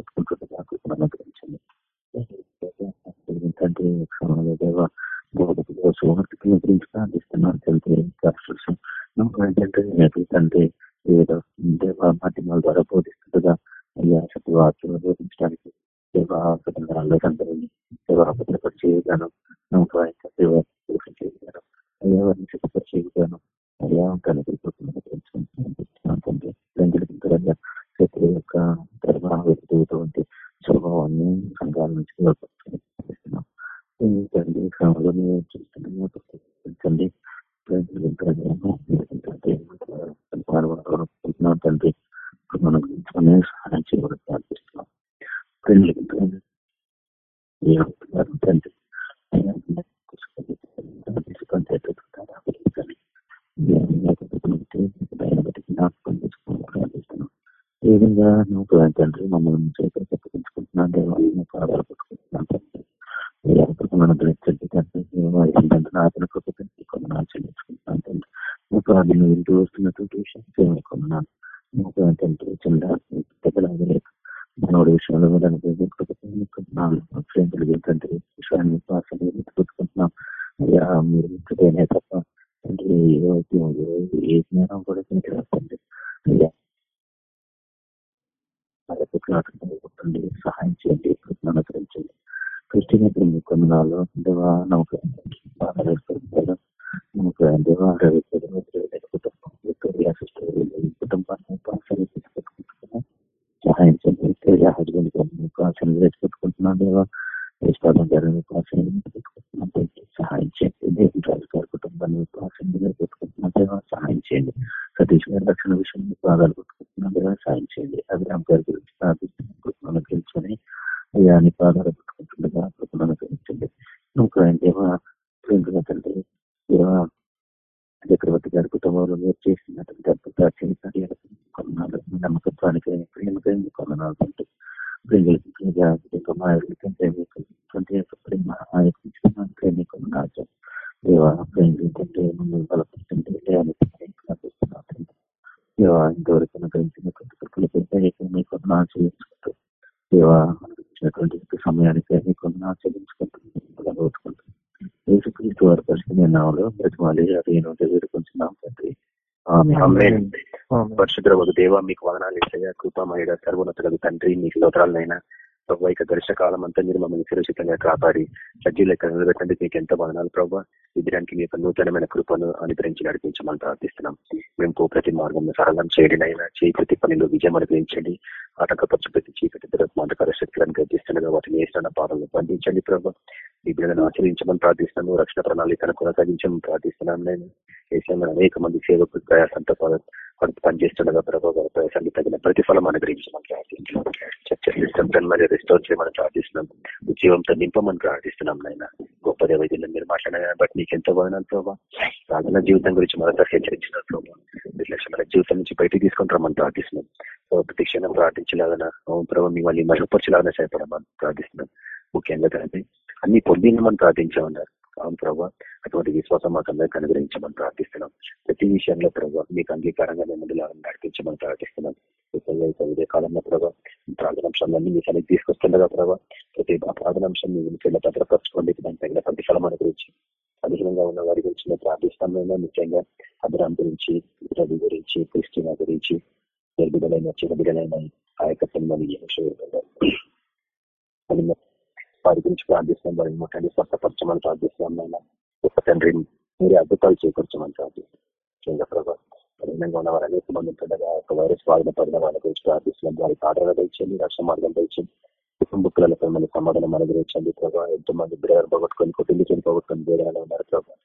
యేసుక్రీస్తు వారి పరిస్థితి నామలో బ్రతిమాలి వేడుకుంటున్నాం తండ్రి. పరిశుద్ర ఒక దేవ మీకు వదనాలు ఇస్తాయా కృపమయుడ సర్వోన్నతులకు తండ్రి మీకు స్తోత్రాలనైనా. ప్రభావ ఇక గడిచిన కాలం అంతా మీరు మమ్మల్ని సురక్షితంగా కాపాడి సజ్జీలు లెక్క నిలబెట్టండి. మీకు ఎంతో వదనాలు ప్రభావ ఇద్దరానికి మీ యొక్క నూతనమైన కృపను అనుగ్రహించి నడిపించమని ప్రార్థిస్తున్నాం. మేము ప్రతి మార్గం సరళం చేయడినైనా చేయి ప్రతి పనిలో విజయం అనుగ్రహించండి. ఆటంకపరచు ప్రతి చీకటి మాటకార శక్తులను గర్జిస్తుండగా వాటిని వేస్తున్న పాలనలు బంధించండి ప్రభావ ఈ బిడ్డలను ఆచరించమని ప్రార్థిస్తున్నాము. రక్షణ ప్రణాళికను కొనసాగించమని ప్రార్థిస్తున్నాం నేను అనేక మంది సేవకు ప్రయాసంతో పనిచేస్తుండగా ప్రభావ గారి ప్రయాసానికి తగిన ప్రతిఫలం అనుగ్రహించమని ప్రార్థించాం చర్చ మరి రెస్టోర్ చేయమని ప్రార్థిస్తున్నాం. ఉద్యోగంతో నింపమని ప్రార్థిస్తున్నాం నాయన. గొప్ప దేవైద్యులు మీరు మాట్లాడిన బట్టి నీకు ఎంతో బాగున్నాను ప్రభావ. జీవితం గురించి మరోసారి హెచ్చరించిన ప్రభావ. నిర్లక్ష్యమైన జీవితం నుంచి బయటకు తీసుకుని రమ్మని ప్రార్థిస్తున్నాం. ప్రతిక్షణం ప్రార్థించలాగన ప్రభావ మిమ్మల్ని మరుగుపరచలాగానే సహాయపడమని ప్రార్థిస్తున్నాం. ముఖ్యంగా తండ్రి అన్ని పొందినమని ప్రార్థించామన్నారు. అవును ప్రభావ అటువంటి విశ్వాసం మాకు అందరికీ అనుగ్రహించమని ప్రార్థిస్తున్నాం. ప్రతి విషయంలో ప్రభావ మీకు అంగీకారంగా మిమ్మల్ని నడిపించమని ప్రార్థిస్తున్నాం. ఇదే కాలంలో ప్రభావ ప్రార్థనాంశాలన్నీ మీ సరికి తీసుకొస్తుండగా ప్రభావ ప్రతి ప్రార్థనాంశం మీ ఇంట్లో భద్రపరచుకోండి. దాని తగిన ప్రతిఫలం అనుగ్రహించి అధికంగా ఉన్న వారి గురించి మేము ప్రార్థిస్తాం. ముఖ్యంగా అభిరామ్ గురించి రవి గురించి క్రిస్టినా గురించి నిర్బిడలైన చిరబిడలైన ఆ యొక్క వారి గురించి ప్రార్థిస్తున్నాం వారిని ముట్టండి స్వస్థపరచమని ప్రార్థిస్తున్నాం నాయన. గొప్ప తండ్రి మీరే అద్భుతాలు చేకూర్చమని ప్రార్థిస్తున్నాం ప్రభావ బలహీనంగా ఉన్న వారు అనేక మంది ఉంటుండగా ఒక వైరస్ బాధన పడిన వాళ్ళ గురించి ప్రార్థిస్తున్నాం. వారికి ఆదరణ తెచ్చండి రక్షణ మార్గం తెచ్చండి కుటుంబకులపై మన సమాధానం అనుగ్రహించండి ప్రభావ ఎంతో మంది బిడగలు పోగొట్టుకొని కుటుంబీకులు పోగొట్టుకొని వేదనలో ఉన్నారు ప్రభావ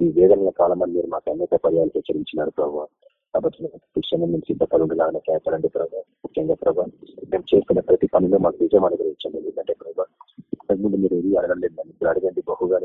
ఈ వేదనల కాలం అని మీరు మాకు అనేక పర్యాలు హెచ్చరించినారు ప్రభావ కాబట్టి విషయంలో మేము సిద్ధపడులాగానే సహాయపడండి ప్రభావ ముఖ్యంగా ప్రభావ మేము చేసుకున్న ప్రతి పనిలో మాకు విజయం అనుగ్రహించండి ఎందుకంటే ప్రభావ ముందు మీరు ఏది అడగలేదు మీరు అడగండి బహుగా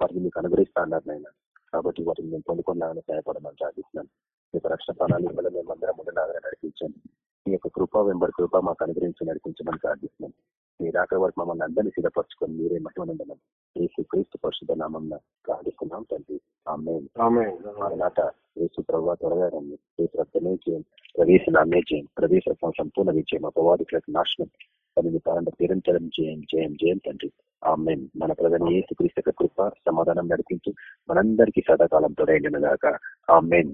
వాటిని మీకు అనుగ్రహిస్తా అన్నారు నాయన. కాబట్టి వాటిని మేము పొందుకున్నామని సహాయపడమని సాధిస్తున్నాను మీకు రక్షణ ప్రణాళికలో మేము అందరం ఉండలాగా నడిపించండి మీ యొక్క కృప వెంబడి కృప మాకు అనుగ్రహించి నడిపించమని ప్రార్థిస్తున్నాం మీరు అక్కడ వరకు మమ్మల్ని అందరినీ సిద్ధపరచుకొని మీరే మహిమనందనం ఏసు క్రీస్తు పరిశుద్ధ నామం ప్రార్థిస్తున్నాం తండ్రి. ఆమెట యేసు ప్రభావ త్వరగా రండి. యేసు రక్తమే చేయం ప్రవేశ నామే చేయం ప్రవేశ సంపూర్ణ విజయం అపవాదికులకు నాశనం పని కాలంలో నిరంతరం జయం జయం జయం తండ్రి. ఆమె మన ప్రధాన ఏసు క్రీస్తు కృప సమాధానం నడిపించి. మనందరికీ సదాకాలంతో రైండిన దాకా ఆమెన్.